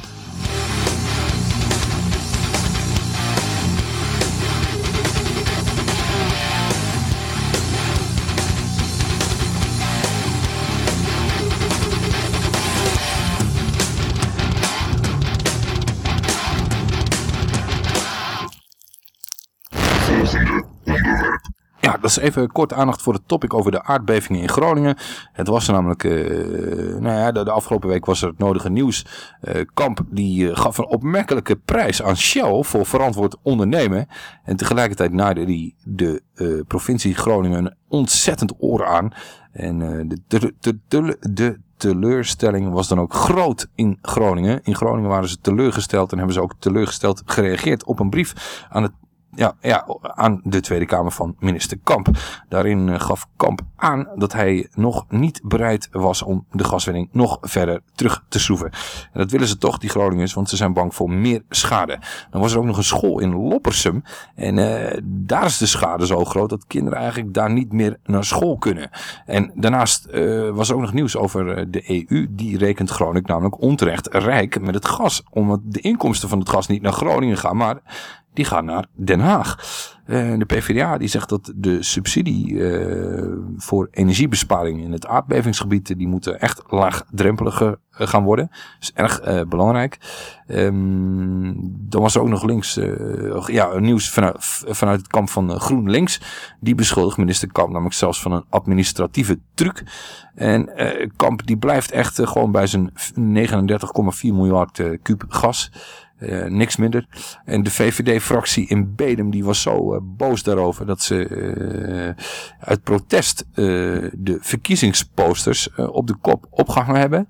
Even kort aandacht voor het topic over de aardbevingen in Groningen. Het was er namelijk, uh, nou ja, de, afgelopen week was er het nodige nieuws. Uh, Kamp die uh, gaf een opmerkelijke prijs aan Shell voor verantwoord ondernemen. En tegelijkertijd naaide die de provincie Groningen een ontzettend oor aan. En de, de, de, de teleurstelling was dan ook groot in Groningen. In Groningen waren ze teleurgesteld en hebben ze ook teleurgesteld gereageerd op een brief aan het ja, ja, aan de Tweede Kamer van minister Kamp. Daarin eh, gaf Kamp aan dat hij nog niet bereid was om de gaswinning nog verder terug te schroeven. En dat willen ze toch, die Groningers, want ze zijn bang voor meer schade. Dan was er ook nog een school in Loppersum. En uh, daar is de schade zo groot dat kinderen eigenlijk daar niet meer naar school kunnen. En daarnaast uh, was er ook nog nieuws over de EU. Die rekent Groningen namelijk onterecht rijk met het gas. Omdat de inkomsten van het gas niet naar Groningen gaan, maar die gaan naar Den Haag. Uh, de PvdA die zegt dat de subsidie uh, voor energiebesparing in het aardbevingsgebied, die moeten echt laagdrempeliger gaan worden. Dat is erg uh, belangrijk. Um, dan was er ook nog links, ja, nieuws vanuit, vanuit het kamp van GroenLinks. Die beschuldigt minister Kamp namelijk zelfs van een administratieve truc. En Kamp die blijft echt gewoon bij zijn 39,4 miljard kuub gas. Eh, niks minder. En de VVD-fractie in Bedum die was zo eh, boos daarover dat ze eh, uit protest de verkiezingsposters op de kop opgehangen hebben.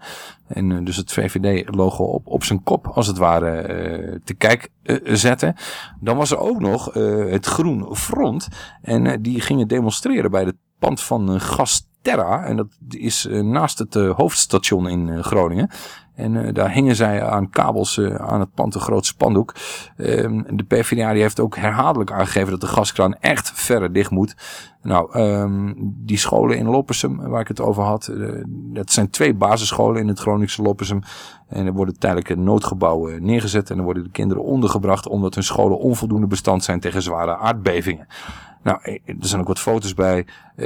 En dus het VVD-logo op, op zijn kop als het ware te kijk zetten. Dan was er ook nog het Groen Front. En die gingen demonstreren bij het pand van Gasterra. En dat is naast het hoofdstation in Groningen. En eh, daar hingen zij aan kabels eh, aan het pand een spandoek. Ehm, de PvdA die heeft ook herhaaldelijk aangegeven dat de gaskraan echt verre dicht moet. Nou, ehm, die scholen in Loppersum, waar ik het over had, eh, dat zijn twee basisscholen in het Groningse Loppersum. En er worden tijdelijke noodgebouwen neergezet en er worden de kinderen ondergebracht omdat hun scholen onvoldoende bestand zijn tegen zware aardbevingen. Nou, eh, er zijn ook wat foto's bij. Eh,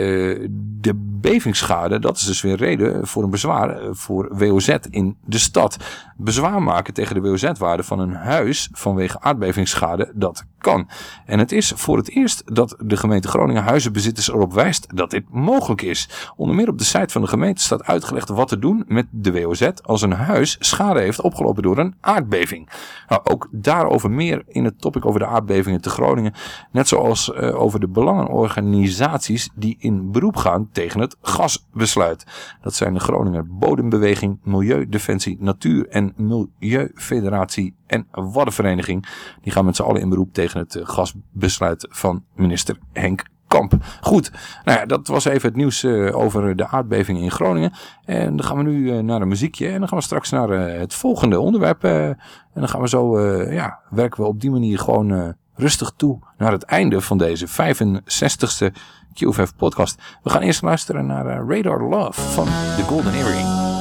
de bevingsschade, dat is dus weer reden voor een bezwaar eh, voor WOZ in de stad. Bezwaar maken tegen de WOZ-waarde van een huis vanwege aardbevingsschade, dat kan. En het is voor het eerst dat de gemeente Groningen huizenbezitters erop wijst dat dit mogelijk is. Onder meer op de site van de gemeente staat uitgelegd wat te doen met de WOZ als een huis schade heeft opgelopen door een aardbeving. Nou, ook daarover meer in het topic over de aardbevingen te Groningen. Net zoals eh, over de belangenorganisaties die in beroep gaan tegen het gasbesluit. Dat zijn de Groninger Bodembeweging, Milieudefensie, Natuur- en Milieufederatie en Waddenvereniging. Die gaan met z'n allen in beroep tegen het eh, gasbesluit van minister Henk Kamp. Goed, nou ja, dat was even het nieuws eh, over de aardbevingen in Groningen. En dan gaan we nu eh, naar een muziekje en dan gaan we straks naar het volgende onderwerp. en dan gaan we zo, ja, werken we op die manier gewoon rustig toe naar het einde van deze 65ste QFF podcast. We gaan eerst luisteren naar eh, Radar Love van The Golden Earring.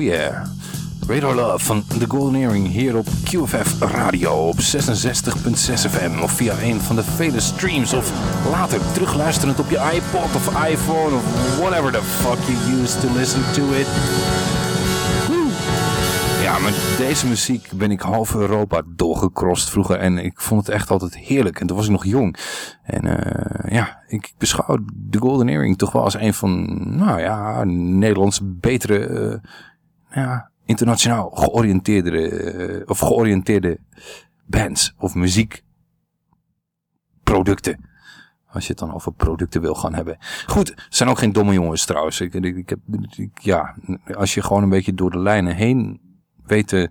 Oh yeah. Radar Love van The Golden Earring hier op QFF Radio op 66.6 FM of via een van de vele streams of later terugluisterend op je iPod of iPhone of whatever the fuck you use to listen to it. Ja, met deze muziek ben ik half Europa doorgecrossed vroeger en ik vond het echt altijd heerlijk. En toen was ik nog jong. En eh, ja, ik beschouw The Golden Earring toch wel als een van, nou ja, Nederlands betere, eh, ja, internationaal georiënteerde, eh, of georiënteerde bands of muziekproducten. Als je het dan over producten wil gaan hebben. Goed, het zijn ook geen domme jongens trouwens. Ik, ik, heb, ja, als je gewoon een beetje door de lijnen heen weet te...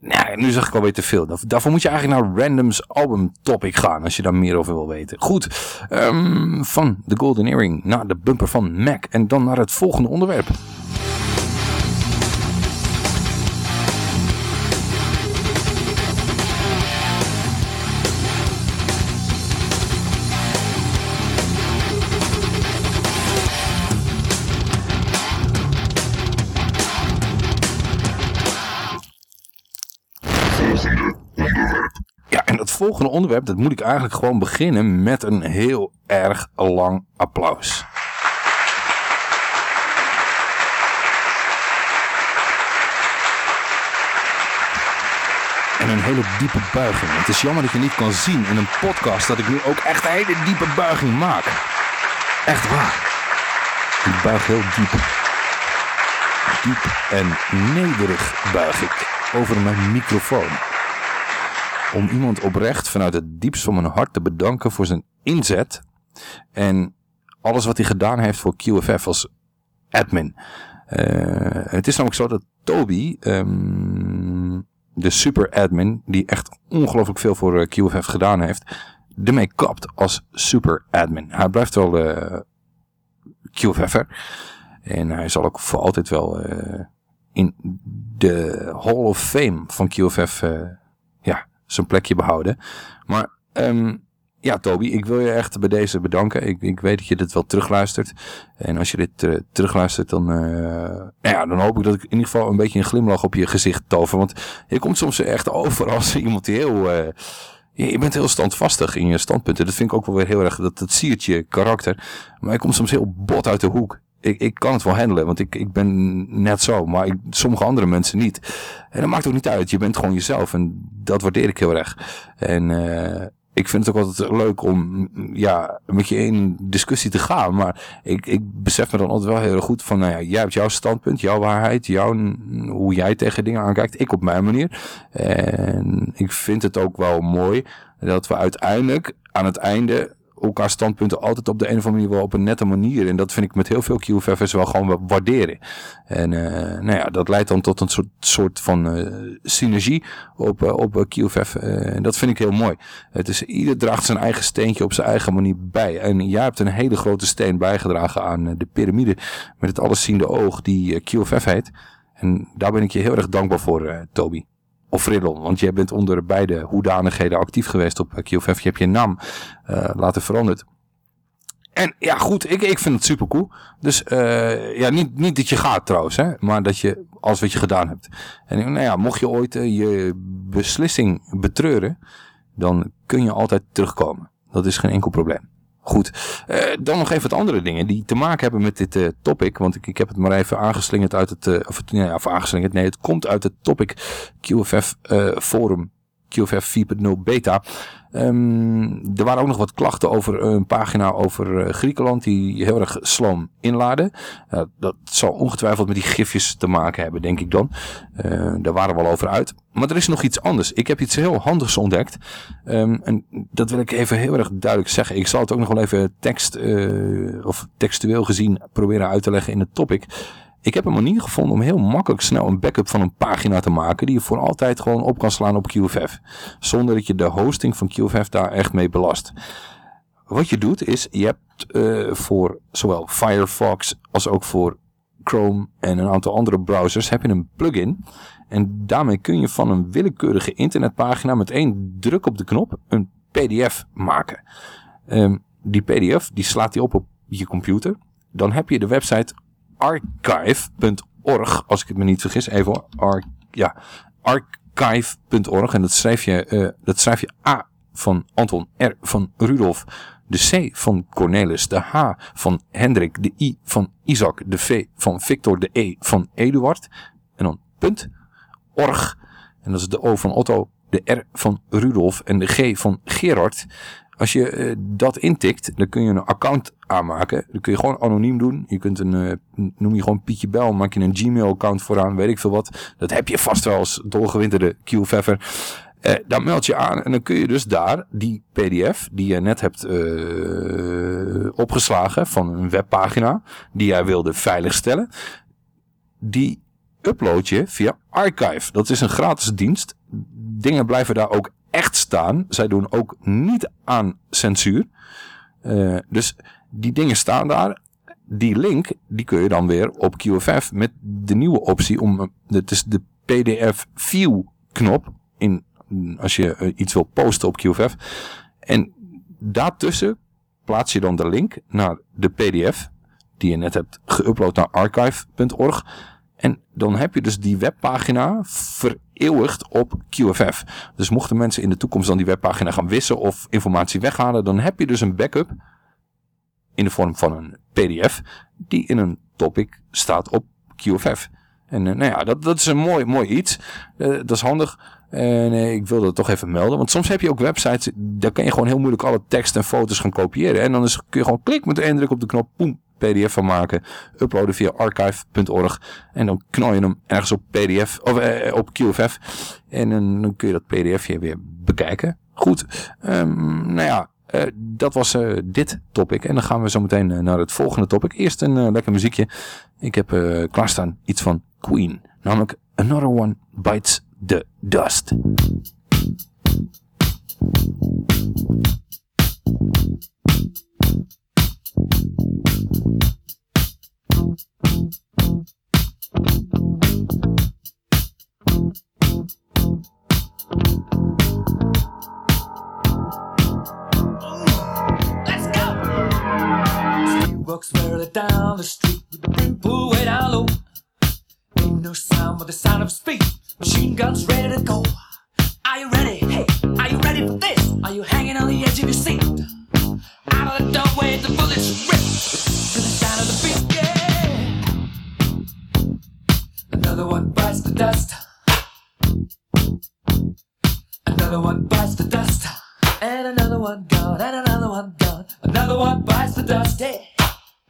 Nou, nu zeg ik alweer te veel. Daar- Daarvoor moet je eigenlijk naar Random's album topic gaan. Als je daar meer over wil weten. Goed, ehm, van The Golden Earring naar de bumper van Mac. En dan naar het volgende onderwerp. Volgende onderwerp, dat moet ik eigenlijk gewoon beginnen met een heel erg lang applaus. En een hele diepe buiging. Het is jammer dat je niet kan zien in een podcast dat ik nu ook echt een hele diepe buiging maak. Echt waar. Ik buig heel diep. Diep en nederig buig ik over mijn microfoon om iemand oprecht vanuit het diepst van mijn hart te bedanken voor zijn inzet en alles wat hij gedaan heeft voor QFF als admin. Eh, het is namelijk zo dat Toby, ehm, de super admin, die echt ongelooflijk veel voor eh, QFF gedaan heeft, ermee kapt als super admin. Hij blijft wel eh QFF'er en hij zal ook voor altijd wel in de Hall of Fame van QFF ja, zijn plekje behouden. Maar ehm, ja, Toby, ik wil je echt bij deze bedanken. Ik, ik weet dat je dit wel terugluistert. En als je dit eh, terugluistert, dan, eh, nou ja, dan hoop ik dat ik in ieder geval een beetje een glimlach op je gezicht tover. Want je komt soms echt over als iemand die heel... eh, je je bent heel standvastig in je standpunten. Dat vind ik ook wel weer heel erg, dat, dat siert je karakter. Maar je komt soms heel bot uit de hoek. Ik, ik kan het wel handelen, want ik, ik ben net zo. Maar ik, sommige andere mensen niet. En dat maakt ook niet uit. Je bent gewoon jezelf. En dat waardeer ik heel erg. En eh, ik vind het ook altijd leuk om ja, met je in discussie te gaan. Maar ik, ik besef me dan altijd wel heel goed van... Nou ja, jij hebt jouw standpunt, jouw waarheid, jouw, hoe jij tegen dingen aankijkt. Ik op mijn manier. En ik vind het ook wel mooi dat we uiteindelijk aan het einde elkaar standpunten altijd op de een of andere manier wel op een nette manier. En dat vind ik met heel veel QFF'ers wel gewoon wa- waarderen. En eh, nou ja, dat leidt dan tot een soort, soort van eh, synergie op, eh, op QFF. En dat vind ik heel mooi. Het is, ieder draagt zijn eigen steentje op zijn eigen manier bij. En jij hebt een hele grote steen bijgedragen aan de piramide met het allesziende oog die QFF heet. En daar ben ik je heel erg dankbaar voor, Toby. Of Riddle, want jij bent onder beide hoedanigheden actief geweest op eh, QFF. Je hebt je naam eh, laten veranderd. En ja, goed, ik, ik vind het super cool. Dus eh, ja, niet, niet dat je gaat trouwens, hè, maar dat je alles wat je gedaan hebt. En nou ja, mocht je ooit eh, je beslissing betreuren, dan kun je altijd terugkomen. Dat is geen enkel probleem. Goed, Eh, dan nog even wat andere dingen die te maken hebben met dit eh, topic. Want ik, ik heb het maar even aangeslingerd uit het, eh, of, nee, ja, of aangeslingerd, nee, het komt uit het topic QFF forum. QFF 4.0 beta. Ehm, er waren ook nog wat klachten over een pagina over eh, Griekenland die heel erg sloom inladen. Dat zal ongetwijfeld met die gifjes te maken hebben, denk ik dan. Eh, daar waren we al over uit. Maar er is nog iets anders. Ik heb iets heel handigs ontdekt. Ehm, en dat wil ik even heel erg duidelijk zeggen. Ik zal het ook nog wel even tekst, eh, of textueel gezien proberen uit te leggen in het topic. Ik heb een manier gevonden om heel makkelijk snel een backup van een pagina te maken die je voor altijd gewoon op kan slaan op QFF. Zonder dat je de hosting van QFF daar echt mee belast. Wat je doet is, je hebt eh, voor zowel Firefox als ook voor Chrome en een aantal andere browsers heb je een plugin. En daarmee kun je van een willekeurige internetpagina met één druk op de knop een pdf maken. Ehm, die pdf die slaat hij op op je computer. Dan heb je de website archive.org, als ik het me niet vergis. Even. Ar ja, archive.org. En dat schrijf, je, eh, dat schrijf je A van Anton, R van Rudolf, de C van Cornelis, de H van Hendrik, de I van Isaac, de V van Victor, de E van Eduard. En dan punt, org. En dat is de O van Otto, de R van Rudolf en de G van Gerard. Als je eh, dat intikt, dan kun je een account aanmaken. Dan kun je gewoon anoniem doen. Je kunt een, eh, noem je gewoon Pietje Bel, maak je een Gmail account vooraan, weet ik veel wat. Dat heb je vast wel als doorgewinterde QFF'er. Eh, dan meld je aan en dan kun je dus daar die pdf die je net hebt opgeslagen van een webpagina die jij wilde veiligstellen, die upload je via Archive. Dat is een gratis dienst. Dingen blijven daar ook echt staan. Zij doen ook niet aan censuur. Eh, dus die dingen staan daar. Die link, die kun je dan weer op QFF met de nieuwe optie om, het is de PDF view knop in, als je eh, iets wil posten op QFF. En daartussen plaats je dan de link naar de PDF die je net hebt geüpload naar archive.org. En dan heb je dus die webpagina vereeuwigd op QFF. Dus mochten mensen in de toekomst dan die webpagina gaan wissen of informatie weghalen, dan heb je dus een backup in de vorm van een PDF die in een topic staat op QFF. En eh, nou ja, dat, dat is een mooi, mooi iets. Eh, dat is handig. En eh, ik wilde het toch even melden. Want soms heb je ook websites, daar kan je gewoon heel moeilijk alle tekst en foto's gaan kopiëren. En dan is, kun je gewoon klik met één druk op de knop, poem, pdf van maken. Uploaden via archive.org. En dan knal je hem ergens op pdf, of eh, op QFF. En dan, dan kun je dat pdfje weer bekijken. Goed, Ehm, nou ja, eh, dat was eh, dit topic. En dan gaan we zo meteen eh, naar het volgende topic. Eerst een eh, lekker muziekje. Ik heb eh, klaarstaan iets van Queen. Namelijk Another One Bites the Dust. Walks further down the street with the brim pulled way down low. Ain't no sound but the sound of speed. Machine guns ready to go. Are you ready? Hey, are you ready for this? Are you hanging on the edge of your seat? Out of the doorway, the bullets rip to the sound of the beat. Yeah. Another one bites the dust. Another one bites the dust. And another one gone, and another one gone. Another one bites the dust. Hey,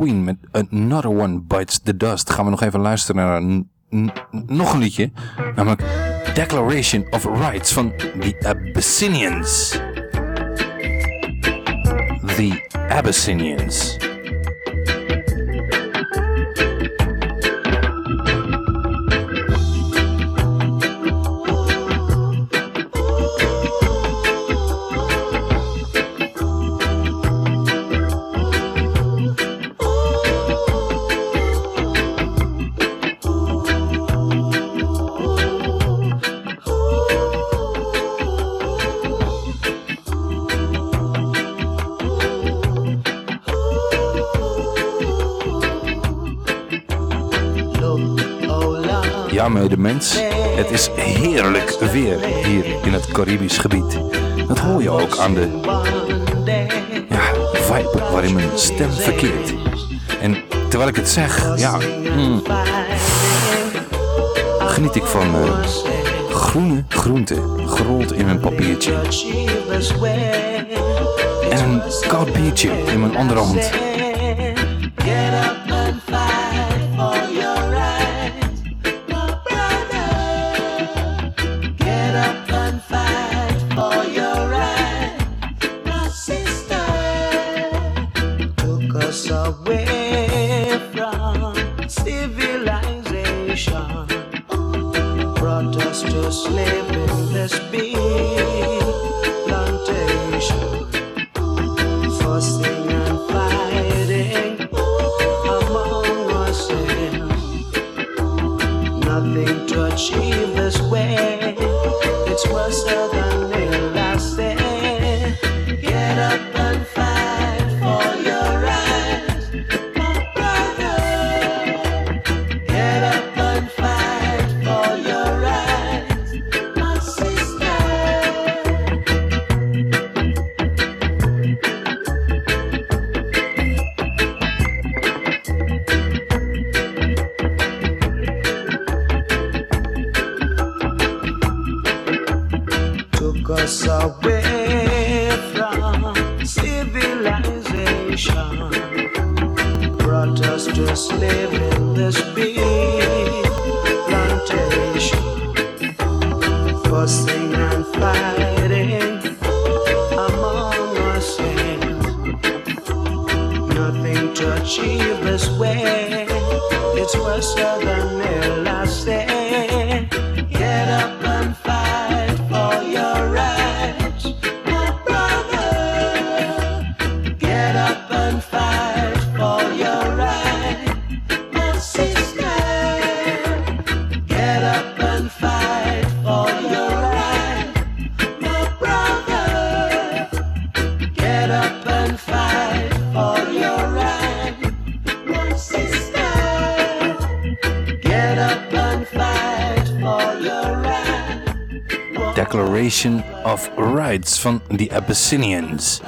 Queen met Another One Bites the Dust. Gaan we nog even luisteren naar nog een liedje. Namelijk Declaration of Rights van The Abyssinians. The Abyssinians. mens. Het is heerlijk weer hier in het Caribisch gebied. Dat hoor je ook aan de ja, vibe waarin mijn stem verkeert. En terwijl ik het zeg, ja, hmm, geniet ik van eh, groene groenten gerold in een papiertje. En een koud biertje in mijn andere hand. Abyssinians.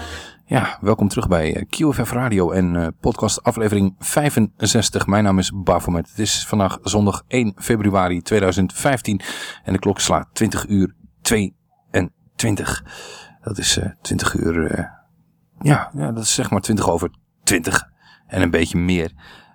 Ja, welkom terug bij eh, QFF Radio en eh, podcast aflevering 65. Mijn naam is Bafomet. Het is vandaag zondag 1 februari 2015 en de klok slaat 20 uur 22. Dat is eh, 20 uur, ja, ja, dat is zeg maar 20 over 20 en een beetje meer.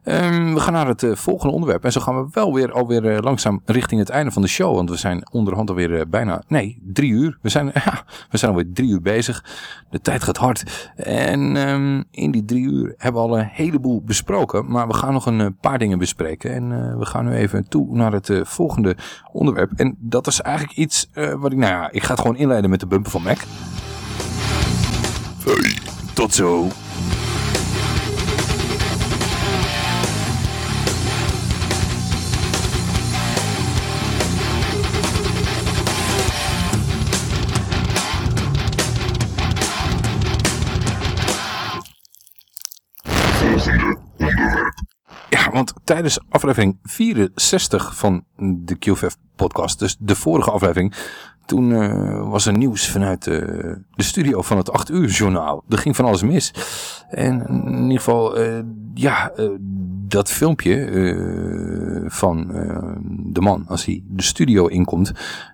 Ehm, we gaan naar het eh, volgende onderwerp. En zo gaan we wel weer alweer eh, langzaam richting het einde van de show. Want we zijn onderhand alweer eh, bijna, nee, drie uur. We zijn, ja, we zijn alweer drie uur bezig. De tijd gaat hard. En ehm, in die drie uur hebben we al een heleboel besproken. Maar we gaan nog een paar dingen bespreken. En we gaan nu even toe naar het volgende onderwerp. En dat is eigenlijk iets wat ik, nou ja, ik ga het gewoon inleiden met de bumper van Mac. Hey, tot zo. Ja, want tijdens aflevering 64 van de QVF podcast, dus de vorige aflevering, toen eh, was er nieuws vanuit eh, de studio van het 8 uur journaal. Er ging van alles mis. En in ieder geval, eh, ja, dat filmpje van de man als hij de studio inkomt,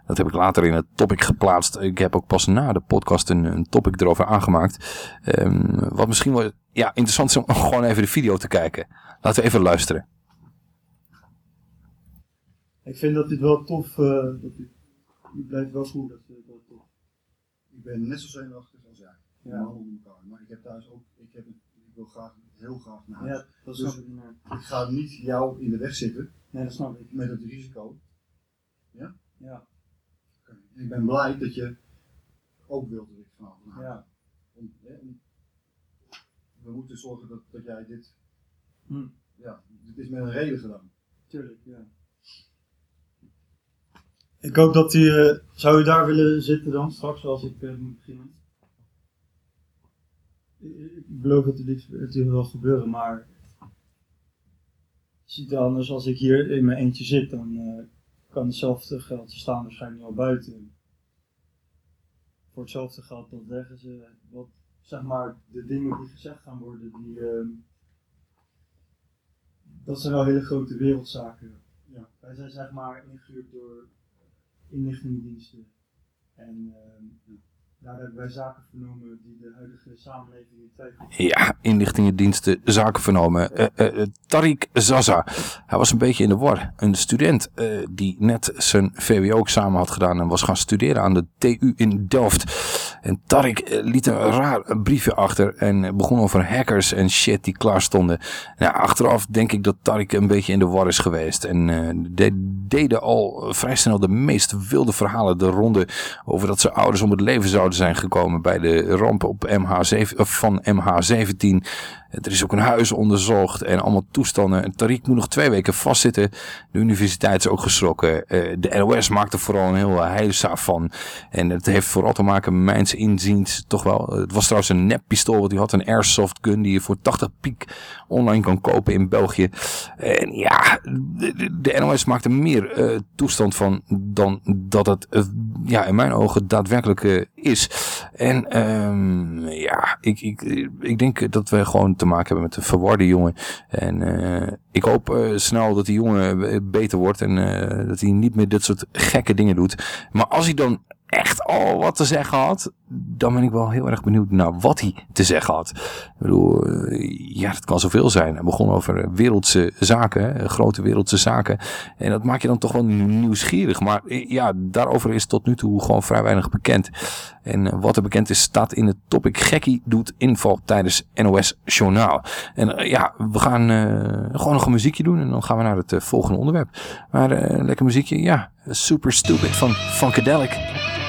dat heb ik later in het topic geplaatst. Ik heb ook pas na de podcast een, een topic erover aangemaakt. Ehm, wat misschien wel ja, interessant is om gewoon even de video te kijken. Laten we even luisteren. Ik vind dat dit wel tof. dat het blijft wel goed. Dat, eh, dat, dat- Ik ben net zo zenuwachtig als jij. Ja. Ja. onder elkaar. Maar ik heb thuis ook. Ik, heb, ik wil graag, heel graag naar huis. Ja, dat dus snap ik, ik ga niet jou in de weg zitten. Nee, dat snap ik. Met het risico. Ja? Ja. Oké. Ik ben blij dat je ook wilt dat ik vanavond naar huis Ja. Om- hè, om- we moeten zorgen dat, dat jij dit. Hm. Ja, dit is met een reden gedaan. Tuurlijk, ja. Ik hoop dat u, eh, zou u daar willen zitten dan straks als ik eh, moet beginnen? Ik, beloof dat er dit natuurlijk wel gebeuren, maar ziet er anders als ik hier in mijn eentje zit, dan eh, kan hetzelfde geld, staan waarschijnlijk al buiten. Voor hetzelfde geld, dat zeggen ze, wat, zeg maar, de dingen die gezegd gaan worden, die, ehm, dat zijn wel hele grote wereldzaken. Ja. Wij zijn zeg maar ingehuurd door inlichtingendiensten. En ehm, daar hebben wij zaken vernomen die de huidige samenleving in twijfel Ja, inlichtingendiensten, zaken vernomen. Eh, eh, eh, Tariq Zaza, hij was een beetje in de war. Een student die net zijn VWO-examen had gedaan en was gaan studeren aan de TU in Delft. En Tariq liet een raar briefje achter en begon over hackers en shit die klaar stonden. Nou, achteraf denk ik dat Tariq een beetje in de war is geweest. En de, deden al vrij snel de meest wilde verhalen de ronde over dat zijn ouders om het leven zouden zijn gekomen bij de ramp op MH7, of van MH17. Er is ook een huis onderzocht en allemaal toestanden. En Tariq moet nog twee weken vastzitten. De universiteit is ook geschrokken. Eh, de NOS maakt er vooral een heel heilzaam van. En het heeft vooral te maken met mijns inziens toch wel. Het was trouwens een neppistool. Want hij had een airsoft gun die je voor 80 piek online kan kopen in België. En ja, de, NOS maakt er meer eh, toestand van dan dat het eh, ja, in mijn ogen daadwerkelijk eh, is. En ehm, ja, ik, ik, ik denk dat we gewoon te maken hebben met een verwarde jongen. En eh, ik hoop eh, snel dat die jongen eh, beter wordt en dat hij niet meer dit soort gekke dingen doet. Maar als hij dan echt al wat te zeggen had, dan ben ik wel heel erg benieuwd naar wat hij te zeggen had. Ik bedoel, eh, ja, het kan zoveel zijn. Hij begon over wereldse zaken, grote wereldse zaken. En dat maakt je dan toch wel nieuwsgierig. Maar eh, ja, daarover is tot nu toe gewoon vrij weinig bekend. En eh, wat er bekend is, staat in het topic Gekkie doet inval tijdens NOS Journaal. En ja, we gaan gewoon nog een muziekje doen en dan gaan we naar het volgende onderwerp. Maar lekker muziekje, ja, Super Stupid van Funkadelic.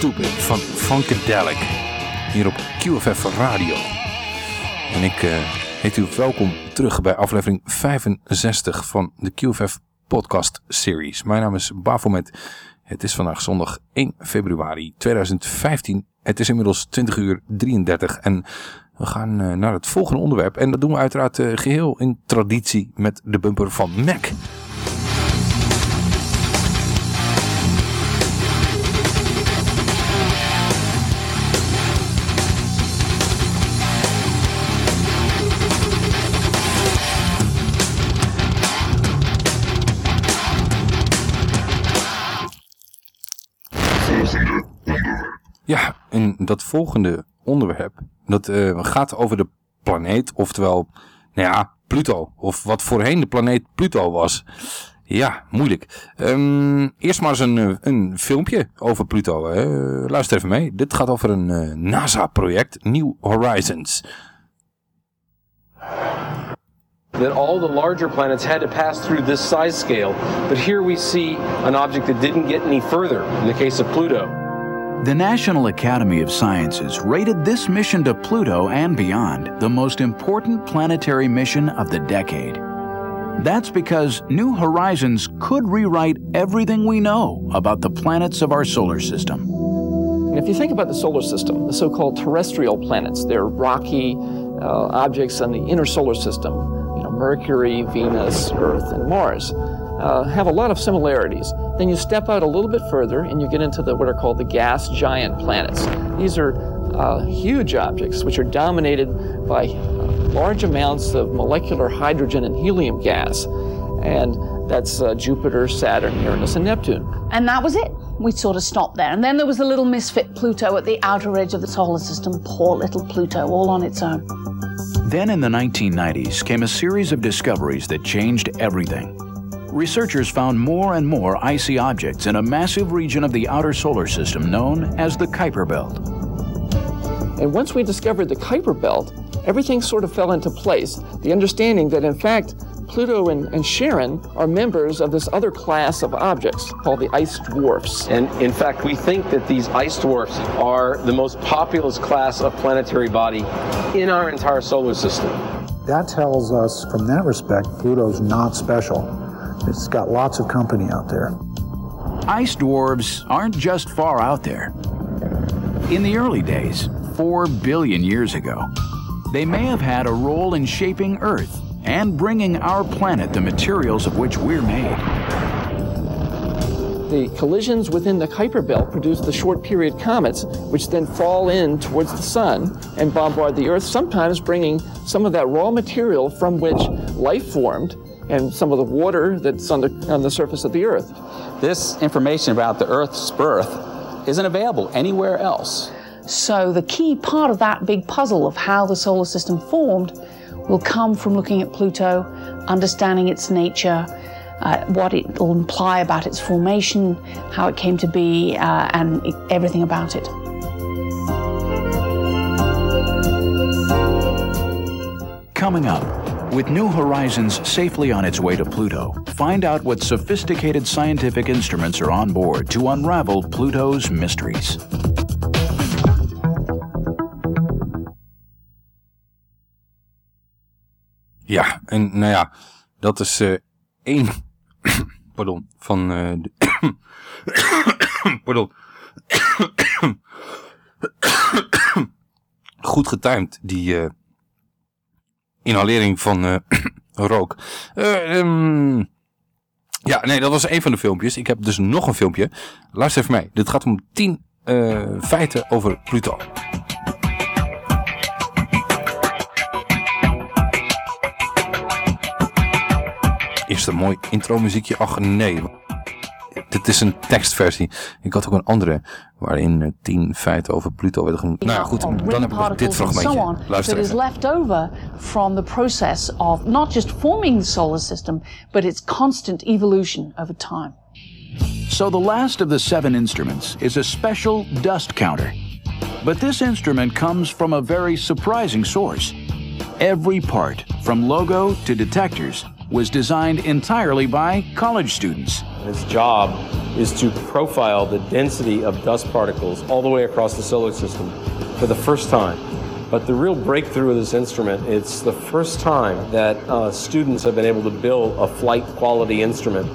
Stupid van Funkadelic. Hier op QFF Radio. En ik eh, heet u welkom terug bij aflevering 65 van de QFF podcast series. Mijn naam is Bafomet. Het is vandaag zondag 1 februari 2015. Het is inmiddels 20 uur 33 en we gaan eh, naar het volgende onderwerp. En dat doen we uiteraard eh, geheel in traditie met de bumper van Mac. Ja, en dat volgende onderwerp, dat eh, gaat over de planeet, oftewel, nou ja, Pluto. Of wat voorheen de planeet Pluto was. Ja, moeilijk. Ehm, eerst maar eens een, eh, een filmpje over Pluto. hè. luister even mee. Dit gaat over een eh, NASA-project, New Horizons. that all the larger planets had to pass through this size scale. But here we see an object that didn't get any further in the case of Pluto. The National Academy of Sciences rated this mission to Pluto and beyond the most important planetary mission of the decade. That's because New Horizons could rewrite everything we know about the planets of our solar system. If you think about the solar system, the so called terrestrial planets, they're rocky uh, objects in the inner solar system. You know, Mercury, Venus, Earth, and Mars uh, have a lot of similarities. Then you step out a little bit further and you get into the, what are called the gas giant planets. These are uh, huge objects which are dominated by uh, large amounts of molecular hydrogen and helium gas. And that's uh, Jupiter, Saturn, Uranus, and Neptune. And that was it. We sort of stopped there. And then there was the little misfit Pluto at the outer edge of the solar system. Poor little Pluto, all on its own. Then in the 1990s came a series of discoveries that changed everything. Researchers found more and more icy objects in a massive region of the outer solar system known as the Kuiper Belt. And once we discovered the Kuiper Belt, everything sort of fell into place. The understanding that, in fact, Pluto and, and Charon are members of this other class of objects called the ice dwarfs. And in fact, we think that these ice dwarfs are the most populous class of planetary body in our entire solar system. That tells us, from that respect, Pluto's not special. It's got lots of company out there. Ice dwarfs aren't just far out there. In the early days, 4 billion years ago, they may have had a role in shaping Earth and bringing our planet the materials of which we're made. The collisions within the Kuiper Belt produce the short period comets, which then fall in towards the sun and bombard the Earth, sometimes bringing some of that raw material from which life formed and some of the water that's on the, on the surface of the Earth. This information about the Earth's birth isn't available anywhere else. So the key part of that big puzzle of how the solar system formed will come from looking at Pluto, understanding its nature, uh, what it will imply about its formation, how it came to be, uh, and it, everything about it. Coming up, with New Horizons safely on its way to Pluto, find out what sophisticated scientific instruments are on board to unravel Pluto's mysteries. Ja, en nou ja, dat is eh één pardon, van eh de pardon. Goed getimed, die eh inhalering van eh rook. Eh, ehm, ja, nee, dat was één van de filmpjes. Ik heb dus nog een filmpje. Luister even mee. Dit gaat om 10 eh, feiten over Pluto. Eerst een mooi intro muziekje. Ach nee. Dit is een tekstversie. Ik had ook een andere waarin eh, 10 feiten over Pluto werden genoemd. Nou ja, goed. on Dan heb ik nog dit fragmentje. Luister that is even. left over from the process of not just forming the solar system, but its constant evolution over time. So the last of the seven instruments is a special dust counter. But this instrument comes from a very surprising source. Every part, from logo to detectors, was designed entirely by college students. Its job is to profile the density of dust particles all the way across the solar system for the first time. But the real breakthrough of this instrument, it's the first time that uh, students have been able to build a flight quality instrument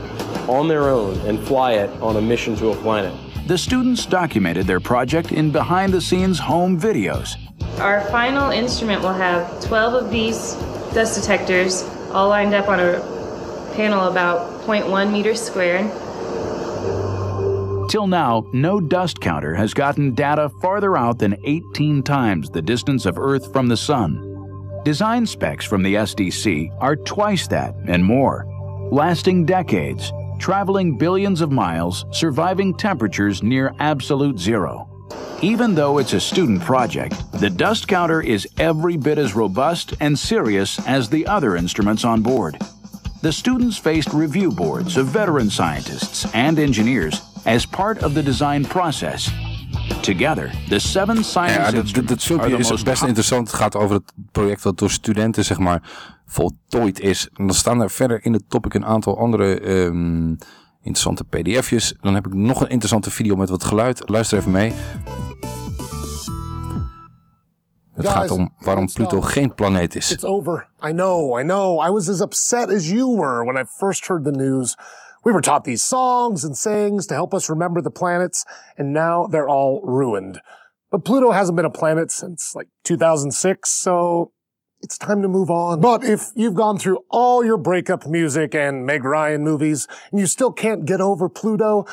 on their own and fly it on a mission to a planet. The students documented their project in behind the scenes home videos. Our final instrument will have 12 of these dust detectors all lined up on a panel about 0.1 meters squared. Till now, no dust counter has gotten data farther out than 18 times the distance of Earth from the Sun. Design specs from the SDC are twice that and more, lasting decades, traveling billions of miles, surviving temperatures near absolute zero. Even though it's a student project, the dust counter is every bit as robust and serious as the other instruments on board. The students faced review boards of veteran scientists and engineers as part of the design process. Together, the seven science Ja, dat, dat, filmpje is best interessant. Het gaat over het project dat door studenten zeg maar voltooid is. En dan staan er verder in het topic een aantal andere ehm, interessante pdf'jes. Dan heb ik nog een interessante video met wat geluid. Luister even mee. Het gaat om waarom Pluto geen planeet is. It's over. I know, I know. I was as upset as you were when I first heard the news. We were taught these songs and sayings to help us remember the planets, and now they're all ruined. But Pluto hasn't been a planet since like 2006, so it's time to move on. But if you've gone through all your breakup music and Meg Ryan movies, and you still can't get over Pluto,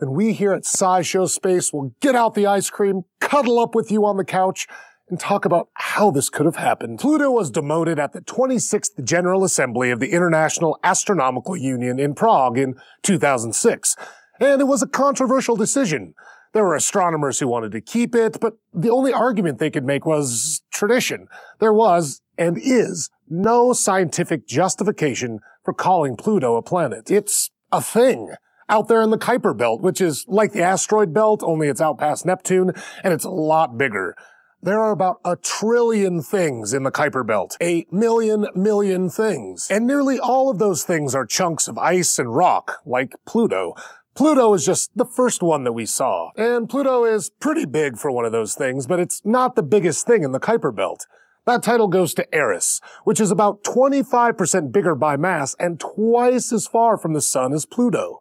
then we here at SciShow Space will get out the ice cream, cuddle up with you on the couch, and talk about how this could have happened. Pluto was demoted at the 26th General Assembly of the International Astronomical Union in Prague in 2006, and it was a controversial decision. There were astronomers who wanted to keep it, but the only argument they could make was tradition. There was, and is, no scientific justification for calling Pluto a planet. It's a thing out there in the Kuiper Belt, which is like the asteroid belt, only it's out past Neptune, and it's a lot bigger. There are about a trillion things in the Kuiper Belt. A million million things. And nearly all of those things are chunks of ice and rock, like Pluto. Pluto is just the first one that we saw. And Pluto is pretty big for one of those things, but it's not the biggest thing in the Kuiper Belt. That title goes to Eris, which is about 25% bigger by mass and twice as far from the sun as Pluto.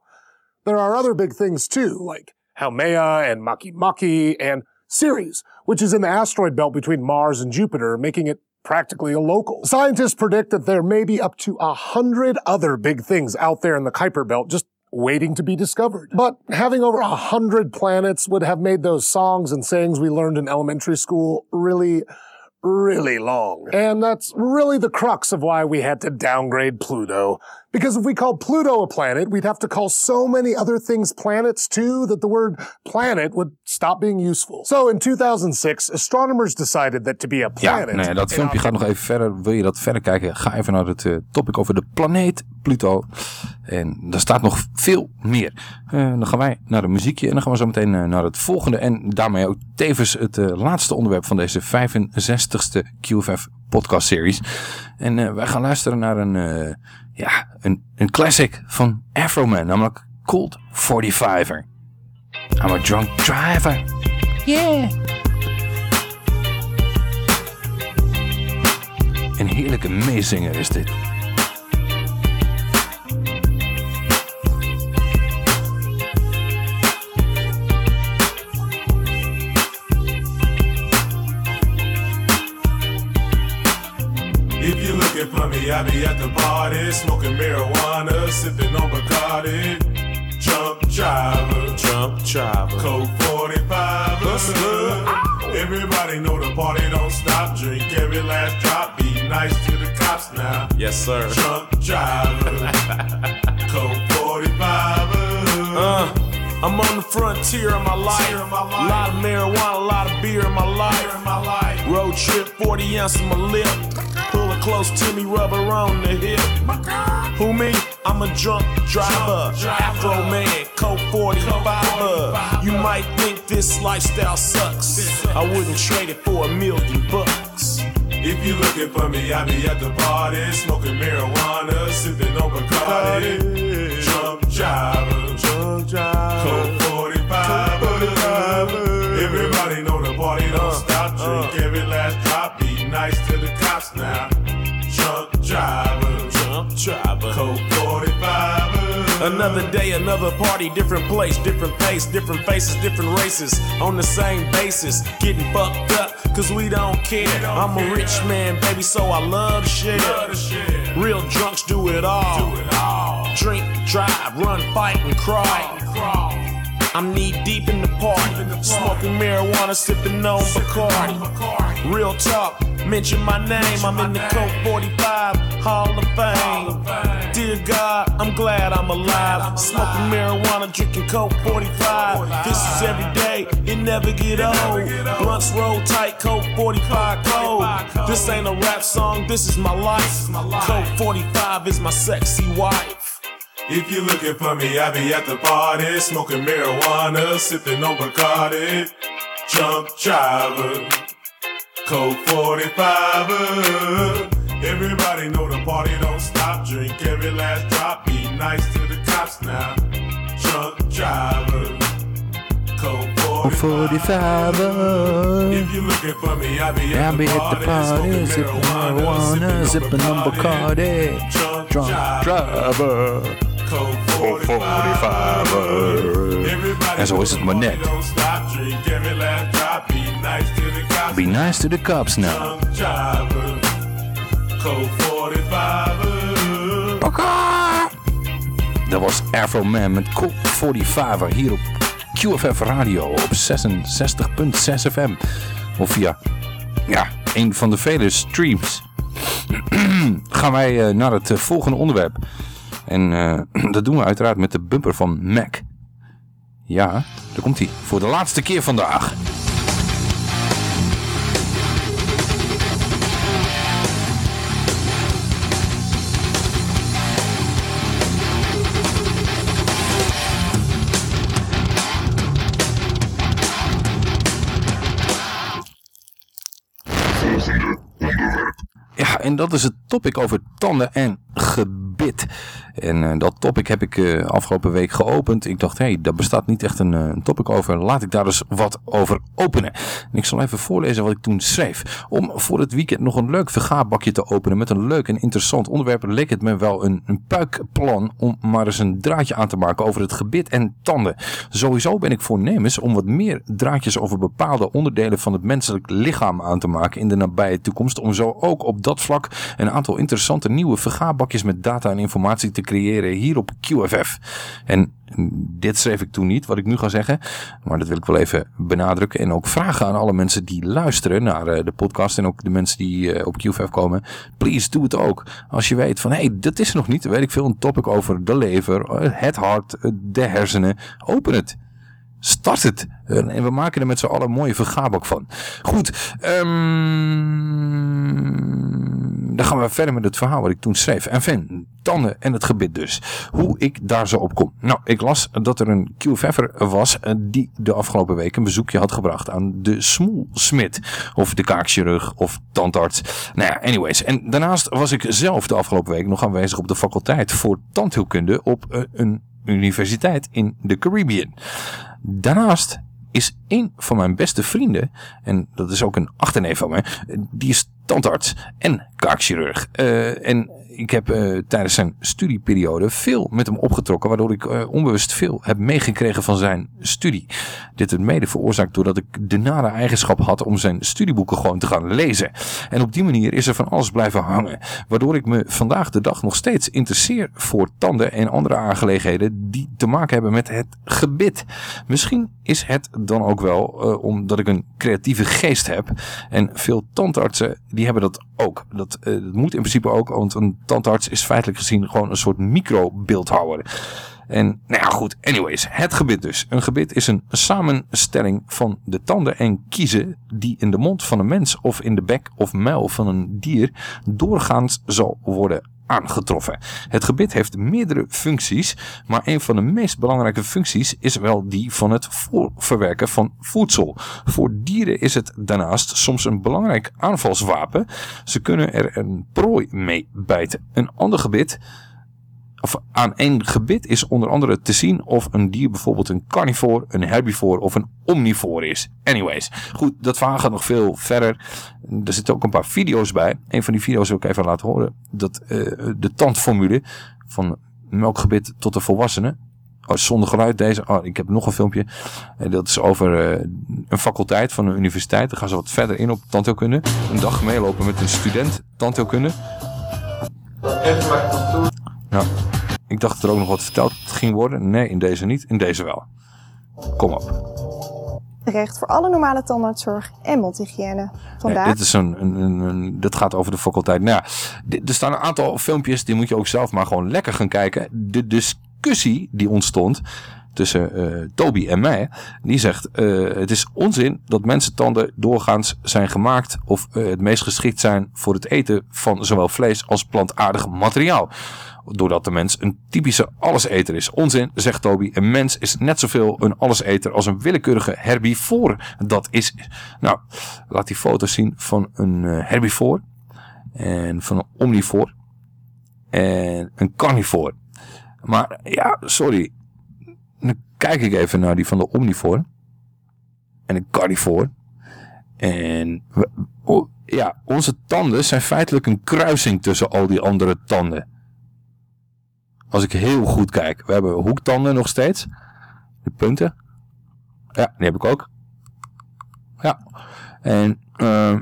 There are other big things too, like Haumea and Maki and Ceres, which is in the asteroid belt between Mars and Jupiter, making it practically a local. Scientists predict that there may be up to a hundred other big things out there in the Kuiper belt just waiting to be discovered. But having over a hundred planets would have made those songs and sayings we learned in elementary school really, really long. And that's really the crux of why we had to downgrade Pluto. Because if we called Pluto a planet, we'd have to call so many other things planets too that the word planet would stop being useful. So in 2006, astronomers decided that to be a Ja, planet. nee, dat filmpje gaat nog even verder. Wil je dat verder kijken? Ga even naar het eh, topic over de planeet Pluto. En daar staat nog veel meer. Eh, dan gaan wij naar de muziekje en dan gaan we zo meteen eh, naar het volgende. En daarmee ook tevens het laatste onderwerp van deze 65ste QFF podcast series. En wij gaan luisteren naar een, ja, een, een classic van Afroman, namelijk Cold 45er. I'm a drunk driver. Yeah. Een heerlijke meezinger is dit. Me, I be at the party, smoking marijuana, sipping on Bacardi. Drunk driver, drunk driver, Coke 45. Everybody know the party don't stop. Drink every last drop. Be nice to the cops now. Yes, sir. Drunk driver, I'm on the frontier of my life. A lot of marijuana, a lot of beer in my life. Road trip, 40 ounce in my lip. Pull it close to me, rubber on the hip. Who me? I'm a drunk driver. Afro man, Coke 45. You might think this lifestyle sucks. I wouldn't trade it for a million bucks. If you looking for me, I be at the party, smoking marijuana, sipping on Bacardi. Drunk driver, drunk driver. 45, Everybody know the party don't uh, stop. Uh. Drink every last drop. Be nice to the cops now. Truck driver, truck driver. Cold Another day, another party, different place, different pace, different faces, different races, on the same basis. Getting fucked up, cause we don't care. I'm a rich man, baby, so I love to share. Real drunks do it all. Drink, drive, run, fight, and crawl. I'm knee deep in the party, smoking marijuana, sipping on Bacardi. Real talk, mention my name, I'm in the Coke 45 Hall of Fame. Dear God, I'm glad I'm alive. Smoking marijuana, drinking Coke 45. This is every day, it never get old. Blunts roll tight, Coke 45 cold. This ain't a rap song, this is my life. Coke 45 is my sexy wife. If you're looking for me, I be at the party, smoking marijuana, sipping on Bacardi. Drunk driver, Coke 45. Everybody know the party don't stop. Drink every last drop. Be nice to the cops now. Drunk driver, Coke 45. If you're looking for me, I be at the be at party, the party, smoking marijuana, sipping on Bacardi. Drunk driver. Coke 45. En zo is het maar net. Be nice to the cops. Now. 45. Dat was Afro Man met Colt 45 hier op QFF Radio op 66.6 FM. Of via ja, een van de vele streams. Gaan wij eh, naar het eh, volgende onderwerp. En eh, dat doen we uiteraard met de bumper van Mac. Ja, daar komt hij. Voor de laatste keer vandaag. Ja, en dat is het topic over tanden en gebit. En eh, dat topic heb ik eh, afgelopen week geopend. Ik dacht, hé, hey, daar bestaat niet echt een, eh, een topic over. Laat ik daar dus wat over openen. En ik zal even voorlezen wat ik toen schreef. Om voor het weekend nog een leuk vergaarbakje te openen met een leuk en interessant onderwerp, leek het me wel een, een puikplan om maar eens een draadje aan te maken over het gebit en tanden. Sowieso ben ik voornemens om wat meer draadjes over bepaalde onderdelen van het menselijk lichaam aan te maken in de nabije toekomst. Om zo ook op dat vlak een aantal interessante nieuwe vergaarbakjes met data en informatie te creëren hier op QFF. En dit schreef ik toen niet, wat ik nu ga zeggen. Maar dat wil ik wel even benadrukken. En ook vragen aan alle mensen die luisteren naar eh, de podcast. En ook de mensen die eh, op QFF komen. Please, doe het ook. Als je weet van, hé, hey, dat is nog niet. Weet ik veel, een topic over de lever, eh, het hart, de hersenen. Open het. Start het. En we maken er met z'n allen een mooie vergaarbak van. Goed. ehm, dan gaan we verder met het verhaal wat ik toen schreef. En Ven, tanden en het gebit dus. Hoe ik daar zo op kom. Nou, ik las dat er een QFF'er was eh, die de afgelopen week een bezoekje had gebracht aan de smoelsmid. Of de kaakchirurg of tandarts. Nou ja, anyways. En daarnaast was ik zelf de afgelopen week nog aanwezig op de faculteit voor tandheelkunde op eh, een universiteit in de Caribbean. Daarnaast is een van mijn beste vrienden, en dat is ook een achterneef van mij, die is tandarts en kaakchirurg. Eh, en ik heb eh, tijdens zijn studieperiode veel met hem opgetrokken, waardoor ik eh, onbewust veel heb meegekregen van zijn studie. Dit werd mede veroorzaakt doordat ik de nare eigenschap had om zijn studieboeken gewoon te gaan lezen. En op die manier is er van alles blijven hangen, waardoor ik me vandaag de dag nog steeds interesseer voor tanden en andere aangelegenheden die te maken hebben met het gebit. Misschien is het dan ook wel eh, omdat ik een creatieve geest heb en veel tandartsen die hebben dat ook. Dat, eh, dat moet in principe ook, want een tandarts is feitelijk gezien gewoon een soort microbeeldhouwer. En nou ja, goed. Anyways, het gebit dus. Een gebit is een samenstelling van de tanden en kiezen die in de mond van een mens of in de bek of muil van een dier doorgaans zal worden aangetroffen. Het gebit heeft meerdere functies, maar een van de meest belangrijke functies is wel die van het voorverwerken van voedsel. Voor dieren is het daarnaast soms een belangrijk aanvalswapen. Ze kunnen er een prooi mee bijten. Een ander gebit of aan één gebit is onder andere te zien of een dier bijvoorbeeld een carnivoor, een herbivoor of een omnivoor is. Anyways, goed, dat verhaal gaat nog veel verder. Er zitten ook een paar video's bij. Een van die video's wil ik even laten horen. Dat, eh, de tandformule van melkgebit tot de volwassenen. Oh, zonder geluid deze. Oh, ik heb nog een filmpje. En dat is over eh, een faculteit van een universiteit. Daar gaan ze wat verder in op tandheelkunde. Een dag meelopen met een student tandheelkunde. Ja, ik dacht dat er ook nog wat verteld ging worden. Nee, in deze niet. In deze wel. Kom op. Recht voor alle normale tandartszorg en mondhygiëne. Vandaag. Nee, dit is een, een, een, een- dit gaat over de faculteit. Nou ja, er staan een aantal filmpjes, die moet je ook zelf maar gewoon lekker gaan kijken. De discussie die ontstond tussen eh, Toby en mij, die zegt, eh, het is onzin dat mensentanden doorgaans zijn gemaakt of eh, het meest geschikt zijn voor het eten van zowel vlees als plantaardig materiaal. Doordat de mens een typische alleseter is. Onzin, zegt Toby. Een mens is net zoveel een alleseter als een willekeurige herbivoor. Dat is... Nou, laat die foto's zien van een eh, herbivoor. En van een omnivoor. En een carnivoor. Maar ja, sorry. Dan kijk ik even naar die van de omnivoor. En een carnivoor. En ja, onze tanden zijn feitelijk een kruising tussen al die andere tanden. Als ik heel goed kijk. We hebben hoektanden nog steeds. De punten. Ja, die heb ik ook. Ja. En eh,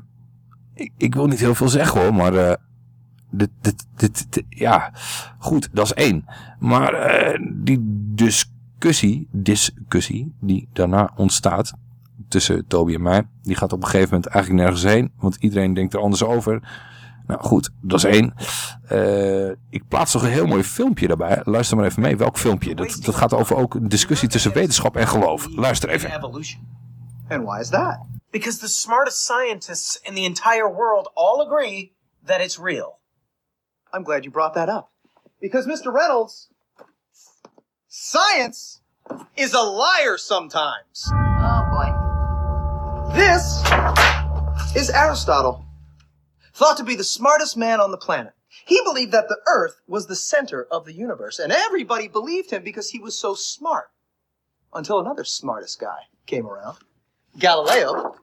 ik, ik wil niet heel veel zeggen hoor, maar eh, dit, dit, dit, dit- ja, goed, dat is één. Maar eh, die discussie, discussie die daarna ontstaat tussen Toby en mij, die gaat op een gegeven moment eigenlijk nergens heen, want iedereen denkt er anders over. Nou goed, dat is één. Eh, ik plaats nog een heel mooi filmpje daarbij. Luister maar even mee. Welk filmpje? Dat, dat gaat over ook een discussie tussen wetenschap en geloof. Luister even. evolution. And why is that? Because the smartest scientists in the entire world all agree that it's real. I'm glad you brought that up. Because, Mr. Reynolds, science is a liar sometimes. Oh boy. This is Aristotle, thought to be the smartest man on the planet. He believed that the Earth was the center of the universe, and everybody believed him because he was so smart. Until another smartest guy came around, Galileo,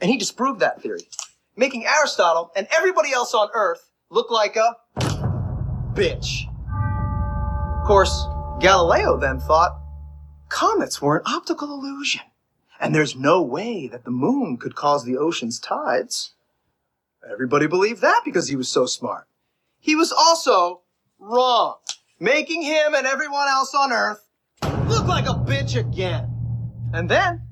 and he disproved that theory, making Aristotle and everybody else on Earth look like a bitch. Of course, Galileo then thought comets were an optical illusion. And there's no way that the moon could cause the ocean's tides. Everybody believed that because he was so smart. He was also wrong, making him and everyone else on Earth look like a bitch again. And then,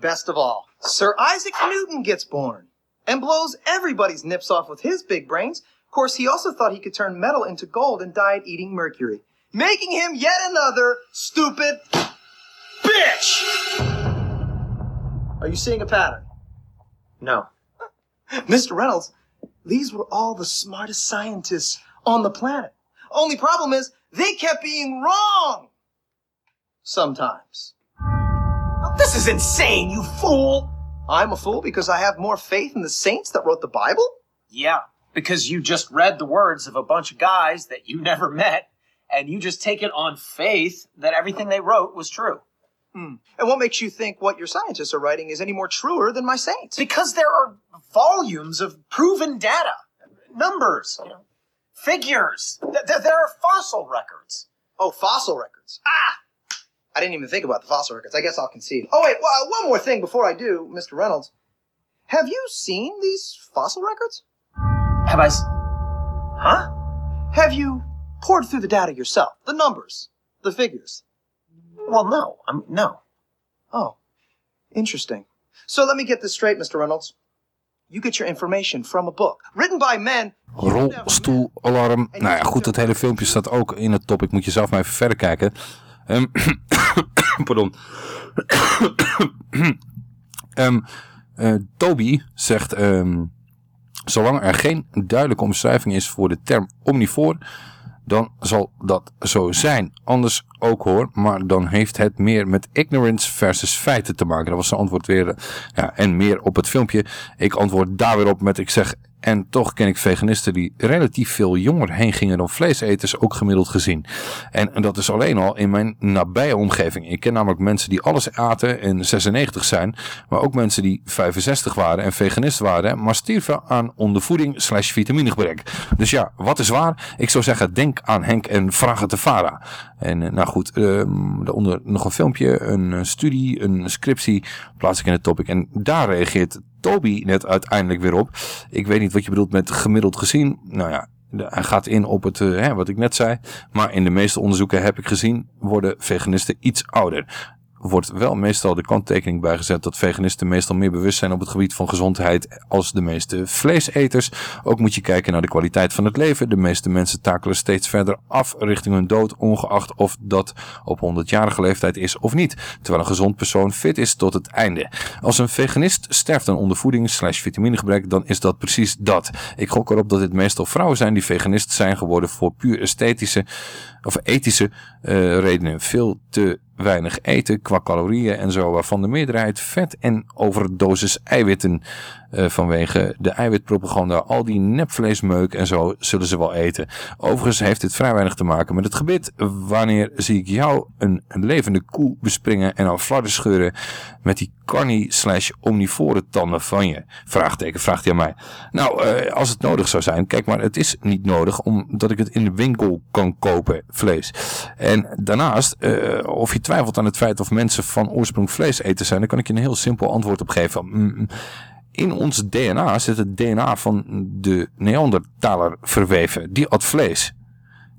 best of all, Sir Isaac Newton gets born and blows everybody's nips off with his big brains. Of course, he also thought he could turn metal into gold and died eating mercury, making him yet another stupid bitch. Are you seeing a pattern? No. Mr. Reynolds, these were all the smartest scientists on the planet. Only problem is, they kept being wrong. Sometimes. This is insane, you fool! I'm a fool because I have more faith in the saints that wrote the Bible? Yeah, because you just read the words of a bunch of guys that you never met, and you just take it on faith that everything they wrote was true. Hmm. And what makes you think what your scientists are writing is any more truer than my saints? Because there are volumes of proven data, numbers, you know, figures. Th- th- there are fossil records. Oh, fossil records. Ah! I didn't even think about the fossil records. I guess I'll concede. Oh, wait, well, one more thing before I do, Mr. Reynolds. Have you seen these fossil records? Have I? S- huh? Have you poured through the data yourself? The numbers, the figures? Well, no. I'm no. Oh, interesting. So let me get this straight, Mr. Reynolds. You get your information from a book written by men. Rolstoelalarm. Nou ja, goed, het hele filmpje staat ook in het topic. Moet je zelf maar even verder kijken. Ehm, pardon. Ehm, eh, Toby zegt... ehm, zolang er geen duidelijke omschrijving is voor de term omnivoor... dan zal dat zo zijn. Anders ook hoor, maar dan heeft het meer met ignorance versus feiten te maken. Dat was zijn antwoord weer. eh, Ja, en meer op het filmpje. Ik antwoord daar weer op met, ik zeg, En toch ken ik veganisten die relatief veel jonger heen gingen dan vleeseters, ook gemiddeld gezien. En, dat is alleen al in mijn nabije omgeving. Ik ken namelijk mensen die alles aten en 96 zijn, maar ook mensen die 65 waren en veganist waren, maar stierven aan ondervoeding slash vitaminegebrek. Dus ja, wat is waar? Ik zou zeggen, denk aan Henk en vraag het de Vara. En eh, nou goed, ehm, daaronder nog een filmpje, een eh, studie, een scriptie, plaats ik in het topic. En daar reageert Toby net uiteindelijk weer op. Ik weet niet wat je bedoelt met gemiddeld gezien. Nou ja, hij gaat in op het, eh, hè, wat ik net zei. Maar in de meeste onderzoeken heb ik gezien, worden veganisten iets ouder. Wordt wel meestal de kanttekening bijgezet dat veganisten meestal meer bewust zijn op het gebied van gezondheid als de meeste vleeseters. Ook moet je kijken naar de kwaliteit van het leven. De meeste mensen takelen steeds verder af richting hun dood, ongeacht of dat op 100-jarige leeftijd is of niet. Terwijl een gezond persoon fit is tot het einde. Als een veganist sterft aan ondervoeding slash vitaminegebrek, dan is dat precies dat. Ik gok erop dat dit meestal vrouwen zijn die veganist zijn geworden voor puur esthetische of ethische eh, redenen. Veel te weinig eten qua calorieën en zo, waarvan de meerderheid vet en overdosis eiwitten eh, vanwege de eiwitpropaganda, al die nepvleesmeuk en zo, zullen ze wel eten. Overigens heeft dit vrij weinig te maken met het gebit. Wanneer zie ik jou een, levende koe bespringen en aan flarden scheuren met die carni slash omnivore tanden van je? Vraagteken, vraagt hij aan mij. Nou, eh, als het nodig zou zijn, kijk maar, het is niet nodig omdat ik het in de winkel kan kopen, vlees. En daarnaast, eh, of je twijfelt aan het feit of mensen van oorsprong vlees eten zijn, dan kan ik je een heel simpel antwoord op geven. Mm, in ons DNA zit het DNA van de Neandertaler verweven. Die at vlees.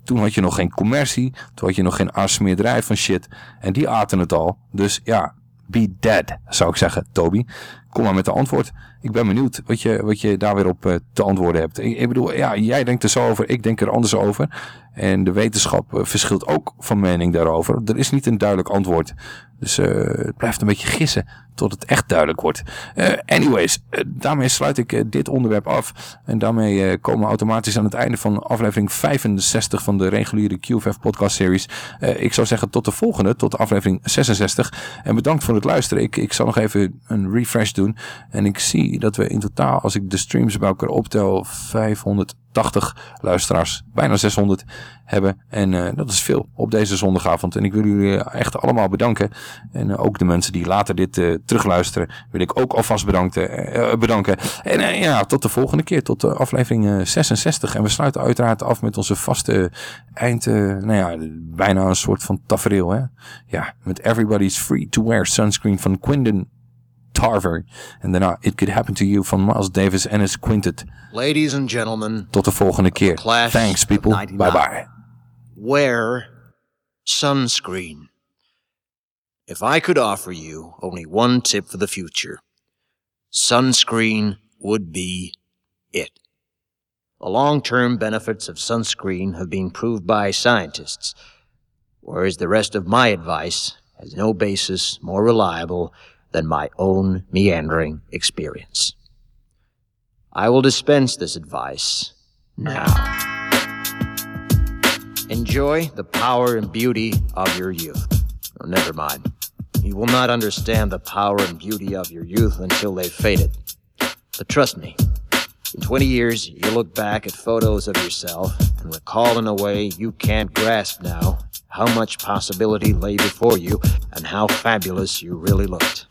Toen had je nog geen commercie. Toen had je nog geen aansmeerderij van shit. En die aten het al. Dus ja, be dead, zou ik zeggen, Toby. Kom maar met de antwoord. Ik ben benieuwd wat je, wat je daar weer op eh, te antwoorden hebt. Ik, ik bedoel, ja, jij denkt er zo over, ik denk er anders over. En de wetenschap eh, verschilt ook van mening daarover. Er is niet een duidelijk antwoord. Dus eh, het blijft een beetje gissen tot het echt duidelijk wordt. Eh, anyways, eh, daarmee sluit ik dit onderwerp af. En daarmee komen we automatisch aan het einde van aflevering 65 van de reguliere QFF podcast series. Ik zou zeggen tot de volgende, tot aflevering 66. En bedankt voor het luisteren. Ik, ik zal nog even een refresh doen. En ik zie dat we in totaal, als ik de streams bij elkaar optel, 580 luisteraars, bijna 600 hebben. En eh, dat is veel op deze zondagavond. En ik wil jullie eh, echt allemaal bedanken. En eh, ook de mensen die later dit terugluisteren, wil ik ook alvast bedanken. bedanken. En ja, tot de volgende keer, tot de aflevering eh, 66. En we sluiten uiteraard af met onze vaste eind, nou ja, bijna een soort van tafereel. Hè? Ja, met Everybody's Free to Wear Sunscreen van Quindon Tarver. En daarna It Could Happen to You van Miles Davis en his Quintet. Ladies and gentlemen, Tot de volgende keer. Thanks people. Bye bye. wear sunscreen. If I could offer you only one tip for the future, sunscreen would be it. The long term benefits of sunscreen have been proved by scientists, whereas the rest of my advice has no basis more reliable than my own meandering experience. I will dispense this advice now. Enjoy the power and beauty of your youth. Oh, never mind. You will not understand the power and beauty of your youth until they've faded. But trust me, in 20 years, you'll look back at photos of yourself and recall in a way you can't grasp now how much possibility lay before you and how fabulous you really looked.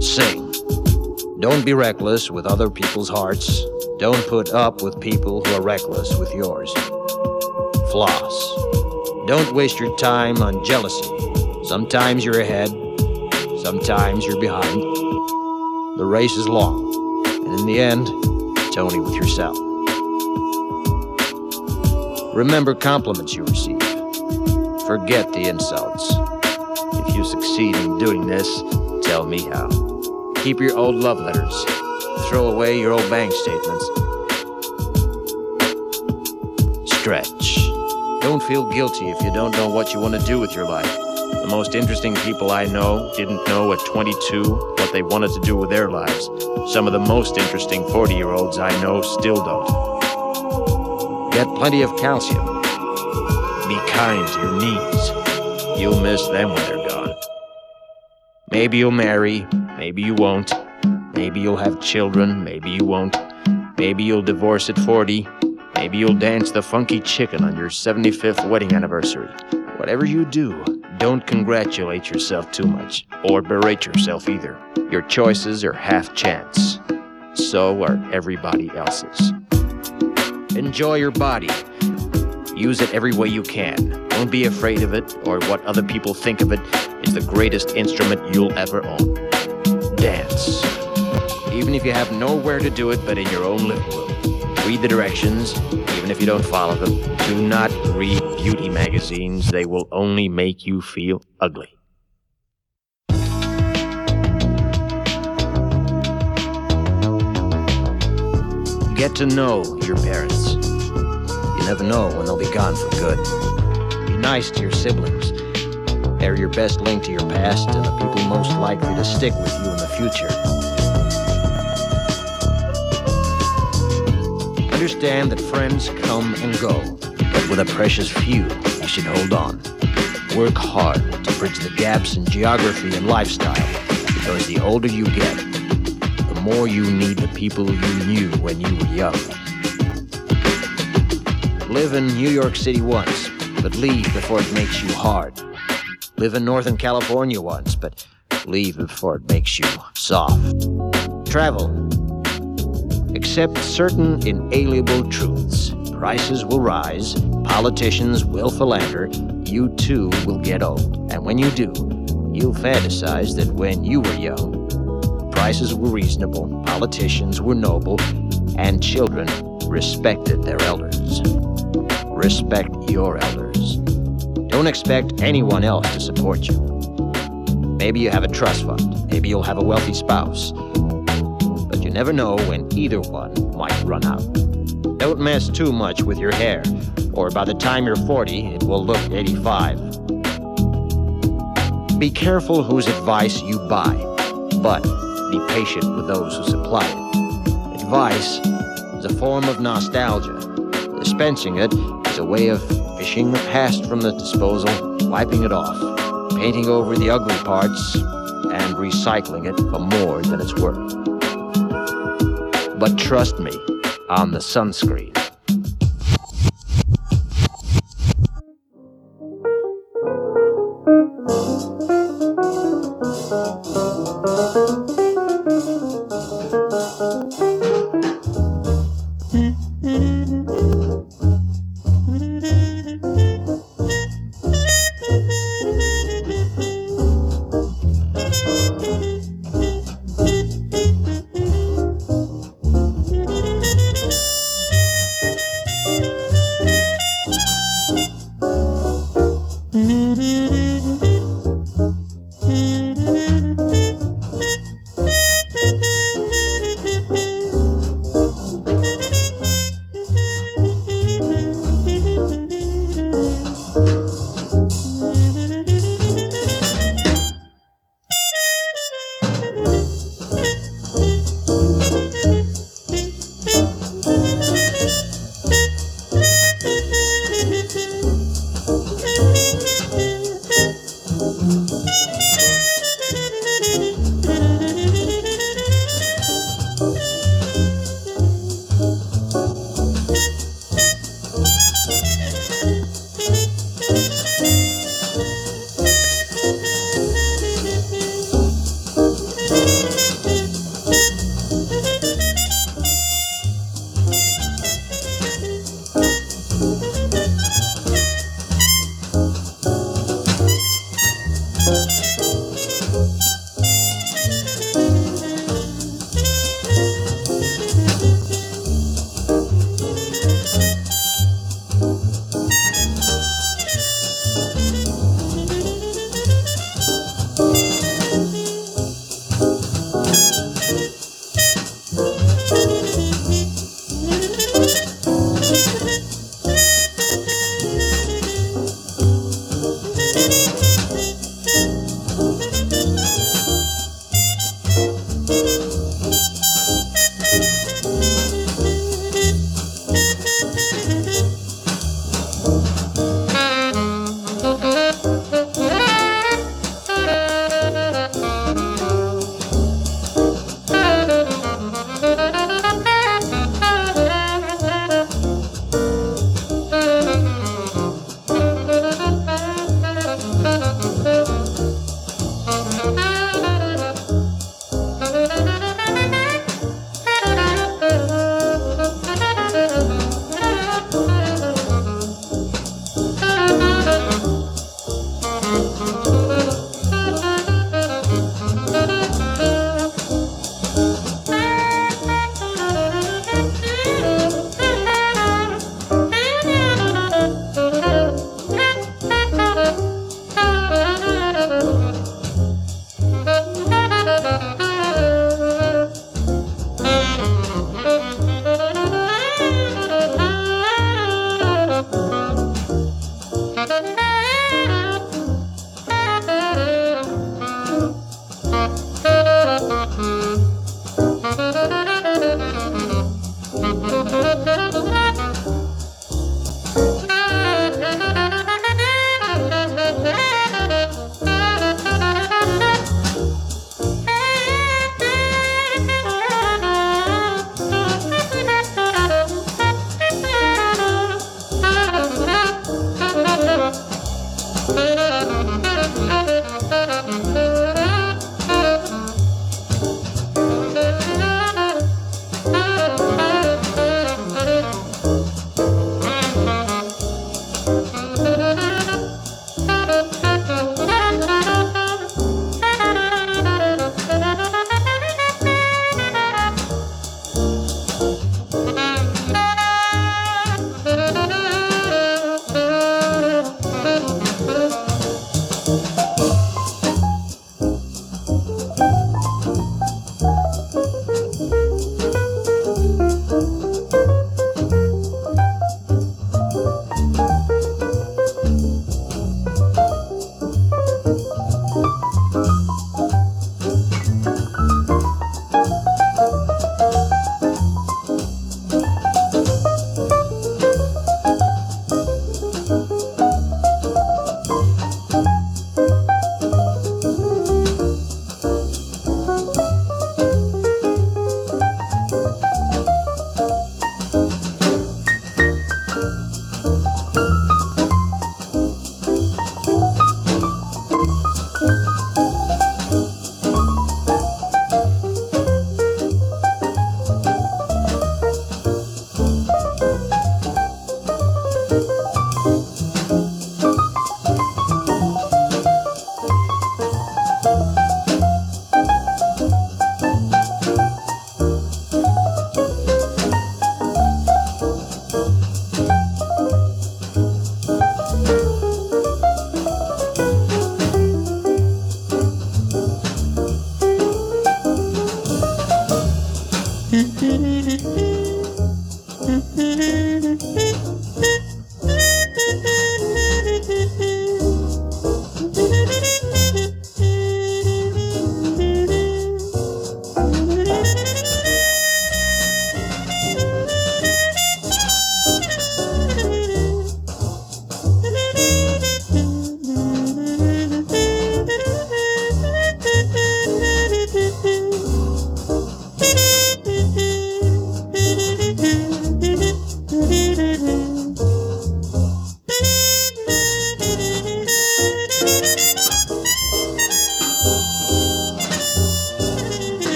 Sing. Don't be reckless with other people's hearts. Don't put up with people who are reckless with yours. Floss. Don't waste your time on jealousy. Sometimes you're ahead, sometimes you're behind. The race is long, and in the end, it's only with yourself. Remember compliments you receive. Forget the insults. If you succeed in doing this, tell me how. Keep your old love letters. Throw away your old bank statements. Stretch. Don't feel guilty if you don't know what you want to do with your life. The most interesting people I know didn't know at 22 what they wanted to do with their lives. Some of the most interesting 40 year olds I know still don't. Get plenty of calcium. Be kind to your knees. You'll miss them when they're Maybe you'll marry, maybe you won't. Maybe you'll have children, maybe you won't. Maybe you'll divorce at 40. Maybe you'll dance the funky chicken on your 75th wedding anniversary. Whatever you do, don't congratulate yourself too much, or berate yourself either. Your choices are half chance. So are everybody else's. Enjoy your body. Use it every way you can. Don't be afraid of it, or what other people think of it. it is the greatest instrument you'll ever own. Dance. Even if you have nowhere to do it but in your own living room. Read the directions, even if you don't follow them. Do not read beauty magazines, they will only make you feel ugly. Get to know your parents. Never know when they'll be gone for good. Be nice to your siblings. They're your best link to your past and the people most likely to stick with you in the future. Understand that friends come and go, but with a precious few, you should hold on. Work hard to bridge the gaps in geography and lifestyle, because the older you get, the more you need the people you knew when you were young. Live in New York City once, but leave before it makes you hard. Live in Northern California once, but leave before it makes you soft. Travel. Accept certain inalienable truths. Prices will rise, politicians will philander, you too will get old. And when you do, you'll fantasize that when you were young, prices were reasonable, politicians were noble, and children respected their elders. Respect your elders. Don't expect anyone else to support you. Maybe you have a trust fund, maybe you'll have a wealthy spouse, but you never know when either one might run out. Don't mess too much with your hair, or by the time you're 40, it will look 85. Be careful whose advice you buy, but be patient with those who supply it. Advice is a form of nostalgia. Dispensing it a way of fishing the past from the disposal, wiping it off, painting over the ugly parts, and recycling it for more than it's worth. But trust me on the sunscreen.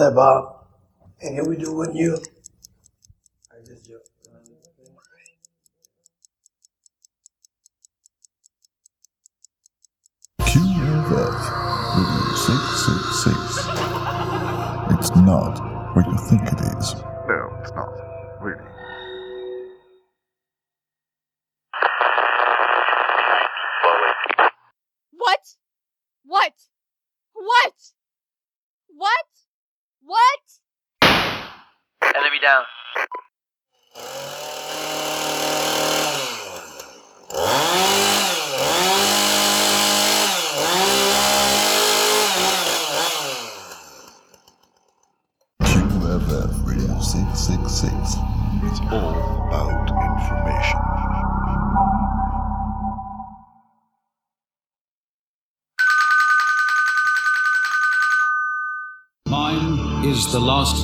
about. And here we do with you.